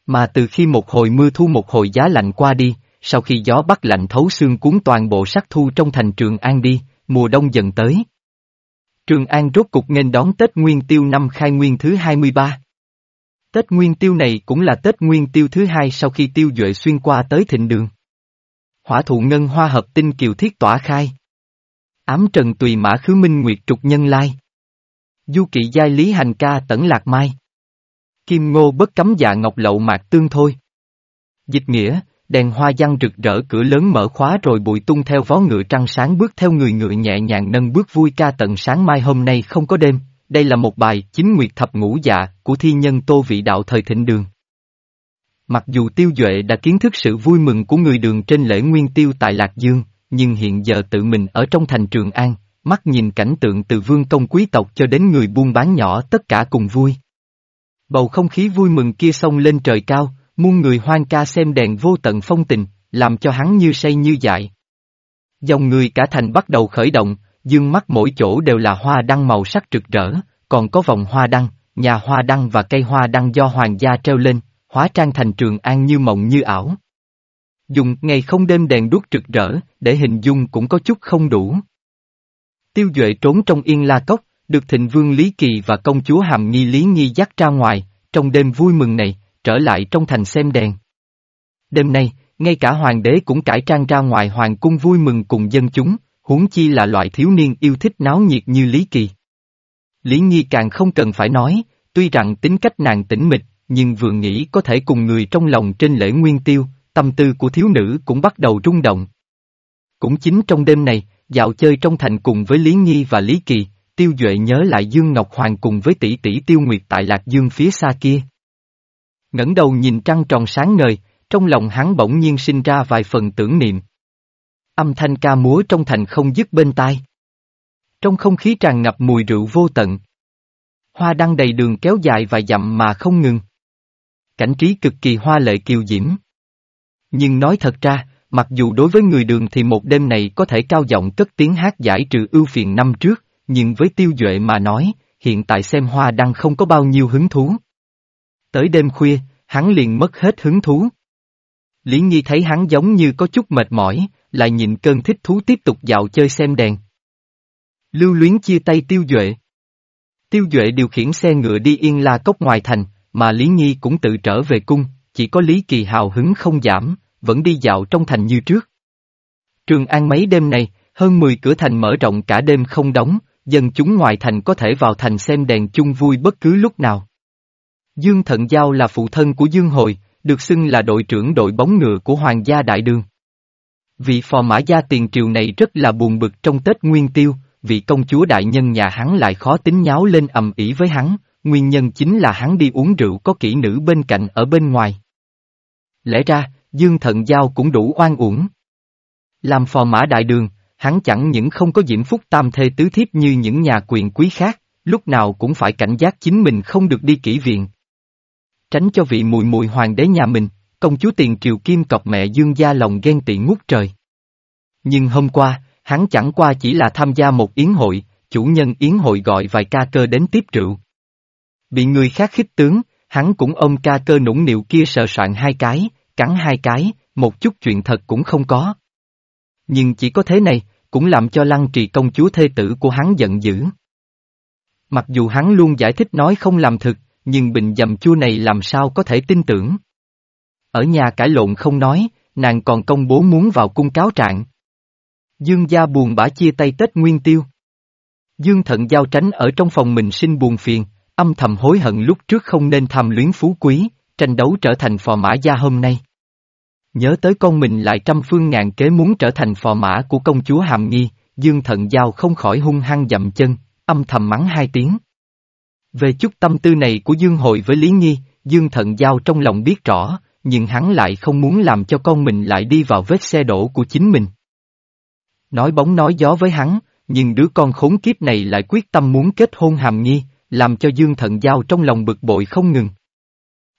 Mà từ khi một hồi mưa thu một hồi giá lạnh qua đi, sau khi gió bắc lạnh thấu xương cuốn toàn bộ sắc thu trong thành Trường An đi, mùa đông dần tới. Trường An rốt cục nghênh đón Tết Nguyên Tiêu năm khai nguyên thứ 23. Tết Nguyên Tiêu này cũng là Tết Nguyên Tiêu thứ hai sau khi Tiêu Duệ xuyên qua tới thịnh đường. Hỏa thụ ngân hoa hợp tinh kiều thiết tỏa khai. Ám trần tùy mã khứ minh nguyệt trục nhân lai. Du kỵ giai lý hành ca tẩn lạc mai. Kim ngô bất cấm dạ ngọc lậu mạc tương thôi. Dịch nghĩa, đèn hoa văn rực rỡ cửa lớn mở khóa rồi bụi tung theo vó ngựa trăng sáng bước theo người ngựa nhẹ nhàng nâng bước vui ca tận sáng mai hôm nay không có đêm, đây là một bài chính nguyệt thập ngũ dạ của thi nhân tô vị đạo thời thịnh đường. Mặc dù tiêu duệ đã kiến thức sự vui mừng của người đường trên lễ nguyên tiêu tại Lạc Dương, nhưng hiện giờ tự mình ở trong thành Trường An, mắt nhìn cảnh tượng từ vương công quý tộc cho đến người buôn bán nhỏ tất cả cùng vui. Bầu không khí vui mừng kia sông lên trời cao, muôn người hoang ca xem đèn vô tận phong tình, làm cho hắn như say như dại. Dòng người cả thành bắt đầu khởi động, dương mắt mỗi chỗ đều là hoa đăng màu sắc rực rỡ, còn có vòng hoa đăng, nhà hoa đăng và cây hoa đăng do hoàng gia treo lên, hóa trang thành trường an như mộng như ảo. Dùng ngày không đêm đèn đuốc rực rỡ, để hình dung cũng có chút không đủ. Tiêu Duệ trốn trong yên la cốc, được thịnh vương Lý Kỳ và công chúa Hàm Nghi Lý Nghi dắt ra ngoài, trong đêm vui mừng này, trở lại trong thành xem đèn. Đêm nay, ngay cả hoàng đế cũng cải trang ra ngoài hoàng cung vui mừng cùng dân chúng, huống chi là loại thiếu niên yêu thích náo nhiệt như Lý Kỳ. Lý Nhi càng không cần phải nói, tuy rằng tính cách nàng tĩnh mịch, nhưng vừa nghĩ có thể cùng người trong lòng trên lễ nguyên tiêu, tâm tư của thiếu nữ cũng bắt đầu rung động. Cũng chính trong đêm này, dạo chơi trong thành cùng với Lý Nhi và Lý Kỳ, Tiêu Duệ nhớ lại Dương Ngọc Hoàng cùng với tỷ tỷ Tiêu Nguyệt tại Lạc Dương phía xa kia ngẩng đầu nhìn trăng tròn sáng ngời, trong lòng hắn bỗng nhiên sinh ra vài phần tưởng niệm. Âm thanh ca múa trong thành không dứt bên tai. Trong không khí tràn ngập mùi rượu vô tận. Hoa đăng đầy đường kéo dài vài dặm mà không ngừng. Cảnh trí cực kỳ hoa lệ kiều diễm. Nhưng nói thật ra, mặc dù đối với người đường thì một đêm này có thể cao giọng cất tiếng hát giải trừ ưu phiền năm trước, nhưng với tiêu duệ mà nói, hiện tại xem hoa đăng không có bao nhiêu hứng thú. Tới đêm khuya, hắn liền mất hết hứng thú. Lý Nhi thấy hắn giống như có chút mệt mỏi, lại nhìn cơn thích thú tiếp tục dạo chơi xem đèn. Lưu luyến chia tay tiêu duệ. Tiêu duệ điều khiển xe ngựa đi yên la cốc ngoài thành, mà Lý Nhi cũng tự trở về cung, chỉ có Lý Kỳ hào hứng không giảm, vẫn đi dạo trong thành như trước. Trường An mấy đêm này, hơn 10 cửa thành mở rộng cả đêm không đóng, dân chúng ngoài thành có thể vào thành xem đèn chung vui bất cứ lúc nào. Dương Thận Giao là phụ thân của Dương Hồi, được xưng là đội trưởng đội bóng ngựa của Hoàng gia Đại Đường. Vị phò mã gia tiền triều này rất là buồn bực trong Tết Nguyên Tiêu, vị công chúa đại nhân nhà hắn lại khó tính nháo lên ầm ĩ với hắn, nguyên nhân chính là hắn đi uống rượu có kỹ nữ bên cạnh ở bên ngoài. Lẽ ra, Dương Thận Giao cũng đủ oan uổng. Làm phò mã đại đường, hắn chẳng những không có diễm phúc tam thê tứ thiếp như những nhà quyền quý khác, lúc nào cũng phải cảnh giác chính mình không được đi kỹ viện. Tránh cho vị mùi mùi hoàng đế nhà mình, công chúa tiền triều kim cọc mẹ dương gia lòng ghen tị ngút trời. Nhưng hôm qua, hắn chẳng qua chỉ là tham gia một yến hội, chủ nhân yến hội gọi vài ca cơ đến tiếp rượu. Bị người khác khích tướng, hắn cũng ôm ca cơ nũng nịu kia sờ soạn hai cái, cắn hai cái, một chút chuyện thật cũng không có. Nhưng chỉ có thế này, cũng làm cho lăng trì công chúa thê tử của hắn giận dữ. Mặc dù hắn luôn giải thích nói không làm thực, nhưng bình dầm chua này làm sao có thể tin tưởng. Ở nhà cãi lộn không nói, nàng còn công bố muốn vào cung cáo trạng. Dương gia buồn bã chia tay Tết Nguyên Tiêu. Dương thận giao tránh ở trong phòng mình sinh buồn phiền, âm thầm hối hận lúc trước không nên tham luyến phú quý, tranh đấu trở thành phò mã gia hôm nay. Nhớ tới con mình lại trăm phương ngàn kế muốn trở thành phò mã của công chúa Hàm Nghi, Dương Thận Giao không khỏi hung hăng dậm chân, âm thầm mắng hai tiếng. Về chút tâm tư này của Dương Hội với Lý Nhi, Dương Thận Giao trong lòng biết rõ, nhưng hắn lại không muốn làm cho con mình lại đi vào vết xe đổ của chính mình. Nói bóng nói gió với hắn, nhưng đứa con khốn kiếp này lại quyết tâm muốn kết hôn Hàm Nghi, làm cho Dương Thận Giao trong lòng bực bội không ngừng.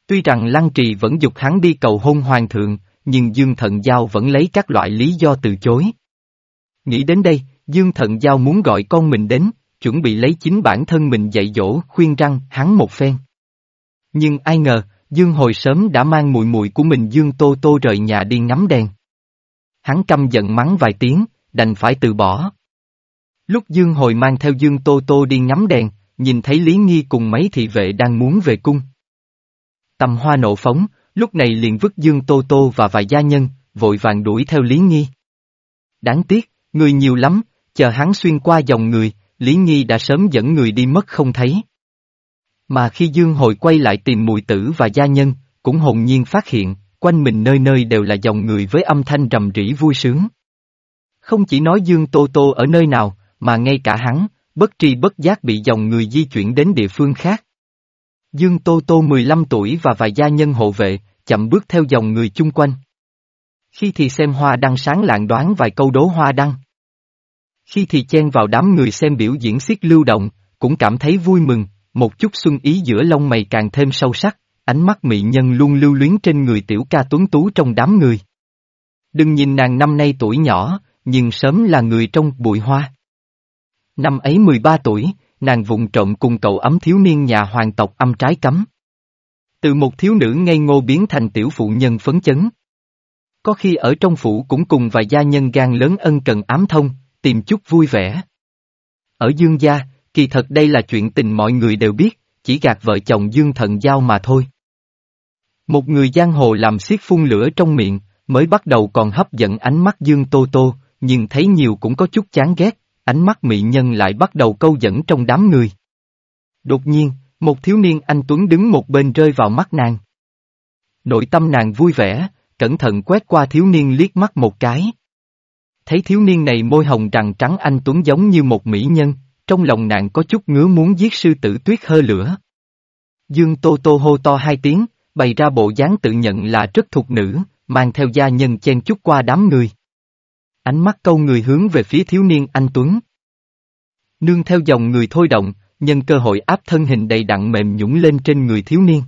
Tuy rằng Lăng Trì vẫn dục hắn đi cầu hôn hoàng thượng, nhưng Dương Thận Giao vẫn lấy các loại lý do từ chối. Nghĩ đến đây, Dương Thận Giao muốn gọi con mình đến, chuẩn bị lấy chính bản thân mình dạy dỗ, khuyên răng, hắn một phen. Nhưng ai ngờ, Dương hồi sớm đã mang mùi mùi của mình Dương Tô Tô rời nhà đi ngắm đèn. Hắn căm giận mắng vài tiếng, đành phải từ bỏ. Lúc Dương hồi mang theo Dương Tô Tô đi ngắm đèn, nhìn thấy Lý Nghi cùng mấy thị vệ đang muốn về cung. Tầm hoa nổ phóng, lúc này liền vứt Dương Tô Tô và vài gia nhân, vội vàng đuổi theo Lý Nghi. Đáng tiếc, người nhiều lắm, chờ hắn xuyên qua dòng người, Lý Nhi đã sớm dẫn người đi mất không thấy. Mà khi Dương hồi quay lại tìm mùi tử và gia nhân, cũng hồn nhiên phát hiện, quanh mình nơi nơi đều là dòng người với âm thanh rầm rĩ vui sướng. Không chỉ nói Dương Tô Tô ở nơi nào, mà ngay cả hắn, bất tri bất giác bị dòng người di chuyển đến địa phương khác. Dương Tô Tô 15 tuổi và vài gia nhân hộ vệ, chậm bước theo dòng người chung quanh. Khi thì xem hoa đăng sáng lạng đoán vài câu đố hoa đăng. Khi thì chen vào đám người xem biểu diễn xiết lưu động, cũng cảm thấy vui mừng, một chút xuân ý giữa lông mày càng thêm sâu sắc, ánh mắt mị nhân luôn lưu luyến trên người tiểu ca tuấn tú trong đám người. Đừng nhìn nàng năm nay tuổi nhỏ, nhưng sớm là người trong bụi hoa. Năm ấy 13 tuổi, nàng vụng trộm cùng cậu ấm thiếu niên nhà hoàng tộc âm trái cấm. Từ một thiếu nữ ngây ngô biến thành tiểu phụ nhân phấn chấn. Có khi ở trong phủ cũng cùng vài gia nhân gan lớn ân cần ám thông, tìm chút vui vẻ. Ở Dương gia, kỳ thật đây là chuyện tình mọi người đều biết, chỉ gạt vợ chồng Dương thần giao mà thôi. Một người giang hồ làm xiết phun lửa trong miệng, mới bắt đầu còn hấp dẫn ánh mắt Dương Tô Tô, nhưng thấy nhiều cũng có chút chán ghét, ánh mắt mị nhân lại bắt đầu câu dẫn trong đám người. Đột nhiên, một thiếu niên anh Tuấn đứng một bên rơi vào mắt nàng. Nội tâm nàng vui vẻ, cẩn thận quét qua thiếu niên liếc mắt một cái. Thấy thiếu niên này môi hồng rằng trắng anh Tuấn giống như một mỹ nhân, trong lòng nàng có chút ngứa muốn giết sư tử tuyết hơ lửa. Dương Tô Tô hô to hai tiếng, bày ra bộ dáng tự nhận là rất thuộc nữ, mang theo gia nhân chen chút qua đám người. Ánh mắt câu người hướng về phía thiếu niên anh Tuấn. Nương theo dòng người thôi động, nhân cơ hội áp thân hình đầy đặn mềm nhũng lên trên người thiếu niên.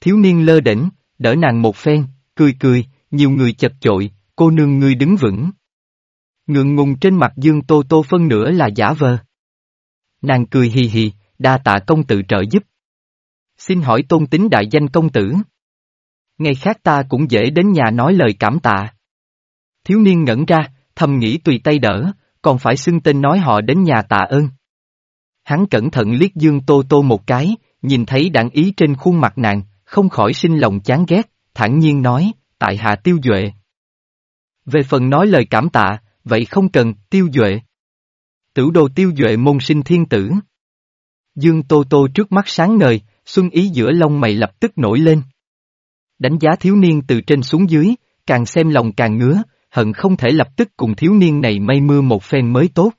Thiếu niên lơ đỉnh, đỡ nàng một phen, cười cười, nhiều người chật chội, cô nương ngươi đứng vững. Ngượng ngùng trên mặt Dương Tô Tô phân nửa là giả vờ. Nàng cười hì hì, đa tạ công tử trợ giúp. Xin hỏi tôn tính đại danh công tử. Ngày khác ta cũng dễ đến nhà nói lời cảm tạ. Thiếu niên ngẩn ra, thầm nghĩ tùy tay đỡ, còn phải xưng tên nói họ đến nhà tạ ơn. Hắn cẩn thận liếc Dương Tô Tô một cái, nhìn thấy đảng ý trên khuôn mặt nàng, không khỏi sinh lòng chán ghét, thản nhiên nói, tại hạ tiêu duệ. Về phần nói lời cảm tạ, vậy không cần, tiêu duệ. Tử đồ tiêu duệ môn sinh thiên tử. Dương Tô Tô trước mắt sáng ngời, xuân ý giữa lông mày lập tức nổi lên. Đánh giá thiếu niên từ trên xuống dưới, càng xem lòng càng ngứa, hận không thể lập tức cùng thiếu niên này mây mưa một phen mới tốt.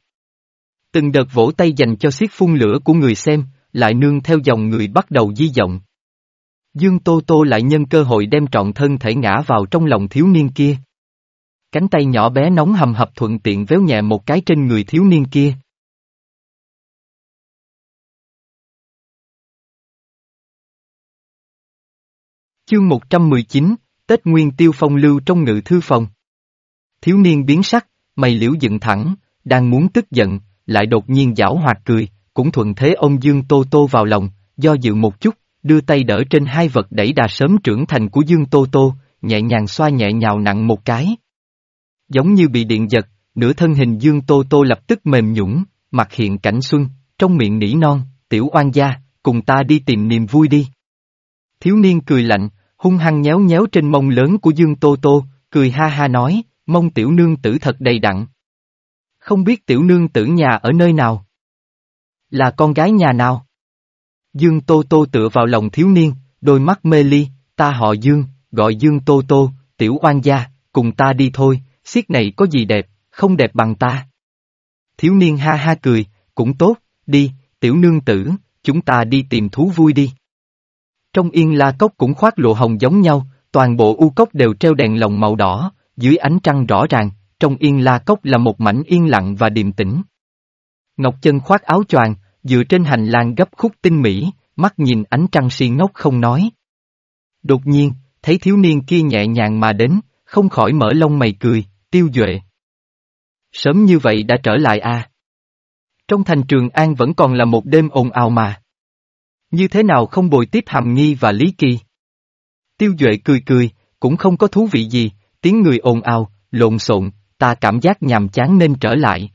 Từng đợt vỗ tay dành cho xiết phun lửa của người xem, lại nương theo dòng người bắt đầu di vọng. Dương Tô Tô lại nhân cơ hội đem trọn thân thể ngã vào trong lòng thiếu niên kia. Cánh tay nhỏ bé nóng hầm hập thuận tiện véo nhẹ một cái trên người thiếu niên kia. Chương 119, Tết Nguyên Tiêu phong lưu trong ngự thư phòng. Thiếu niên biến sắc, mày liễu dựng thẳng, đang muốn tức giận, lại đột nhiên giảo hoạt cười, cũng thuận thế ông Dương Tô Tô vào lòng, do dự một chút, đưa tay đỡ trên hai vật đẩy đà sớm trưởng thành của Dương Tô Tô, nhẹ nhàng xoa nhẹ nhào nặng một cái. Giống như bị điện giật, nửa thân hình Dương Tô Tô lập tức mềm nhũng, mặt hiện cảnh xuân, trong miệng nỉ non, tiểu oan gia, cùng ta đi tìm niềm vui đi. Thiếu niên cười lạnh, hung hăng nhéo nhéo trên mông lớn của Dương Tô Tô, cười ha ha nói, mông tiểu nương tử thật đầy đặn. Không biết tiểu nương tử nhà ở nơi nào? Là con gái nhà nào? Dương Tô Tô tựa vào lòng thiếu niên, đôi mắt mê ly, ta họ Dương, gọi Dương Tô Tô, tiểu oan gia, cùng ta đi thôi, siết này có gì đẹp, không đẹp bằng ta. Thiếu niên ha ha cười, cũng tốt, đi, tiểu nương tử, chúng ta đi tìm thú vui đi. Trong yên la cốc cũng khoác lụa hồng giống nhau, toàn bộ u cốc đều treo đèn lồng màu đỏ, dưới ánh trăng rõ ràng, trong yên la cốc là một mảnh yên lặng và điềm tĩnh. Ngọc chân khoác áo choàng, dựa trên hành lang gấp khúc tinh mỹ, mắt nhìn ánh trăng si ngốc không nói. Đột nhiên, thấy thiếu niên kia nhẹ nhàng mà đến, không khỏi mở lông mày cười, tiêu duệ. Sớm như vậy đã trở lại à? Trong thành trường An vẫn còn là một đêm ồn ào mà. Như thế nào không bồi tiếp hàm nghi và lý kỳ? Tiêu duệ cười cười, cũng không có thú vị gì, tiếng người ồn ào, lộn xộn, ta cảm giác nhàm chán nên trở lại.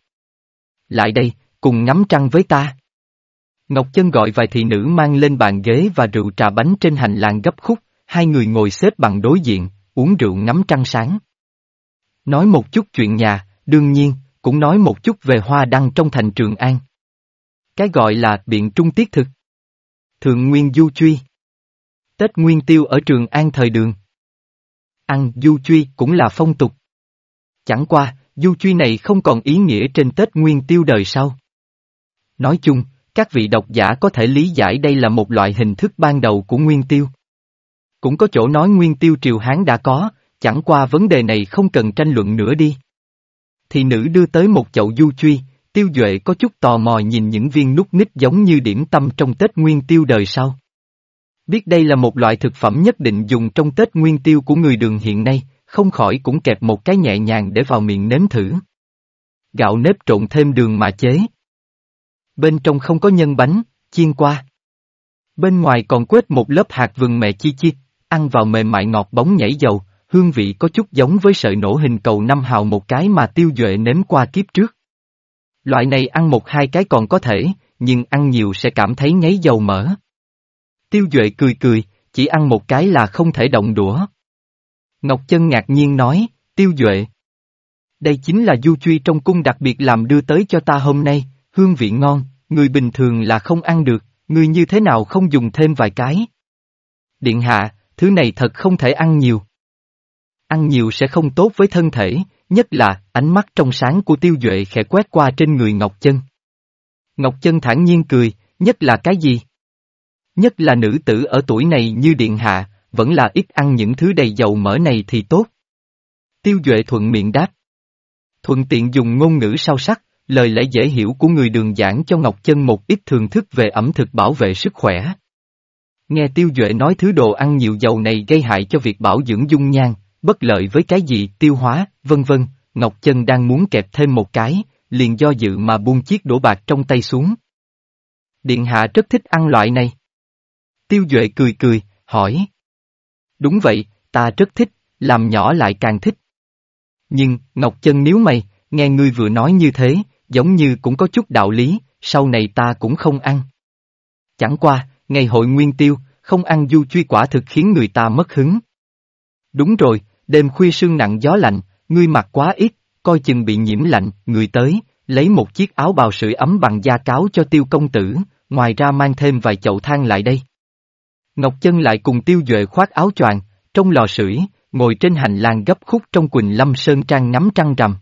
Lại đây, cùng ngắm trăng với ta. Ngọc Chân gọi vài thị nữ mang lên bàn ghế và rượu trà bánh trên hành lang gấp khúc, hai người ngồi xếp bằng đối diện, uống rượu ngắm trăng sáng. Nói một chút chuyện nhà, đương nhiên, cũng nói một chút về hoa đăng trong thành Trường An. Cái gọi là biện trung tiết thực. Thượng Nguyên Du Truy. Tết Nguyên Tiêu ở Trường An thời đường. Ăn Du Truy cũng là phong tục. Chẳng qua, Du Truy này không còn ý nghĩa trên Tết Nguyên Tiêu đời sau. Nói chung, các vị độc giả có thể lý giải đây là một loại hình thức ban đầu của Nguyên Tiêu. Cũng có chỗ nói Nguyên Tiêu Triều Hán đã có, chẳng qua vấn đề này không cần tranh luận nữa đi. Thì nữ đưa tới một chậu du truy, tiêu duệ có chút tò mò nhìn những viên nút nít giống như điểm tâm trong Tết Nguyên Tiêu đời sau. Biết đây là một loại thực phẩm nhất định dùng trong Tết Nguyên Tiêu của người đường hiện nay, không khỏi cũng kẹp một cái nhẹ nhàng để vào miệng nếm thử. Gạo nếp trộn thêm đường mà chế. Bên trong không có nhân bánh, chiên qua. Bên ngoài còn quết một lớp hạt vừng mẹ chi chi, ăn vào mềm mại ngọt bóng nhảy dầu, hương vị có chút giống với sợi nổ hình cầu năm hào một cái mà tiêu duệ nếm qua kiếp trước. Loại này ăn một hai cái còn có thể, nhưng ăn nhiều sẽ cảm thấy ngấy dầu mỡ. Tiêu duệ cười cười, chỉ ăn một cái là không thể động đũa. Ngọc Chân ngạc nhiên nói, tiêu duệ. Đây chính là du truy trong cung đặc biệt làm đưa tới cho ta hôm nay, hương vị ngon, người bình thường là không ăn được, người như thế nào không dùng thêm vài cái. Điện hạ, thứ này thật không thể ăn nhiều. Ăn nhiều sẽ không tốt với thân thể, nhất là ánh mắt trong sáng của tiêu duệ khẽ quét qua trên người Ngọc Chân. Ngọc Chân thản nhiên cười, nhất là cái gì? Nhất là nữ tử ở tuổi này như điện hạ, vẫn là ít ăn những thứ đầy dầu mỡ này thì tốt. Tiêu Duệ thuận miệng đáp. Thuận tiện dùng ngôn ngữ sâu sắc, lời lẽ dễ hiểu của người đường giảng cho Ngọc Chân một ít thường thức về ẩm thực bảo vệ sức khỏe. Nghe Tiêu Duệ nói thứ đồ ăn nhiều dầu này gây hại cho việc bảo dưỡng dung nhan, bất lợi với cái gì, tiêu hóa, vân vân, Ngọc Chân đang muốn kẹp thêm một cái, liền do dự mà buông chiếc đổ bạc trong tay xuống. Điện hạ rất thích ăn loại này. Tiêu Duệ cười cười, hỏi. Đúng vậy, ta rất thích, làm nhỏ lại càng thích. Nhưng, Ngọc Chân nếu mày, nghe ngươi vừa nói như thế, giống như cũng có chút đạo lý, sau này ta cũng không ăn. Chẳng qua, ngày hội nguyên tiêu, không ăn du truy quả thực khiến người ta mất hứng. Đúng rồi, đêm khuya sương nặng gió lạnh, ngươi mặc quá ít, coi chừng bị nhiễm lạnh, người tới, lấy một chiếc áo bào sưởi ấm bằng da cáo cho tiêu công tử, ngoài ra mang thêm vài chậu than lại đây. Ngọc Chân lại cùng tiêu duệ khoác áo choàng, trong lò sưởi, ngồi trên hành lang gấp khúc trong Quỳnh Lâm Sơn Trang ngắm trăng rằm.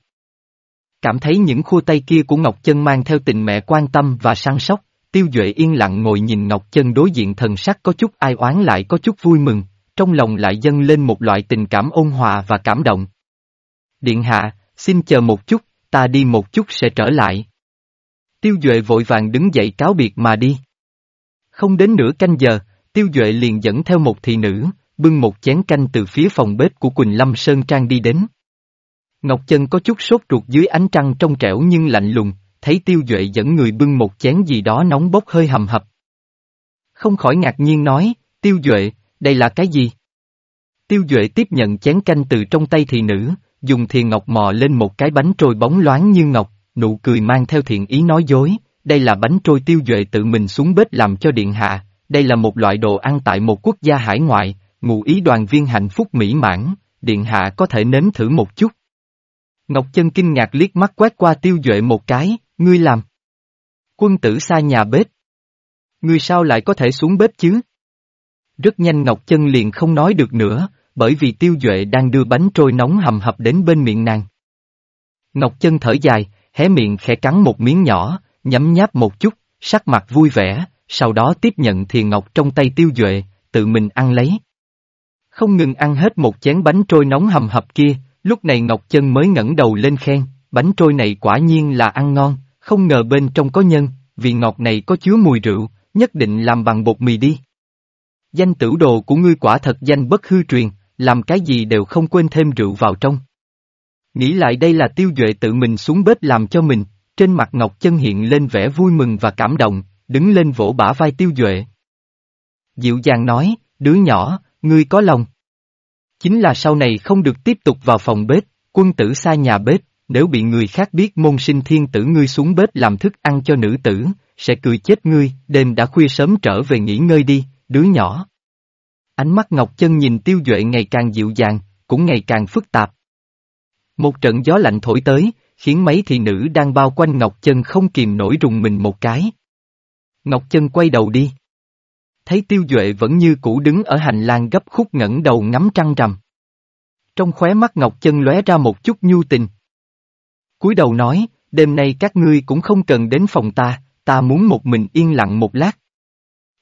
Cảm thấy những khu tay kia của Ngọc Chân mang theo tình mẹ quan tâm và săn sóc, tiêu duệ yên lặng ngồi nhìn Ngọc Chân đối diện thần sắc có chút ai oán lại có chút vui mừng, trong lòng lại dâng lên một loại tình cảm ôn hòa và cảm động. Điện hạ, xin chờ một chút, ta đi một chút sẽ trở lại. Tiêu Duệ vội vàng đứng dậy cáo biệt mà đi. Không đến nửa canh giờ, Tiêu Duệ liền dẫn theo một thị nữ, bưng một chén canh từ phía phòng bếp của Quỳnh Lâm Sơn Trang đi đến. Ngọc Chân có chút sốt ruột dưới ánh trăng trong trẻo nhưng lạnh lùng, thấy Tiêu Duệ dẫn người bưng một chén gì đó nóng bốc hơi hầm hập. Không khỏi ngạc nhiên nói, Tiêu Duệ, đây là cái gì? Tiêu Duệ tiếp nhận chén canh từ trong tay thị nữ, dùng thiền ngọc mò lên một cái bánh trôi bóng loáng như ngọc, nụ cười mang theo thiện ý nói dối, đây là bánh trôi Tiêu Duệ tự mình xuống bếp làm cho điện hạ, đây là một loại đồ ăn tại một quốc gia hải ngoại, ngụ ý đoàn viên hạnh phúc mỹ mãn, điện hạ có thể nếm thử một chút. Ngọc Chân kinh ngạc liếc mắt quét qua Tiêu Duệ một cái, ngươi làm. Quân tử xa nhà bếp. Ngươi sao lại có thể xuống bếp chứ? Rất nhanh Ngọc Chân liền không nói được nữa, bởi vì Tiêu Duệ đang đưa bánh trôi nóng hầm hập đến bên miệng nàng. Ngọc Chân thở dài, hé miệng khẽ cắn một miếng nhỏ, nhấm nháp một chút, sắc mặt vui vẻ, sau đó tiếp nhận thiền ngọc trong tay Tiêu Duệ, tự mình ăn lấy. Không ngừng ăn hết một chén bánh trôi nóng hầm hập kia, lúc này Ngọc Chân mới ngẩng đầu lên khen, bánh trôi này quả nhiên là ăn ngon, không ngờ bên trong có nhân, vì ngọt này có chứa mùi rượu, nhất định làm bằng bột mì đi. Danh tử đồ của ngươi quả thật danh bất hư truyền, làm cái gì đều không quên thêm rượu vào trong. Nghĩ lại đây là tiêu duệ tự mình xuống bếp làm cho mình, trên mặt Ngọc Chân hiện lên vẻ vui mừng và cảm động, đứng lên vỗ bả vai tiêu duệ. Dịu dàng nói, đứa nhỏ, ngươi có lòng. Chính là sau này không được tiếp tục vào phòng bếp, quân tử xa nhà bếp, nếu bị người khác biết môn sinh thiên tử ngươi xuống bếp làm thức ăn cho nữ tử, sẽ cười chết ngươi, đêm đã khuya sớm trở về nghỉ ngơi đi, đứa nhỏ. Ánh mắt Ngọc Chân nhìn Tiêu Duệ ngày càng dịu dàng, cũng ngày càng phức tạp. Một trận gió lạnh thổi tới, khiến mấy thị nữ đang bao quanh Ngọc Chân không kìm nổi rùng mình một cái. Ngọc Chân quay đầu đi. Thấy Tiêu Duệ vẫn như cũ đứng ở hành lang gấp khúc ngẩng đầu ngắm trăng rằm. Trong khóe mắt Ngọc Chân lóe ra một chút nhu tình. cúi đầu nói, đêm nay các ngươi cũng không cần đến phòng ta, ta muốn một mình yên lặng một lát.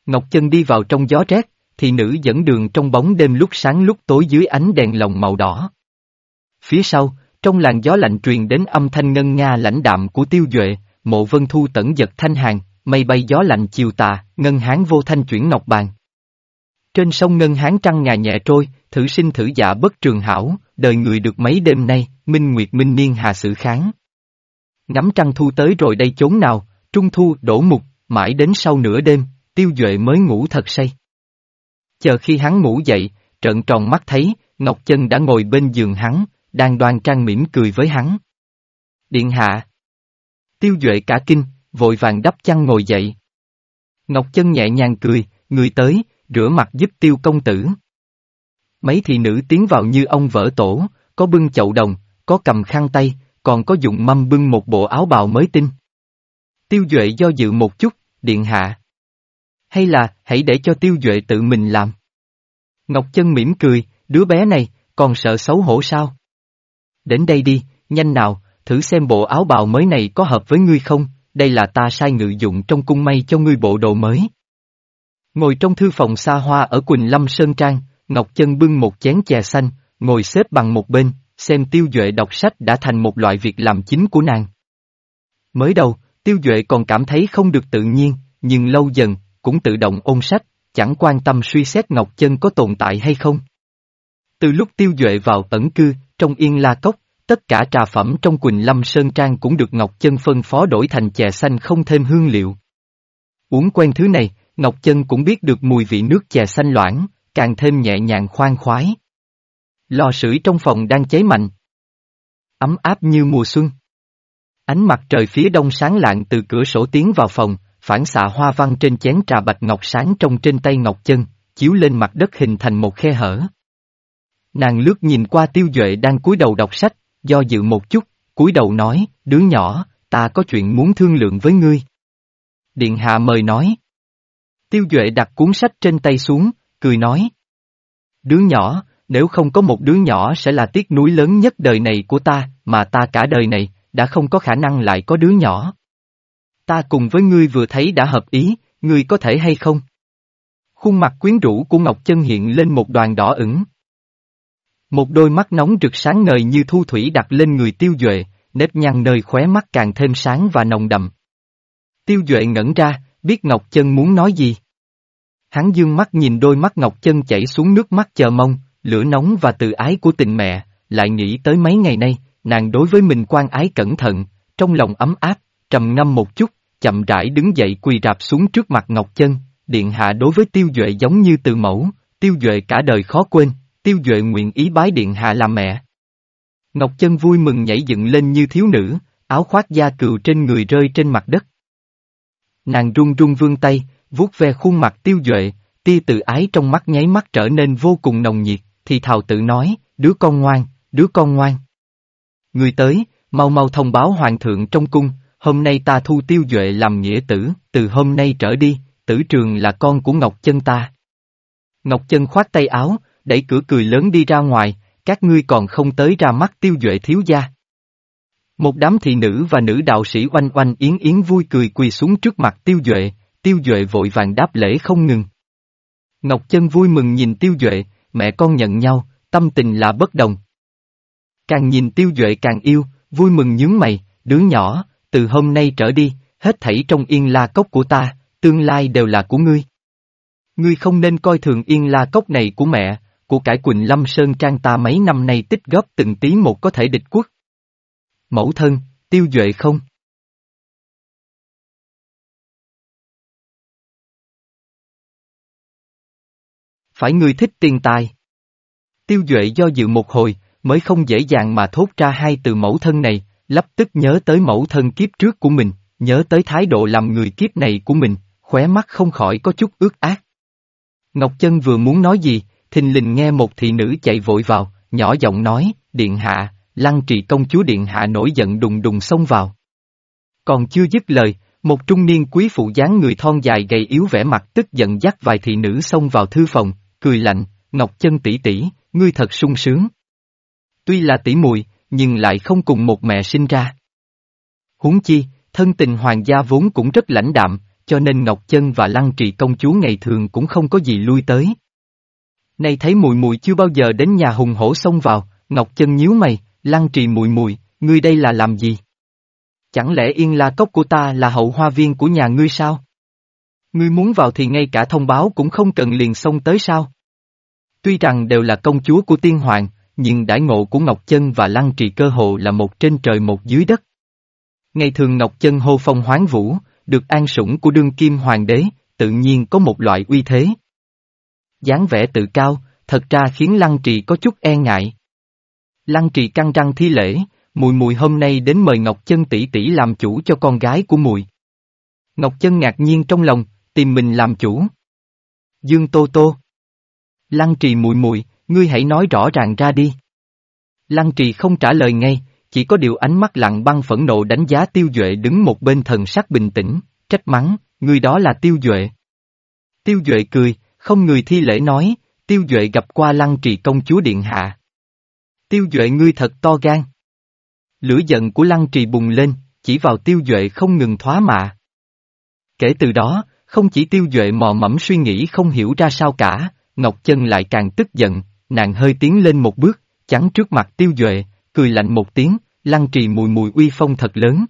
Ngọc Chân đi vào trong gió rét, thì nữ dẫn đường trong bóng đêm lúc sáng lúc tối dưới ánh đèn lồng màu đỏ. Phía sau, trong làn gió lạnh truyền đến âm thanh ngân nga lãnh đạm của tiêu duệ, mộ vân thu tẩn giật thanh hàng, mây bay gió lạnh chiều tà, ngân hán vô thanh chuyển ngọc bàn. Trên sông ngân hán trăng ngà nhẹ trôi, thử sinh thử dạ bất trường hảo, đời người được mấy đêm nay, minh nguyệt minh niên hà sự kháng. Ngắm trăng thu tới rồi đây chốn nào, trung thu đổ mục, mãi đến sau nửa đêm, tiêu duệ mới ngủ thật say. Chờ khi hắn ngủ dậy, trợn tròn mắt thấy, Ngọc Chân đã ngồi bên giường hắn, đang đoan trang mỉm cười với hắn. Điện hạ. Tiêu Duệ cả kinh, vội vàng đắp chăn ngồi dậy. Ngọc Chân nhẹ nhàng cười, người tới, rửa mặt giúp tiêu công tử. Mấy thị nữ tiến vào như ông vỡ tổ, có bưng chậu đồng, có cầm khăn tay, còn có dụng mâm bưng một bộ áo bào mới tinh. Tiêu Duệ do dự một chút, điện hạ. Hay là, hãy để cho tiêu duệ tự mình làm. Ngọc Chân mỉm cười, đứa bé này, còn sợ xấu hổ sao? Đến đây đi, nhanh nào, thử xem bộ áo bào mới này có hợp với ngươi không, đây là ta sai ngự dụng trong cung may cho ngươi bộ đồ mới. Ngồi trong thư phòng xa hoa ở Quỳnh Lâm Sơn Trang, Ngọc Chân bưng một chén chè xanh, ngồi xếp bằng một bên, xem Tiêu Duệ đọc sách đã thành một loại việc làm chính của nàng. Mới đầu, Tiêu Duệ còn cảm thấy không được tự nhiên, nhưng lâu dần, cũng tự động ôn sách, chẳng quan tâm suy xét Ngọc Chân có tồn tại hay không. Từ lúc tiêu duệ vào ẩn cư, trong yên la cốc, tất cả trà phẩm trong Quỳnh Lâm Sơn Trang cũng được Ngọc Chân phân phó đổi thành chè xanh không thêm hương liệu. Uống quen thứ này, Ngọc Chân cũng biết được mùi vị nước chè xanh loãng, càng thêm nhẹ nhàng khoan khoái. Lò sưởi trong phòng đang cháy mạnh. Ấm áp như mùa xuân. Ánh mặt trời phía đông sáng lạng từ cửa sổ tiến vào phòng, phản xạ hoa văn trên chén trà bạch ngọc sáng trong trên tay ngọc chân, chiếu lên mặt đất hình thành một khe hở. Nàng lướt nhìn qua tiêu duệ đang cúi đầu đọc sách, do dự một chút, cúi đầu nói, đứa nhỏ, ta có chuyện muốn thương lượng với ngươi. Điện hạ mời nói. Tiêu duệ đặt cuốn sách trên tay xuống, cười nói. Đứa nhỏ, nếu không có một đứa nhỏ sẽ là tiếc núi lớn nhất đời này của ta, mà ta cả đời này, đã không có khả năng lại có đứa nhỏ. Ta cùng với ngươi vừa thấy đã hợp ý, ngươi có thể hay không? Khuôn mặt quyến rũ của Ngọc Chân hiện lên một đoàn đỏ ửng. Một đôi mắt nóng rực sáng ngời như thu thủy đặt lên người tiêu duệ, nếp nhăn nơi khóe mắt càng thêm sáng và nồng đậm. Tiêu duệ ngẩn ra, biết Ngọc Chân muốn nói gì. Hắn dương mắt nhìn đôi mắt Ngọc Chân chảy xuống nước mắt chờ mong, lửa nóng và từ ái của tình mẹ, lại nghĩ tới mấy ngày nay, nàng đối với mình quan ái cẩn thận, trong lòng ấm áp, trầm ngâm một chút, chậm rãi đứng dậy quỳ rạp xuống trước mặt Ngọc Chân, điện hạ đối với tiêu duệ giống như từ mẫu, tiêu duệ cả đời khó quên, tiêu duệ nguyện ý bái điện hạ làm mẹ. Ngọc Chân vui mừng nhảy dựng lên như thiếu nữ, áo khoác da cừu trên người rơi trên mặt đất. Nàng run run vươn tay, vuốt ve khuôn mặt tiêu duệ, tia tự ái trong mắt nháy mắt trở nên vô cùng nồng nhiệt, thì thào tự nói, đứa con ngoan, đứa con ngoan. Người tới, mau mau thông báo hoàng thượng trong cung, hôm nay ta thu tiêu duệ làm nghĩa tử, từ hôm nay trở đi, tử trường là con của Ngọc Chân ta. Ngọc Chân khoát tay áo, đẩy cửa cười lớn đi ra ngoài, các ngươi còn không tới ra mắt tiêu duệ thiếu gia. Một đám thị nữ và nữ đạo sĩ oanh oanh yến yến vui cười quỳ xuống trước mặt tiêu duệ, tiêu duệ vội vàng đáp lễ không ngừng. Ngọc Chân vui mừng nhìn tiêu duệ, mẹ con nhận nhau, tâm tình là bất đồng. Càng nhìn tiêu duệ càng yêu, vui mừng nhướng mày, đứa nhỏ, từ hôm nay trở đi, hết thảy trong yên la cốc của ta, tương lai đều là của ngươi. Ngươi không nên coi thường yên la cốc này của mẹ, của cải Quỳnh Lâm Sơn Trang ta mấy năm nay tích góp từng tí một có thể địch quốc. Mẫu thân, tiêu duệ không? Phải ngươi thích tiền tài. Tiêu duệ do dự một hồi, mới không dễ dàng mà thốt ra hai từ mẫu thân này, lập tức nhớ tới mẫu thân kiếp trước của mình, nhớ tới thái độ làm người kiếp này của mình, khóe mắt không khỏi có chút ướt át. Ngọc Chân vừa muốn nói gì, thình lình nghe một thị nữ chạy vội vào, nhỏ giọng nói, điện hạ, lăng trì công chúa điện hạ nổi giận đùng đùng xông vào. Còn chưa dứt lời, một trung niên quý phụ dáng người thon dài gầy yếu vẻ mặt tức giận dắt vài thị nữ xông vào thư phòng, cười lạnh, Ngọc Chân tỷ tỷ, ngươi thật sung sướng. Tuy là tỷ muội, nhưng lại không cùng một mẹ sinh ra. Huống chi, thân tình hoàng gia vốn cũng rất lãnh đạm, cho nên Ngọc Chân và Lăng Trì công chúa ngày thường cũng không có gì lui tới. Nay thấy mùi mùi chưa bao giờ đến nhà hùng hổ xông vào, Ngọc Chân nhíu mày, Lăng Trì mùi mùi, ngươi đây là làm gì? Chẳng lẽ yên la cốc của ta là hậu hoa viên của nhà ngươi sao? Ngươi muốn vào thì ngay cả thông báo cũng không cần liền xông tới sao? Tuy rằng đều là công chúa của tiên hoàng, nhưng đãi ngộ của Ngọc Chân và Lăng Trì cơ hồ là một trên trời một dưới đất. Ngày thường Ngọc Chân hô phong hoáng vũ, được an sủng của đương kim hoàng đế, tự nhiên có một loại uy thế. dáng vẻ tự cao, thật ra khiến Lăng Trì có chút e ngại. Lăng Trì căng răng thi lễ, mùi mùi hôm nay đến mời Ngọc Chân tỷ tỷ làm chủ cho con gái của mùi. Ngọc Chân ngạc nhiên trong lòng, tìm mình làm chủ. Dương Tô Tô. Lăng Trì mùi mùi, ngươi hãy nói rõ ràng ra đi. Lăng Trì không trả lời ngay, chỉ có điều ánh mắt lặng băng phẫn nộ đánh giá Tiêu Duệ đứng một bên thần sắc bình tĩnh, trách mắng, người đó là Tiêu Duệ. Tiêu Duệ cười, không người thi lễ nói, Tiêu Duệ gặp qua Lăng Trì công chúa Điện Hạ. Tiêu Duệ ngươi thật to gan. Lửa giận của Lăng Trì bùng lên, chỉ vào Tiêu Duệ không ngừng thoá mạ. Kể từ đó, không chỉ Tiêu Duệ mò mẫm suy nghĩ không hiểu ra sao cả, Ngọc Chân lại càng tức giận, nàng hơi tiến lên một bước, chắn trước mặt Tiêu Duệ, cười lạnh một tiếng, lăng trì mùi mùi uy phong thật lớn.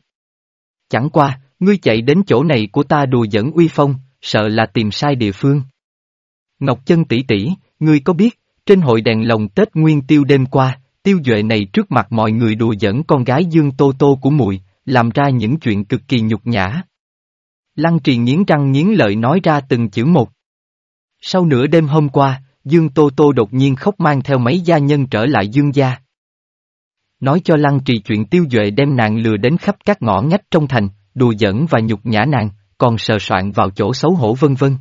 Chẳng qua, ngươi chạy đến chỗ này của ta đùa dẫn uy phong, sợ là tìm sai địa phương. Ngọc Chân tỷ tỷ, ngươi có biết, trên hội đèn lồng Tết Nguyên Tiêu đêm qua, Tiêu Duệ này trước mặt mọi người đùa dẫn con gái Dương Tô Tô của muội, làm ra những chuyện cực kỳ nhục nhã. Lăng trì nghiến răng nghiến lợi nói ra từng chữ một. Sau nửa đêm hôm qua, Dương Tô Tô đột nhiên khóc mang theo mấy gia nhân trở lại Dương gia. Nói cho Lăng Trì chuyện tiêu duệ đem nàng lừa đến khắp các ngõ ngách trong thành, đùa giỡn và nhục nhã nàng, còn sờ soạn vào chỗ xấu hổ vân vân.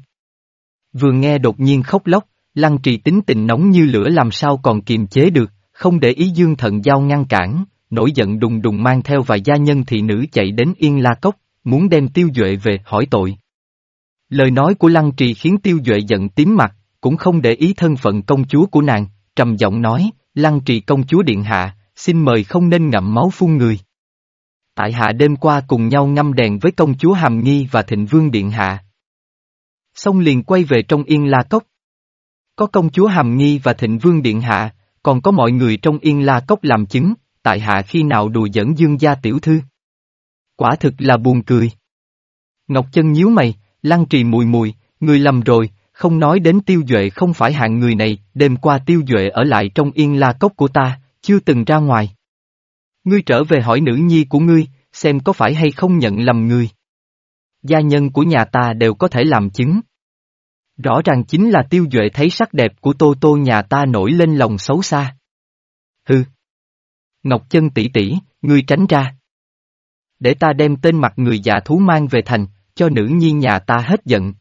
Vừa nghe đột nhiên khóc lóc, lăng trì tính tình nóng như lửa làm sao còn kiềm chế được, không để ý dương thận giao ngăn cản, nổi giận đùng đùng mang theo vài gia nhân thị nữ chạy đến Yên La Cốc, muốn đem tiêu duệ về hỏi tội. Lời nói của lăng trì khiến tiêu duệ giận tím mặt, cũng không để ý thân phận công chúa của nàng, trầm giọng nói, lăng trì công chúa điện hạ, xin mời không nên ngậm máu phun người. Tại hạ đêm qua cùng nhau ngâm đèn với công chúa Hàm Nghi và Thịnh Vương Điện Hạ. Xong liền quay về trong Yên La Cốc. Có công chúa Hàm Nghi và Thịnh Vương Điện Hạ, còn có mọi người trong Yên La Cốc làm chứng, tại hạ khi nào đùa dẫn dương gia tiểu thư. Quả thực là buồn cười. Ngọc Chân nhíu mày, lăng trì mùi mùi, người lầm rồi, không nói đến tiêu duệ không phải hạng người này, đêm qua tiêu duệ ở lại trong yên la cốc của ta, chưa từng ra ngoài. Ngươi trở về hỏi nữ nhi của ngươi, xem có phải hay không nhận lầm ngươi. Gia nhân của nhà ta đều có thể làm chứng. Rõ ràng chính là tiêu duệ thấy sắc đẹp của tô tô nhà ta nổi lên lòng xấu xa. Hừ. Ngọc chân tỷ tỷ, ngươi tránh ra. Để ta đem tên mặt người già thú mang về thành, cho nữ nhi nhà ta hết giận.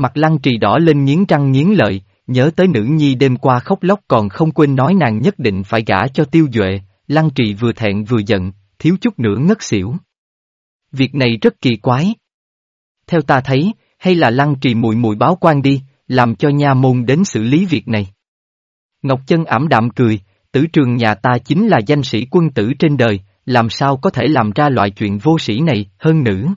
Mặt lăng trì đỏ lên nghiến răng nghiến lợi, nhớ tới nữ nhi đêm qua khóc lóc còn không quên nói nàng nhất định phải gả cho tiêu duệ, lăng trì vừa thẹn vừa giận, thiếu chút nữa ngất xỉu. Việc này rất kỳ quái. Theo ta thấy, hay là lăng trì mùi mùi báo quan đi, làm cho nha môn đến xử lý việc này. Ngọc Chân ảm đạm cười, tử trường nhà ta chính là danh sĩ quân tử trên đời, làm sao có thể làm ra loại chuyện vô sĩ này, hơn nữa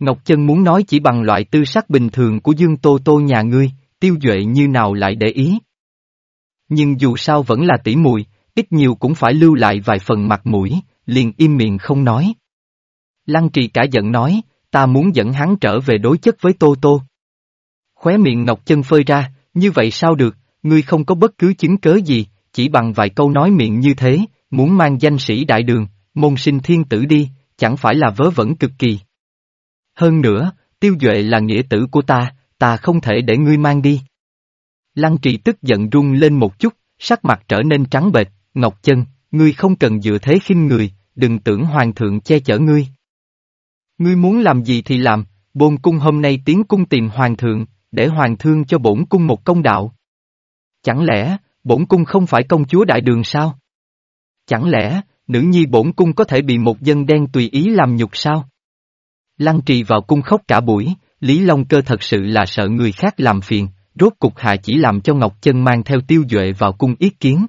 Ngọc Chân muốn nói chỉ bằng loại tư sắc bình thường của Dương Tô Tô nhà ngươi, tiêu duệ như nào lại để ý. Nhưng dù sao vẫn là tỷ mùi, ít nhiều cũng phải lưu lại vài phần mặt mũi, liền im miệng không nói. Lăng trì cả giận nói, ta muốn dẫn hắn trở về đối chất với Tô Tô. Khóe miệng Ngọc Chân phơi ra, như vậy sao được, ngươi không có bất cứ chứng cớ gì, chỉ bằng vài câu nói miệng như thế, muốn mang danh sĩ đại đường, môn sinh thiên tử đi, chẳng phải là vớ vẩn cực kỳ. Hơn nữa, tiêu duệ là nghĩa tử của ta, ta không thể để ngươi mang đi. Lăng trì tức giận rung lên một chút, sắc mặt trở nên trắng bệch, Ngọc Chân, ngươi không cần dựa thế khinh người, đừng tưởng hoàng thượng che chở ngươi. Ngươi muốn làm gì thì làm, bồn cung hôm nay tiến cung tìm hoàng thượng, để hoàng thương cho bổn cung một công đạo. Chẳng lẽ, bổn cung không phải công chúa đại đường sao? Chẳng lẽ, nữ nhi bổn cung có thể bị một dân đen tùy ý làm nhục sao? Lăng trì vào cung khóc cả buổi, Lý Long Cơ thật sự là sợ người khác làm phiền, rốt cục hạ chỉ làm cho Ngọc Chân mang theo tiêu duệ vào cung yết kiến.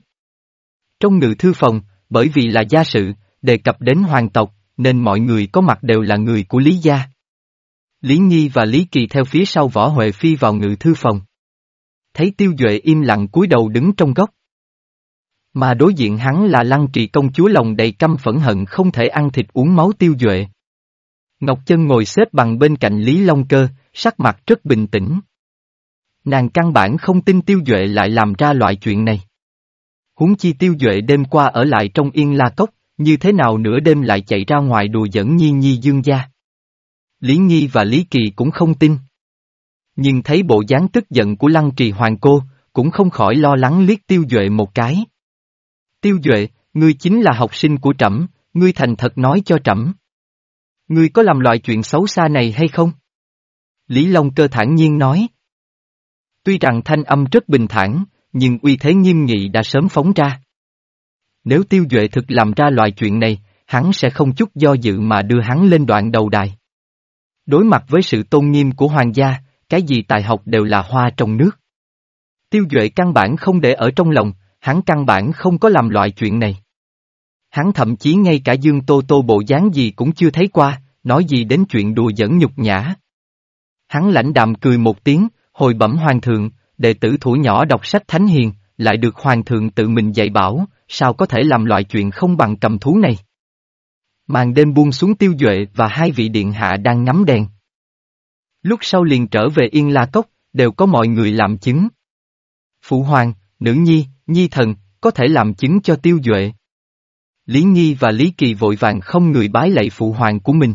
Trong ngự thư phòng, bởi vì là gia sự, đề cập đến hoàng tộc, nên mọi người có mặt đều là người của Lý gia. Lý Nhi và Lý Kỳ theo phía sau võ Huệ Phi vào ngự thư phòng. Thấy tiêu duệ im lặng cúi đầu đứng trong góc. Mà đối diện hắn là lăng trì công chúa lòng đầy căm phẫn hận không thể ăn thịt uống máu tiêu duệ. Ngọc Chân ngồi xếp bằng bên cạnh Lý Long Cơ, sắc mặt rất bình tĩnh. Nàng căn bản không tin Tiêu Duệ lại làm ra loại chuyện này. Huống chi Tiêu Duệ đêm qua ở lại trong yên la cốc, như thế nào nửa đêm lại chạy ra ngoài đùa dẫn Nhi Nhi dương gia. Lý Nhi và Lý Kỳ cũng không tin. Nhưng thấy bộ dáng tức giận của Lăng Trì Hoàng Cô, cũng không khỏi lo lắng liếc Tiêu Duệ một cái. Tiêu Duệ, ngươi chính là học sinh của trẫm, ngươi thành thật nói cho trẫm. Ngươi có làm loại chuyện xấu xa này hay không? Lý Long cơ thản nhiên nói. Tuy rằng thanh âm rất bình thản, nhưng uy thế nghiêm nghị đã sớm phóng ra. Nếu tiêu duệ thực làm ra loại chuyện này, hắn sẽ không chút do dự mà đưa hắn lên đoạn đầu đài. Đối mặt với sự tôn nghiêm của hoàng gia, cái gì tài học đều là hoa trong nước. Tiêu duệ căn bản không để ở trong lòng, hắn căn bản không có làm loại chuyện này. Hắn thậm chí ngay cả Dương Tô Tô bộ dáng gì cũng chưa thấy qua, nói gì đến chuyện đùa giỡn nhục nhã. Hắn lãnh đạm cười một tiếng, hồi bẩm hoàng thượng, đệ tử thủ nhỏ đọc sách thánh hiền, lại được hoàng thượng tự mình dạy bảo, sao có thể làm loại chuyện không bằng cầm thú này. Màn đêm buông xuống tiêu duệ và hai vị điện hạ đang ngắm đèn. Lúc sau liền trở về Yên La Cốc, đều có mọi người làm chứng. Phụ hoàng, nữ nhi, nhi thần, có thể làm chứng cho tiêu duệ. Lý Nhi và Lý Kỳ vội vàng không người bái lạy phụ hoàng của mình.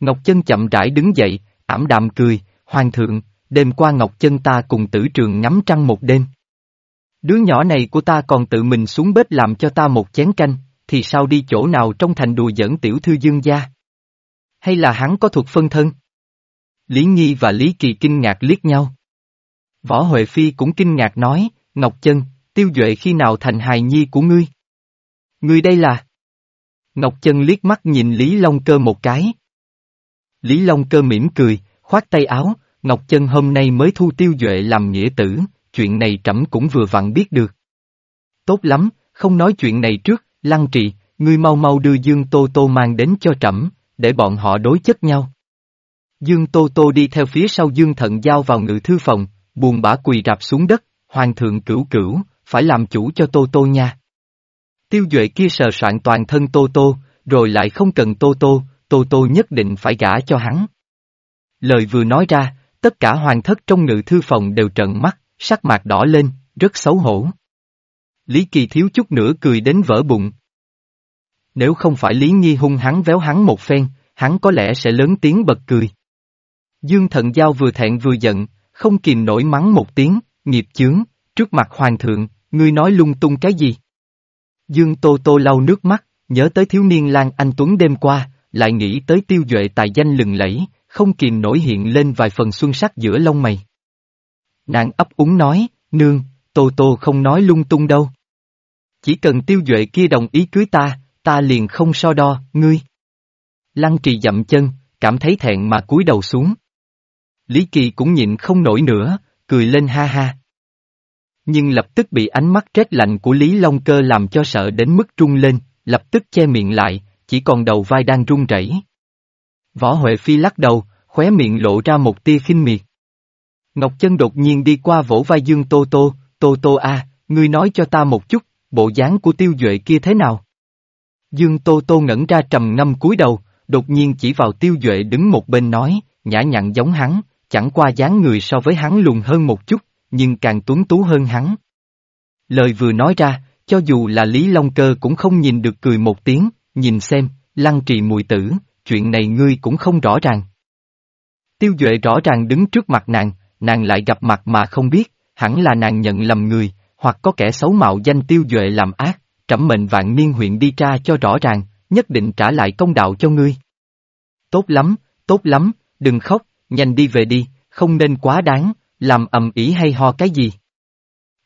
Ngọc Chân chậm rãi đứng dậy, ảm đạm cười, Hoàng thượng, đêm qua Ngọc Chân ta cùng tử trường ngắm trăng một đêm. Đứa nhỏ này của ta còn tự mình xuống bếp làm cho ta một chén canh, thì sao đi chỗ nào trong thành đùa dẫn tiểu thư dương gia. hay là hắn có thuật phân thân? Lý Nhi và Lý Kỳ kinh ngạc liếc nhau. Võ Huệ Phi cũng kinh ngạc nói, Ngọc Chân, tiêu duệ khi nào thành hài nhi của ngươi? Ngươi đây là... Ngọc Chân liếc mắt nhìn Lý Long Cơ một cái. Lý Long Cơ mỉm cười, khoát tay áo, Ngọc Chân hôm nay mới thu tiêu duệ làm nghĩa tử, chuyện này trẫm cũng vừa vặn biết được. Tốt lắm, không nói chuyện này trước, Lăng Trì, ngươi mau mau đưa Dương Tô Tô mang đến cho trẫm, để bọn họ đối chất nhau. Dương Tô Tô đi theo phía sau Dương Thận giao vào ngự thư phòng, buồn bã quỳ rạp xuống đất, hoàng thượng cửu cửu, phải làm chủ cho Tô Tô nha. Tiêu Duệ kia sờ soạn toàn thân Tô Tô, rồi lại không cần Tô Tô, Tô Tô nhất định phải gả cho hắn. Lời vừa nói ra, tất cả hoàng thất trong ngự thư phòng đều trợn mắt, sắc mặt đỏ lên, rất xấu hổ. Lý Kỳ thiếu chút nữa cười đến vỡ bụng. Nếu không phải Lý Nhi hung hắn véo hắn một phen, hắn có lẽ sẽ lớn tiếng bật cười. Dương Thận Giao vừa thẹn vừa giận, không kìm nổi mắng một tiếng, nghiệp chướng, trước mặt hoàng thượng, ngươi nói lung tung cái gì? Dương Tô Tô lau nước mắt, nhớ tới thiếu niên Lan Anh Tuấn đêm qua, lại nghĩ tới tiêu duệ tài danh lừng lẫy, không kìm nổi hiện lên vài phần xuân sắc giữa lông mày. Nàng ấp úng nói, nương, Tô Tô không nói lung tung đâu. Chỉ cần tiêu duệ kia đồng ý cưới ta, ta liền không so đo, ngươi. Lăng trì dậm chân, cảm thấy thẹn mà cúi đầu xuống. Lý Kỳ cũng nhịn không nổi nữa, cười lên ha ha. Nhưng lập tức bị ánh mắt rét lạnh của Lý Long Cơ làm cho sợ đến mức trung lên, lập tức che miệng lại, chỉ còn đầu vai đang run rẩy. Võ Huệ Phi lắc đầu, khóe miệng lộ ra một tia khinh miệt. Ngọc Chân đột nhiên đi qua vỗ vai Dương Tô Tô, Tô Tô a, ngươi nói cho ta một chút, bộ dáng của tiêu duệ kia thế nào? Dương Tô Tô ngẩn ra trầm ngâm cúi đầu, đột nhiên chỉ vào tiêu duệ đứng một bên nói, nhã nhặn giống hắn, chẳng qua dáng người so với hắn lùn hơn một chút, nhưng càng tuấn tú hơn hắn. Lời vừa nói ra, cho dù là Lý Long Cơ cũng không nhìn được cười một tiếng, nhìn xem, lăng trì mùi tử, chuyện này ngươi cũng không rõ ràng. Tiêu Duệ rõ ràng đứng trước mặt nàng, nàng lại gặp mặt mà không biết, hẳn là nàng nhận lầm người, hoặc có kẻ xấu mạo danh Tiêu Duệ làm ác, trẫm mệnh vạn niên huyện đi tra cho rõ ràng, nhất định trả lại công đạo cho ngươi. Tốt lắm, tốt lắm, đừng khóc, nhanh đi về đi, không nên quá đáng, làm ầm ĩ hay ho cái gì.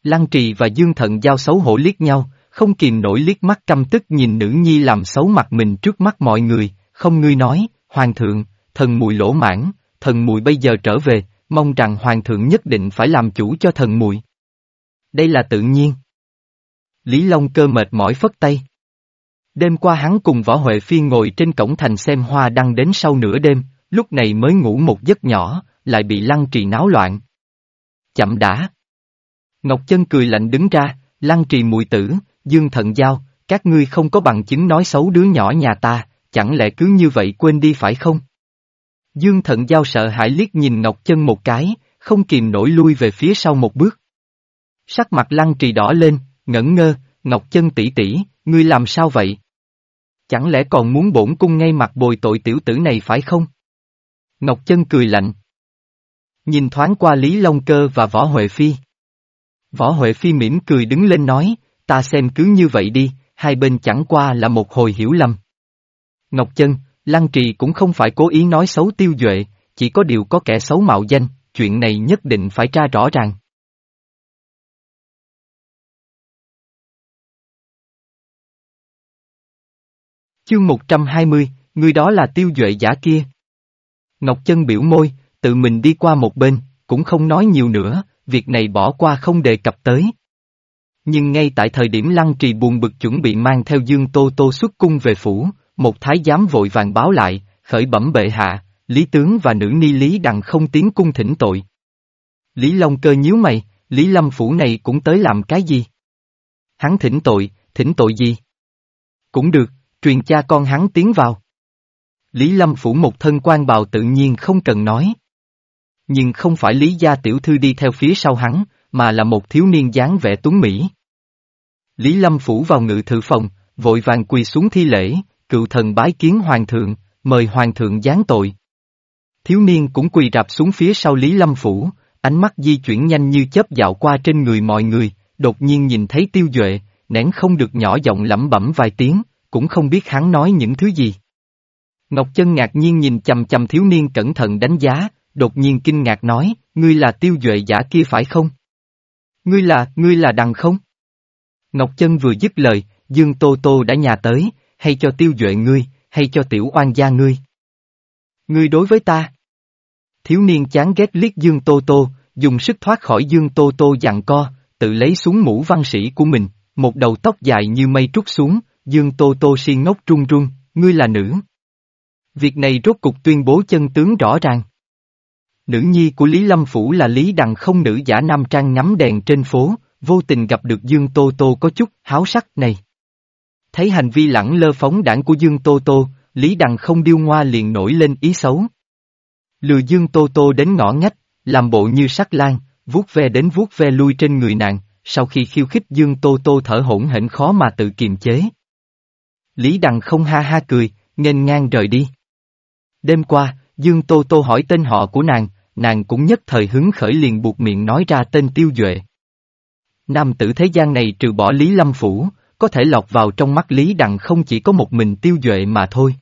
Lăng trì và Dương Thận giao xấu hổ liếc nhau, không kìm nổi liếc mắt căm tức nhìn nữ nhi làm xấu mặt mình trước mắt mọi người, không ngươi nói, Hoàng thượng, thần mùi lỗ mãn, thần mùi bây giờ trở về, mong rằng Hoàng thượng nhất định phải làm chủ cho thần mùi. Đây là tự nhiên. Lý Long cơ mệt mỏi phất tay. Đêm qua hắn cùng Võ Huệ Phiên ngồi trên cổng thành xem hoa đăng đến sau nửa đêm, lúc này mới ngủ một giấc nhỏ, lại bị lăng trì náo loạn. Chậm đã. Ngọc Chân cười lạnh đứng ra, lăng trì mùi tử, dương thận giao, các ngươi không có bằng chứng nói xấu đứa nhỏ nhà ta, chẳng lẽ cứ như vậy quên đi phải không? Dương thận giao sợ hãi liếc nhìn Ngọc Chân một cái, không kìm nổi lui về phía sau một bước. Sắc mặt lăng trì đỏ lên, ngẩn ngơ, Ngọc Chân tỷ tỷ, ngươi làm sao vậy? Chẳng lẽ còn muốn bổn cung ngay mặt bồi tội tiểu tử này phải không? Ngọc Chân cười lạnh. Nhìn thoáng qua Lý Long Cơ và Võ Huệ Phi. Võ Huệ Phi mỉm cười đứng lên nói, ta xem cứ như vậy đi, hai bên chẳng qua là một hồi hiểu lầm. Ngọc Chân, Lăng Trì cũng không phải cố ý nói xấu tiêu duệ, chỉ có điều có kẻ xấu mạo danh, chuyện này nhất định phải tra rõ ràng. Chương 120, người đó là tiêu duệ giả kia. Ngọc Chân biểu môi, tự mình đi qua một bên, cũng không nói nhiều nữa, việc này bỏ qua không đề cập tới. Nhưng ngay tại thời điểm Lăng Trì buồn bực chuẩn bị mang theo Dương Tô Tô xuất cung về phủ, một thái giám vội vàng báo lại, khởi bẩm bệ hạ, Lý Tướng và nữ ni Lý Đằng không tiến cung thỉnh tội. Lý Long cơ nhíu mày, Lý Lâm Phủ này cũng tới làm cái gì? Hắn thỉnh tội, thỉnh tội gì? Cũng được, truyền cha con hắn tiến vào. Lý Lâm Phủ một thân quan bào tự nhiên không cần nói. Nhưng không phải Lý Gia Tiểu Thư đi theo phía sau hắn, mà là một thiếu niên dáng vẻ tuấn Mỹ. Lý Lâm Phủ vào ngự thự phòng, vội vàng quỳ xuống thi lễ, cựu thần bái kiến hoàng thượng, mời hoàng thượng giáng tội. Thiếu niên cũng quỳ rạp xuống phía sau Lý Lâm Phủ, ánh mắt di chuyển nhanh như chớp dạo qua trên người mọi người, đột nhiên nhìn thấy tiêu duệ, nén không được nhỏ giọng lẩm bẩm vài tiếng, cũng không biết hắn nói những thứ gì. Ngọc Chân ngạc nhiên nhìn chầm chầm thiếu niên cẩn thận đánh giá, đột nhiên kinh ngạc nói, ngươi là tiêu duệ giả kia phải không? Ngươi là, ngươi là đằng không? Ngọc Chân vừa dứt lời, Dương Tô Tô đã nhà tới, hay cho tiêu duệ ngươi, hay cho tiểu oan gia ngươi. Ngươi đối với ta. Thiếu niên chán ghét liếc Dương Tô Tô, dùng sức thoát khỏi Dương Tô Tô dặn co, tự lấy xuống mũ văn sĩ của mình, một đầu tóc dài như mây trút xuống, Dương Tô Tô si ngốc run run, ngươi là nữ. Việc này rốt cục tuyên bố chân tướng rõ ràng. Nữ nhi của Lý Lâm Phủ là Lý Đằng không nữ giả nam trang ngắm đèn trên phố, vô tình gặp được Dương Tô Tô có chút háo sắc này. Thấy hành vi lẳng lơ phóng đảng của Dương Tô Tô, Lý Đằng không điêu ngoa liền nổi lên ý xấu. Lừa Dương Tô Tô đến ngõ ngách, làm bộ như sắc lan, vuốt ve đến vuốt ve lui trên người nàng, sau khi khiêu khích Dương Tô Tô thở hổn hển khó mà tự kiềm chế. Lý Đằng không ha ha cười, nghênh ngang rời đi. Đêm qua, Dương Tô Tô hỏi tên họ của nàng, nàng cũng nhất thời hứng khởi liền buộc miệng nói ra tên Tiêu Duệ. Nam tử thế gian này trừ bỏ Lý Lâm Phủ, có thể lọt vào trong mắt Lý Đằng không chỉ có một mình Tiêu Duệ mà thôi.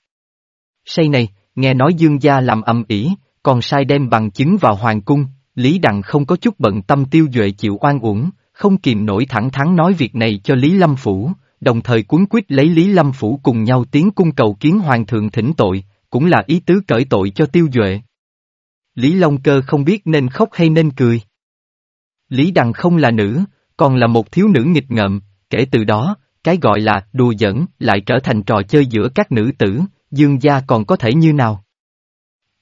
Say này, nghe nói Dương gia làm âm ỉ, còn sai đem bằng chứng vào hoàng cung, Lý Đằng không có chút bận tâm Tiêu Duệ chịu oan uổng, không kìm nổi thẳng thắn nói việc này cho Lý Lâm Phủ, đồng thời cuốn quyết lấy Lý Lâm Phủ cùng nhau tiến cung cầu kiến hoàng thượng thỉnh tội, cũng là ý tứ cởi tội cho Tiêu Duệ. Lý Long Cơ không biết nên khóc hay nên cười. Lý Đằng không là nữ, còn là một thiếu nữ nghịch ngợm, kể từ đó, cái gọi là đùa giỡn lại trở thành trò chơi giữa các nữ tử, dương gia còn có thể như nào.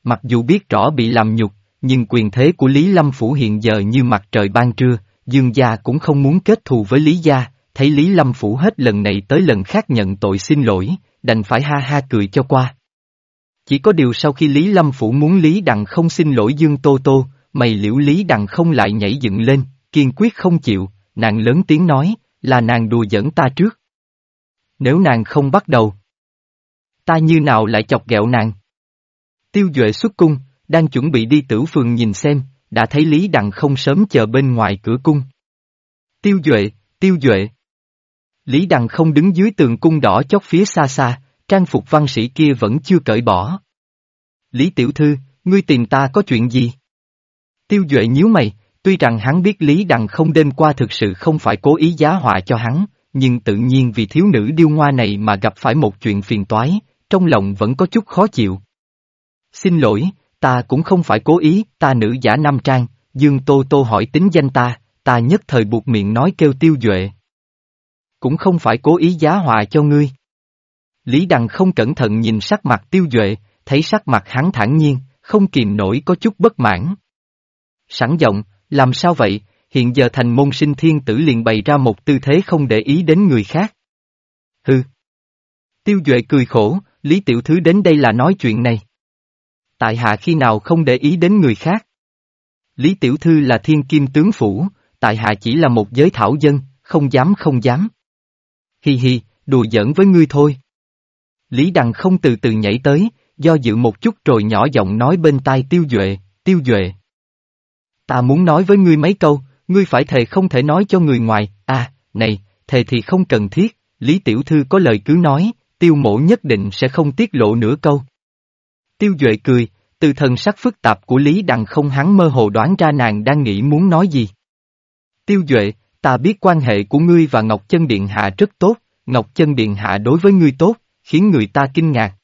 Mặc dù biết rõ bị làm nhục, nhưng quyền thế của Lý Lâm Phủ hiện giờ như mặt trời ban trưa, dương gia cũng không muốn kết thù với Lý gia, thấy Lý Lâm Phủ hết lần này tới lần khác nhận tội xin lỗi, đành phải ha ha cười cho qua. Chỉ có điều sau khi Lý Lâm Phủ muốn Lý Đằng không xin lỗi Dương Tô Tô, mày liễu Lý Đằng không lại nhảy dựng lên, kiên quyết không chịu, nàng lớn tiếng nói, là nàng đùa giỡn ta trước. Nếu nàng không bắt đầu, ta như nào lại chọc ghẹo nàng? Tiêu Duệ xuất cung, đang chuẩn bị đi tử phường nhìn xem, đã thấy Lý Đằng không sớm chờ bên ngoài cửa cung. Tiêu Duệ, Tiêu Duệ. Lý Đằng không đứng dưới tường cung đỏ chót phía xa xa, trang phục văn sĩ kia vẫn chưa cởi bỏ. Lý Tiểu Thư, ngươi tìm ta có chuyện gì? Tiêu Duệ nhíu mày, tuy rằng hắn biết Lý Đằng không đêm qua thực sự không phải cố ý giá họa cho hắn, nhưng tự nhiên vì thiếu nữ điêu ngoa này mà gặp phải một chuyện phiền toái, trong lòng vẫn có chút khó chịu. Xin lỗi, ta cũng không phải cố ý, ta nữ giả nam trang, Dương Tô Tô hỏi tính danh ta, ta nhất thời buộc miệng nói kêu tiêu duệ. Cũng không phải cố ý giá họa cho ngươi. Lý Đằng không cẩn thận nhìn sắc mặt tiêu duệ, thấy sắc mặt hắn thản nhiên, không kìm nổi có chút bất mãn. Sẵn giọng, làm sao vậy, hiện giờ thành môn sinh thiên tử liền bày ra một tư thế không để ý đến người khác. Hừ. Tiêu Duệ cười khổ, Lý Tiểu Thứ đến đây là nói chuyện này. Tại hạ khi nào không để ý đến người khác. Lý Tiểu Thư là thiên kim tướng phủ, tại hạ chỉ là một giới thảo dân, không dám không dám. Hi hi, đùa giỡn với ngươi thôi. Lý Đằng không từ từ nhảy tới, do dự một chút rồi nhỏ giọng nói bên tai Tiêu Duệ, Tiêu Duệ. Ta muốn nói với ngươi mấy câu, ngươi phải thề không thể nói cho người ngoài, à, này, thề thì không cần thiết, Lý Tiểu Thư có lời cứ nói, tiêu Mộ nhất định sẽ không tiết lộ nửa câu. Tiêu Duệ cười, từ thần sắc phức tạp của Lý Đằng không hắn mơ hồ đoán ra nàng đang nghĩ muốn nói gì. Tiêu Duệ, ta biết quan hệ của ngươi và Ngọc Chân Điện Hạ rất tốt, Ngọc Chân Điện Hạ đối với ngươi tốt, khiến người ta kinh ngạc.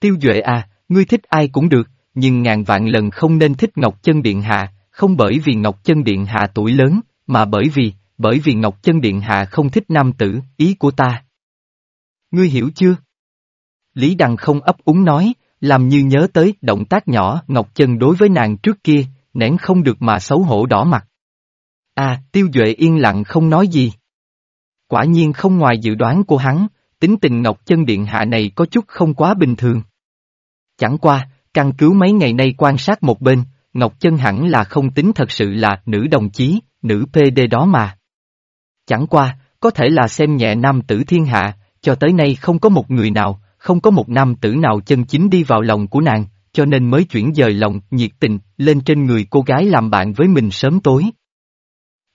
Tiêu Duệ à, ngươi thích ai cũng được, nhưng ngàn vạn lần không nên thích Ngọc Chân Điện Hạ, không bởi vì Ngọc Chân Điện Hạ tuổi lớn, mà bởi vì, bởi vì Ngọc Chân Điện Hạ không thích nam tử, ý của ta. Ngươi hiểu chưa? Lý Đằng không ấp úng nói, làm như nhớ tới động tác nhỏ Ngọc Chân đối với nàng trước kia, nén không được mà xấu hổ đỏ mặt. À, Tiêu Duệ yên lặng không nói gì. Quả nhiên không ngoài dự đoán của hắn, tính tình Ngọc Chân Điện Hạ này có chút không quá bình thường. Chẳng qua, căn cứ mấy ngày nay quan sát một bên, Ngọc Chân hẳn là không tính thật sự là nữ đồng chí, nữ PD đó mà. Chẳng qua, có thể là xem nhẹ nam tử thiên hạ, cho tới nay không có một người nào, không có một nam tử nào chân chính đi vào lòng của nàng, cho nên mới chuyển dời lòng, nhiệt tình, lên trên người cô gái làm bạn với mình sớm tối.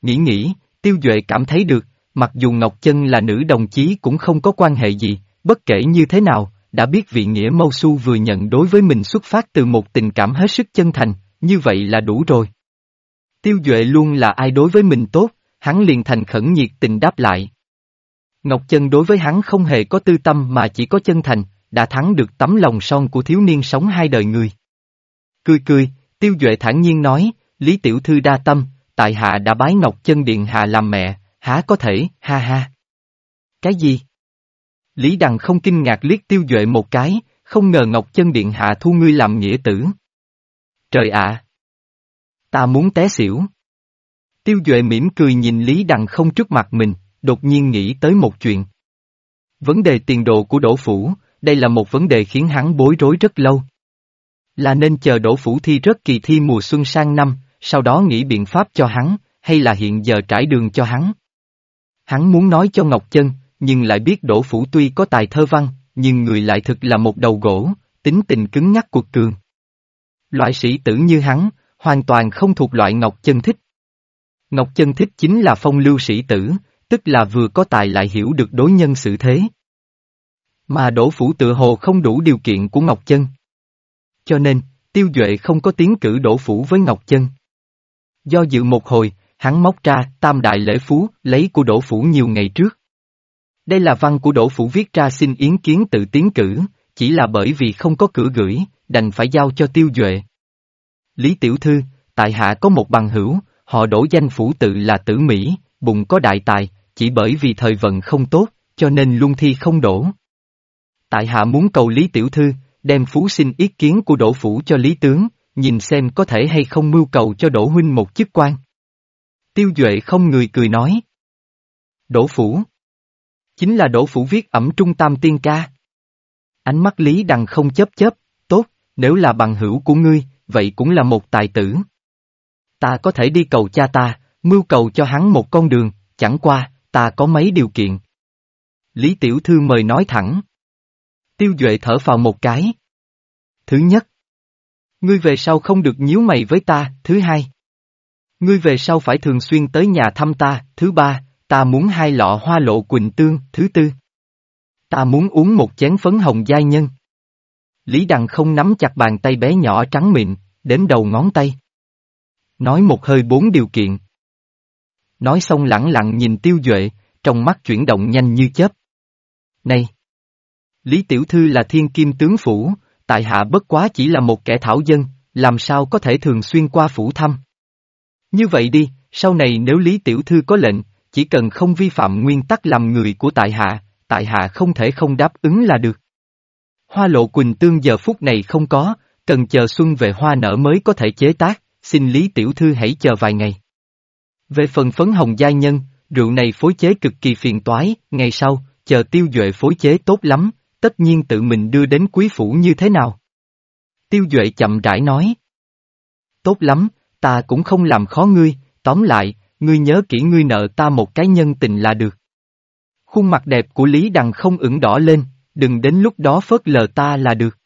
Nghĩ nghĩ, Tiêu Duệ cảm thấy được, mặc dù Ngọc Chân là nữ đồng chí cũng không có quan hệ gì, bất kể như thế nào, đã biết vị nghĩa Mâu Su vừa nhận đối với mình xuất phát từ một tình cảm hết sức chân thành, như vậy là đủ rồi. Tiêu Duệ luôn là ai đối với mình tốt, hắn liền thành khẩn nhiệt tình đáp lại. Ngọc Chân đối với hắn không hề có tư tâm mà chỉ có chân thành, đã thắng được tấm lòng son của thiếu niên sống hai đời người. Cười cười, Tiêu Duệ thản nhiên nói, Lý Tiểu Thư đa tâm, tại hạ đã bái Ngọc Chân Điện Hạ làm mẹ, há có thể, ha ha. Cái gì? Lý Đằng không kinh ngạc liếc Tiêu Duệ một cái, không ngờ Ngọc Chân Điện Hạ thu ngươi làm nghĩa tử. Trời ạ! Ta muốn té xỉu. Tiêu Duệ mỉm cười nhìn Lý Đằng không trước mặt mình, đột nhiên nghĩ tới một chuyện. Vấn đề tiền đồ của Đỗ Phủ, đây là một vấn đề khiến hắn bối rối rất lâu. Là nên chờ Đỗ Phủ thi rớt kỳ thi mùa xuân sang năm, sau đó nghĩ biện pháp cho hắn, hay là hiện giờ trải đường cho hắn. Hắn muốn nói cho Ngọc Chân, nhưng lại biết Đỗ Phủ tuy có tài thơ văn, nhưng người lại thực là một đầu gỗ, tính tình cứng nhắc cuộc cường. Loại sĩ tử như hắn, hoàn toàn không thuộc loại Ngọc Chân thích. Ngọc Chân thích chính là phong lưu sĩ tử, tức là vừa có tài lại hiểu được đối nhân xử thế. Mà Đỗ Phủ tự hồ không đủ điều kiện của Ngọc Chân. Cho nên, Tiêu Duệ không có tiến cử Đỗ Phủ với Ngọc Chân. Do dự một hồi, hắn móc ra tam đại lễ phú, lấy của Đỗ Phủ nhiều ngày trước. Đây là văn của Đỗ Phủ viết ra xin yến kiến tự tiến cử, chỉ là bởi vì không có cửa gửi, đành phải giao cho Tiêu Duệ. Lý Tiểu Thư, tại hạ có một bằng hữu, họ đổ danh phủ tự là tử Mỹ, bụng có đại tài, chỉ bởi vì thời vận không tốt, cho nên luân thi không đổ. Tại hạ muốn cầu Lý Tiểu Thư, đem phú xin ý kiến của đổ phủ cho Lý Tướng, nhìn xem có thể hay không mưu cầu cho đổ huynh một chức quan. Tiêu Duệ không người cười nói. Đỗ phủ. Chính là Đỗ phủ viết ẩm trung tam tiên ca. Ánh mắt Lý Đằng không chấp chấp, tốt, nếu là bằng hữu của ngươi, vậy cũng là một tài tử. Ta có thể đi cầu cha ta, mưu cầu cho hắn một con đường, chẳng qua, ta có mấy điều kiện. Lý Tiểu Thư mời nói thẳng. Tiêu Duệ thở vào một cái. Thứ nhất. Ngươi về sau không được nhíu mày với ta, thứ hai. Ngươi về sau phải thường xuyên tới nhà thăm ta, thứ ba, ta muốn hai lọ hoa lộ quỳnh tương, thứ tư. Ta muốn uống một chén phấn hồng giai nhân. Lý Đằng không nắm chặt bàn tay bé nhỏ trắng mịn, đến đầu ngón tay. Nói một hơi bốn điều kiện. Nói xong lẳng lặng nhìn tiêu duệ, trong mắt chuyển động nhanh như chớp. Này! Lý Tiểu Thư là thiên kim tướng phủ, tại hạ bất quá chỉ là một kẻ thảo dân, làm sao có thể thường xuyên qua phủ thăm. Như vậy đi, sau này nếu Lý Tiểu Thư có lệnh, chỉ cần không vi phạm nguyên tắc làm người của tại hạ, tại hạ không thể không đáp ứng là được. Hoa lộ quỳnh tương giờ phút này không có, cần chờ xuân về hoa nở mới có thể chế tác, xin Lý Tiểu Thư hãy chờ vài ngày. Về phần phấn hồng giai nhân, rượu này phối chế cực kỳ phiền toái, ngày sau, chờ tiêu duệ phối chế tốt lắm, tất nhiên tự mình đưa đến quý phủ như thế nào? Tiêu duệ chậm rãi nói. Tốt lắm, ta cũng không làm khó ngươi, tóm lại, ngươi nhớ kỹ ngươi nợ ta một cái nhân tình là được. Khuôn mặt đẹp của Lý Đằng không ửng đỏ lên, đừng đến lúc đó phớt lờ ta là được.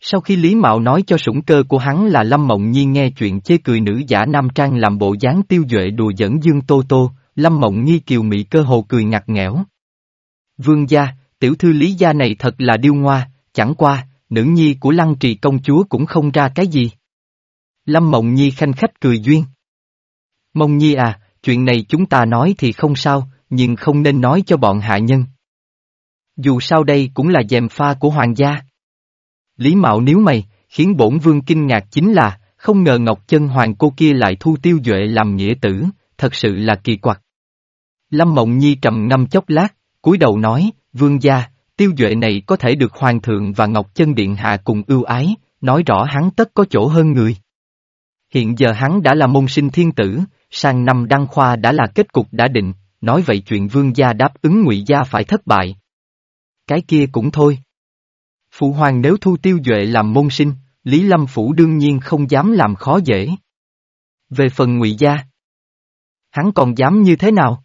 Sau khi Lý Mạo nói cho sủng cơ của hắn là Lâm Mộng Nhi nghe chuyện chê cười nữ giả nam trang làm bộ dáng tiêu duệ đùa dẫn Dương Tô Tô, Lâm Mộng Nhi kiều mị cơ hồ cười ngặt nghẽo. Vương gia, tiểu thư Lý gia này thật là điêu ngoa, chẳng qua, nữ nhi của Lăng Trì công chúa cũng không ra cái gì. Lâm Mộng Nhi khanh khách cười duyên. Mộng Nhi à, chuyện này chúng ta nói thì không sao, nhưng không nên nói cho bọn hạ nhân. Dù sao đây cũng là dèm pha của hoàng gia. Lý Mạo nếu mày, khiến bổn vương kinh ngạc chính là, không ngờ Ngọc Chân Hoàng cô kia lại thu tiêu duệ làm nghĩa tử, thật sự là kỳ quặc. Lâm Mộng Nhi trầm ngâm chốc lát, cúi đầu nói, vương gia, tiêu duệ này có thể được Hoàng thượng và Ngọc Chân Điện Hạ cùng ưu ái, nói rõ hắn tất có chỗ hơn người. Hiện giờ hắn đã là môn sinh thiên tử, sang năm đăng khoa đã là kết cục đã định, nói vậy chuyện vương gia đáp ứng ngụy gia phải thất bại. Cái kia cũng thôi. Phụ hoàng nếu thu tiêu duệ làm môn sinh, Lý Lâm Phủ đương nhiên không dám làm khó dễ. Về phần ngụy gia, hắn còn dám như thế nào?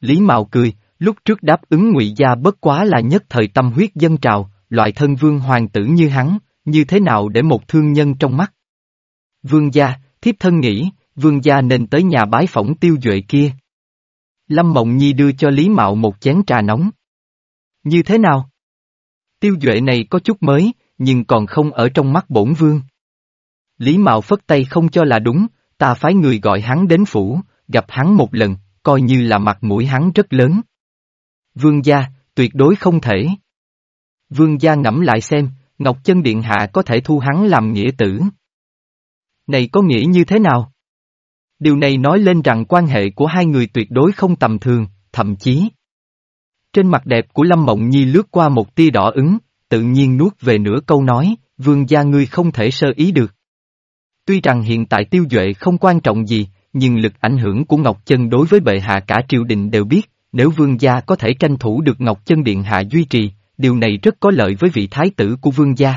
Lý Mạo cười, lúc trước đáp ứng ngụy gia bất quá là nhất thời tâm huyết dân trào, loại thân vương hoàng tử như hắn, như thế nào để một thương nhân trong mắt? Vương gia, thiếp thân nghĩ, vương gia nên tới nhà bái phỏng tiêu duệ kia. Lâm Mộng Nhi đưa cho Lý Mạo một chén trà nóng. Như thế nào? Tiêu Duệ này có chút mới, nhưng còn không ở trong mắt bổn vương. Lý Mạo phất tay không cho là đúng, ta phái người gọi hắn đến phủ, gặp hắn một lần, coi như là mặt mũi hắn rất lớn. Vương gia, tuyệt đối không thể. Vương gia ngẫm lại xem, Ngọc Chân Điện Hạ có thể thu hắn làm nghĩa tử. Này có nghĩa như thế nào? Điều này nói lên rằng quan hệ của hai người tuyệt đối không tầm thường, thậm chí. Trên mặt đẹp của Lâm Mộng Nhi lướt qua một tia đỏ ứng, tự nhiên nuốt về nửa câu nói, vương gia ngươi không thể sơ ý được. Tuy rằng hiện tại tiêu duệ không quan trọng gì, nhưng lực ảnh hưởng của Ngọc Chân đối với bệ hạ cả triều đình đều biết, nếu vương gia có thể tranh thủ được Ngọc Chân Điện Hạ duy trì, điều này rất có lợi với vị thái tử của vương gia.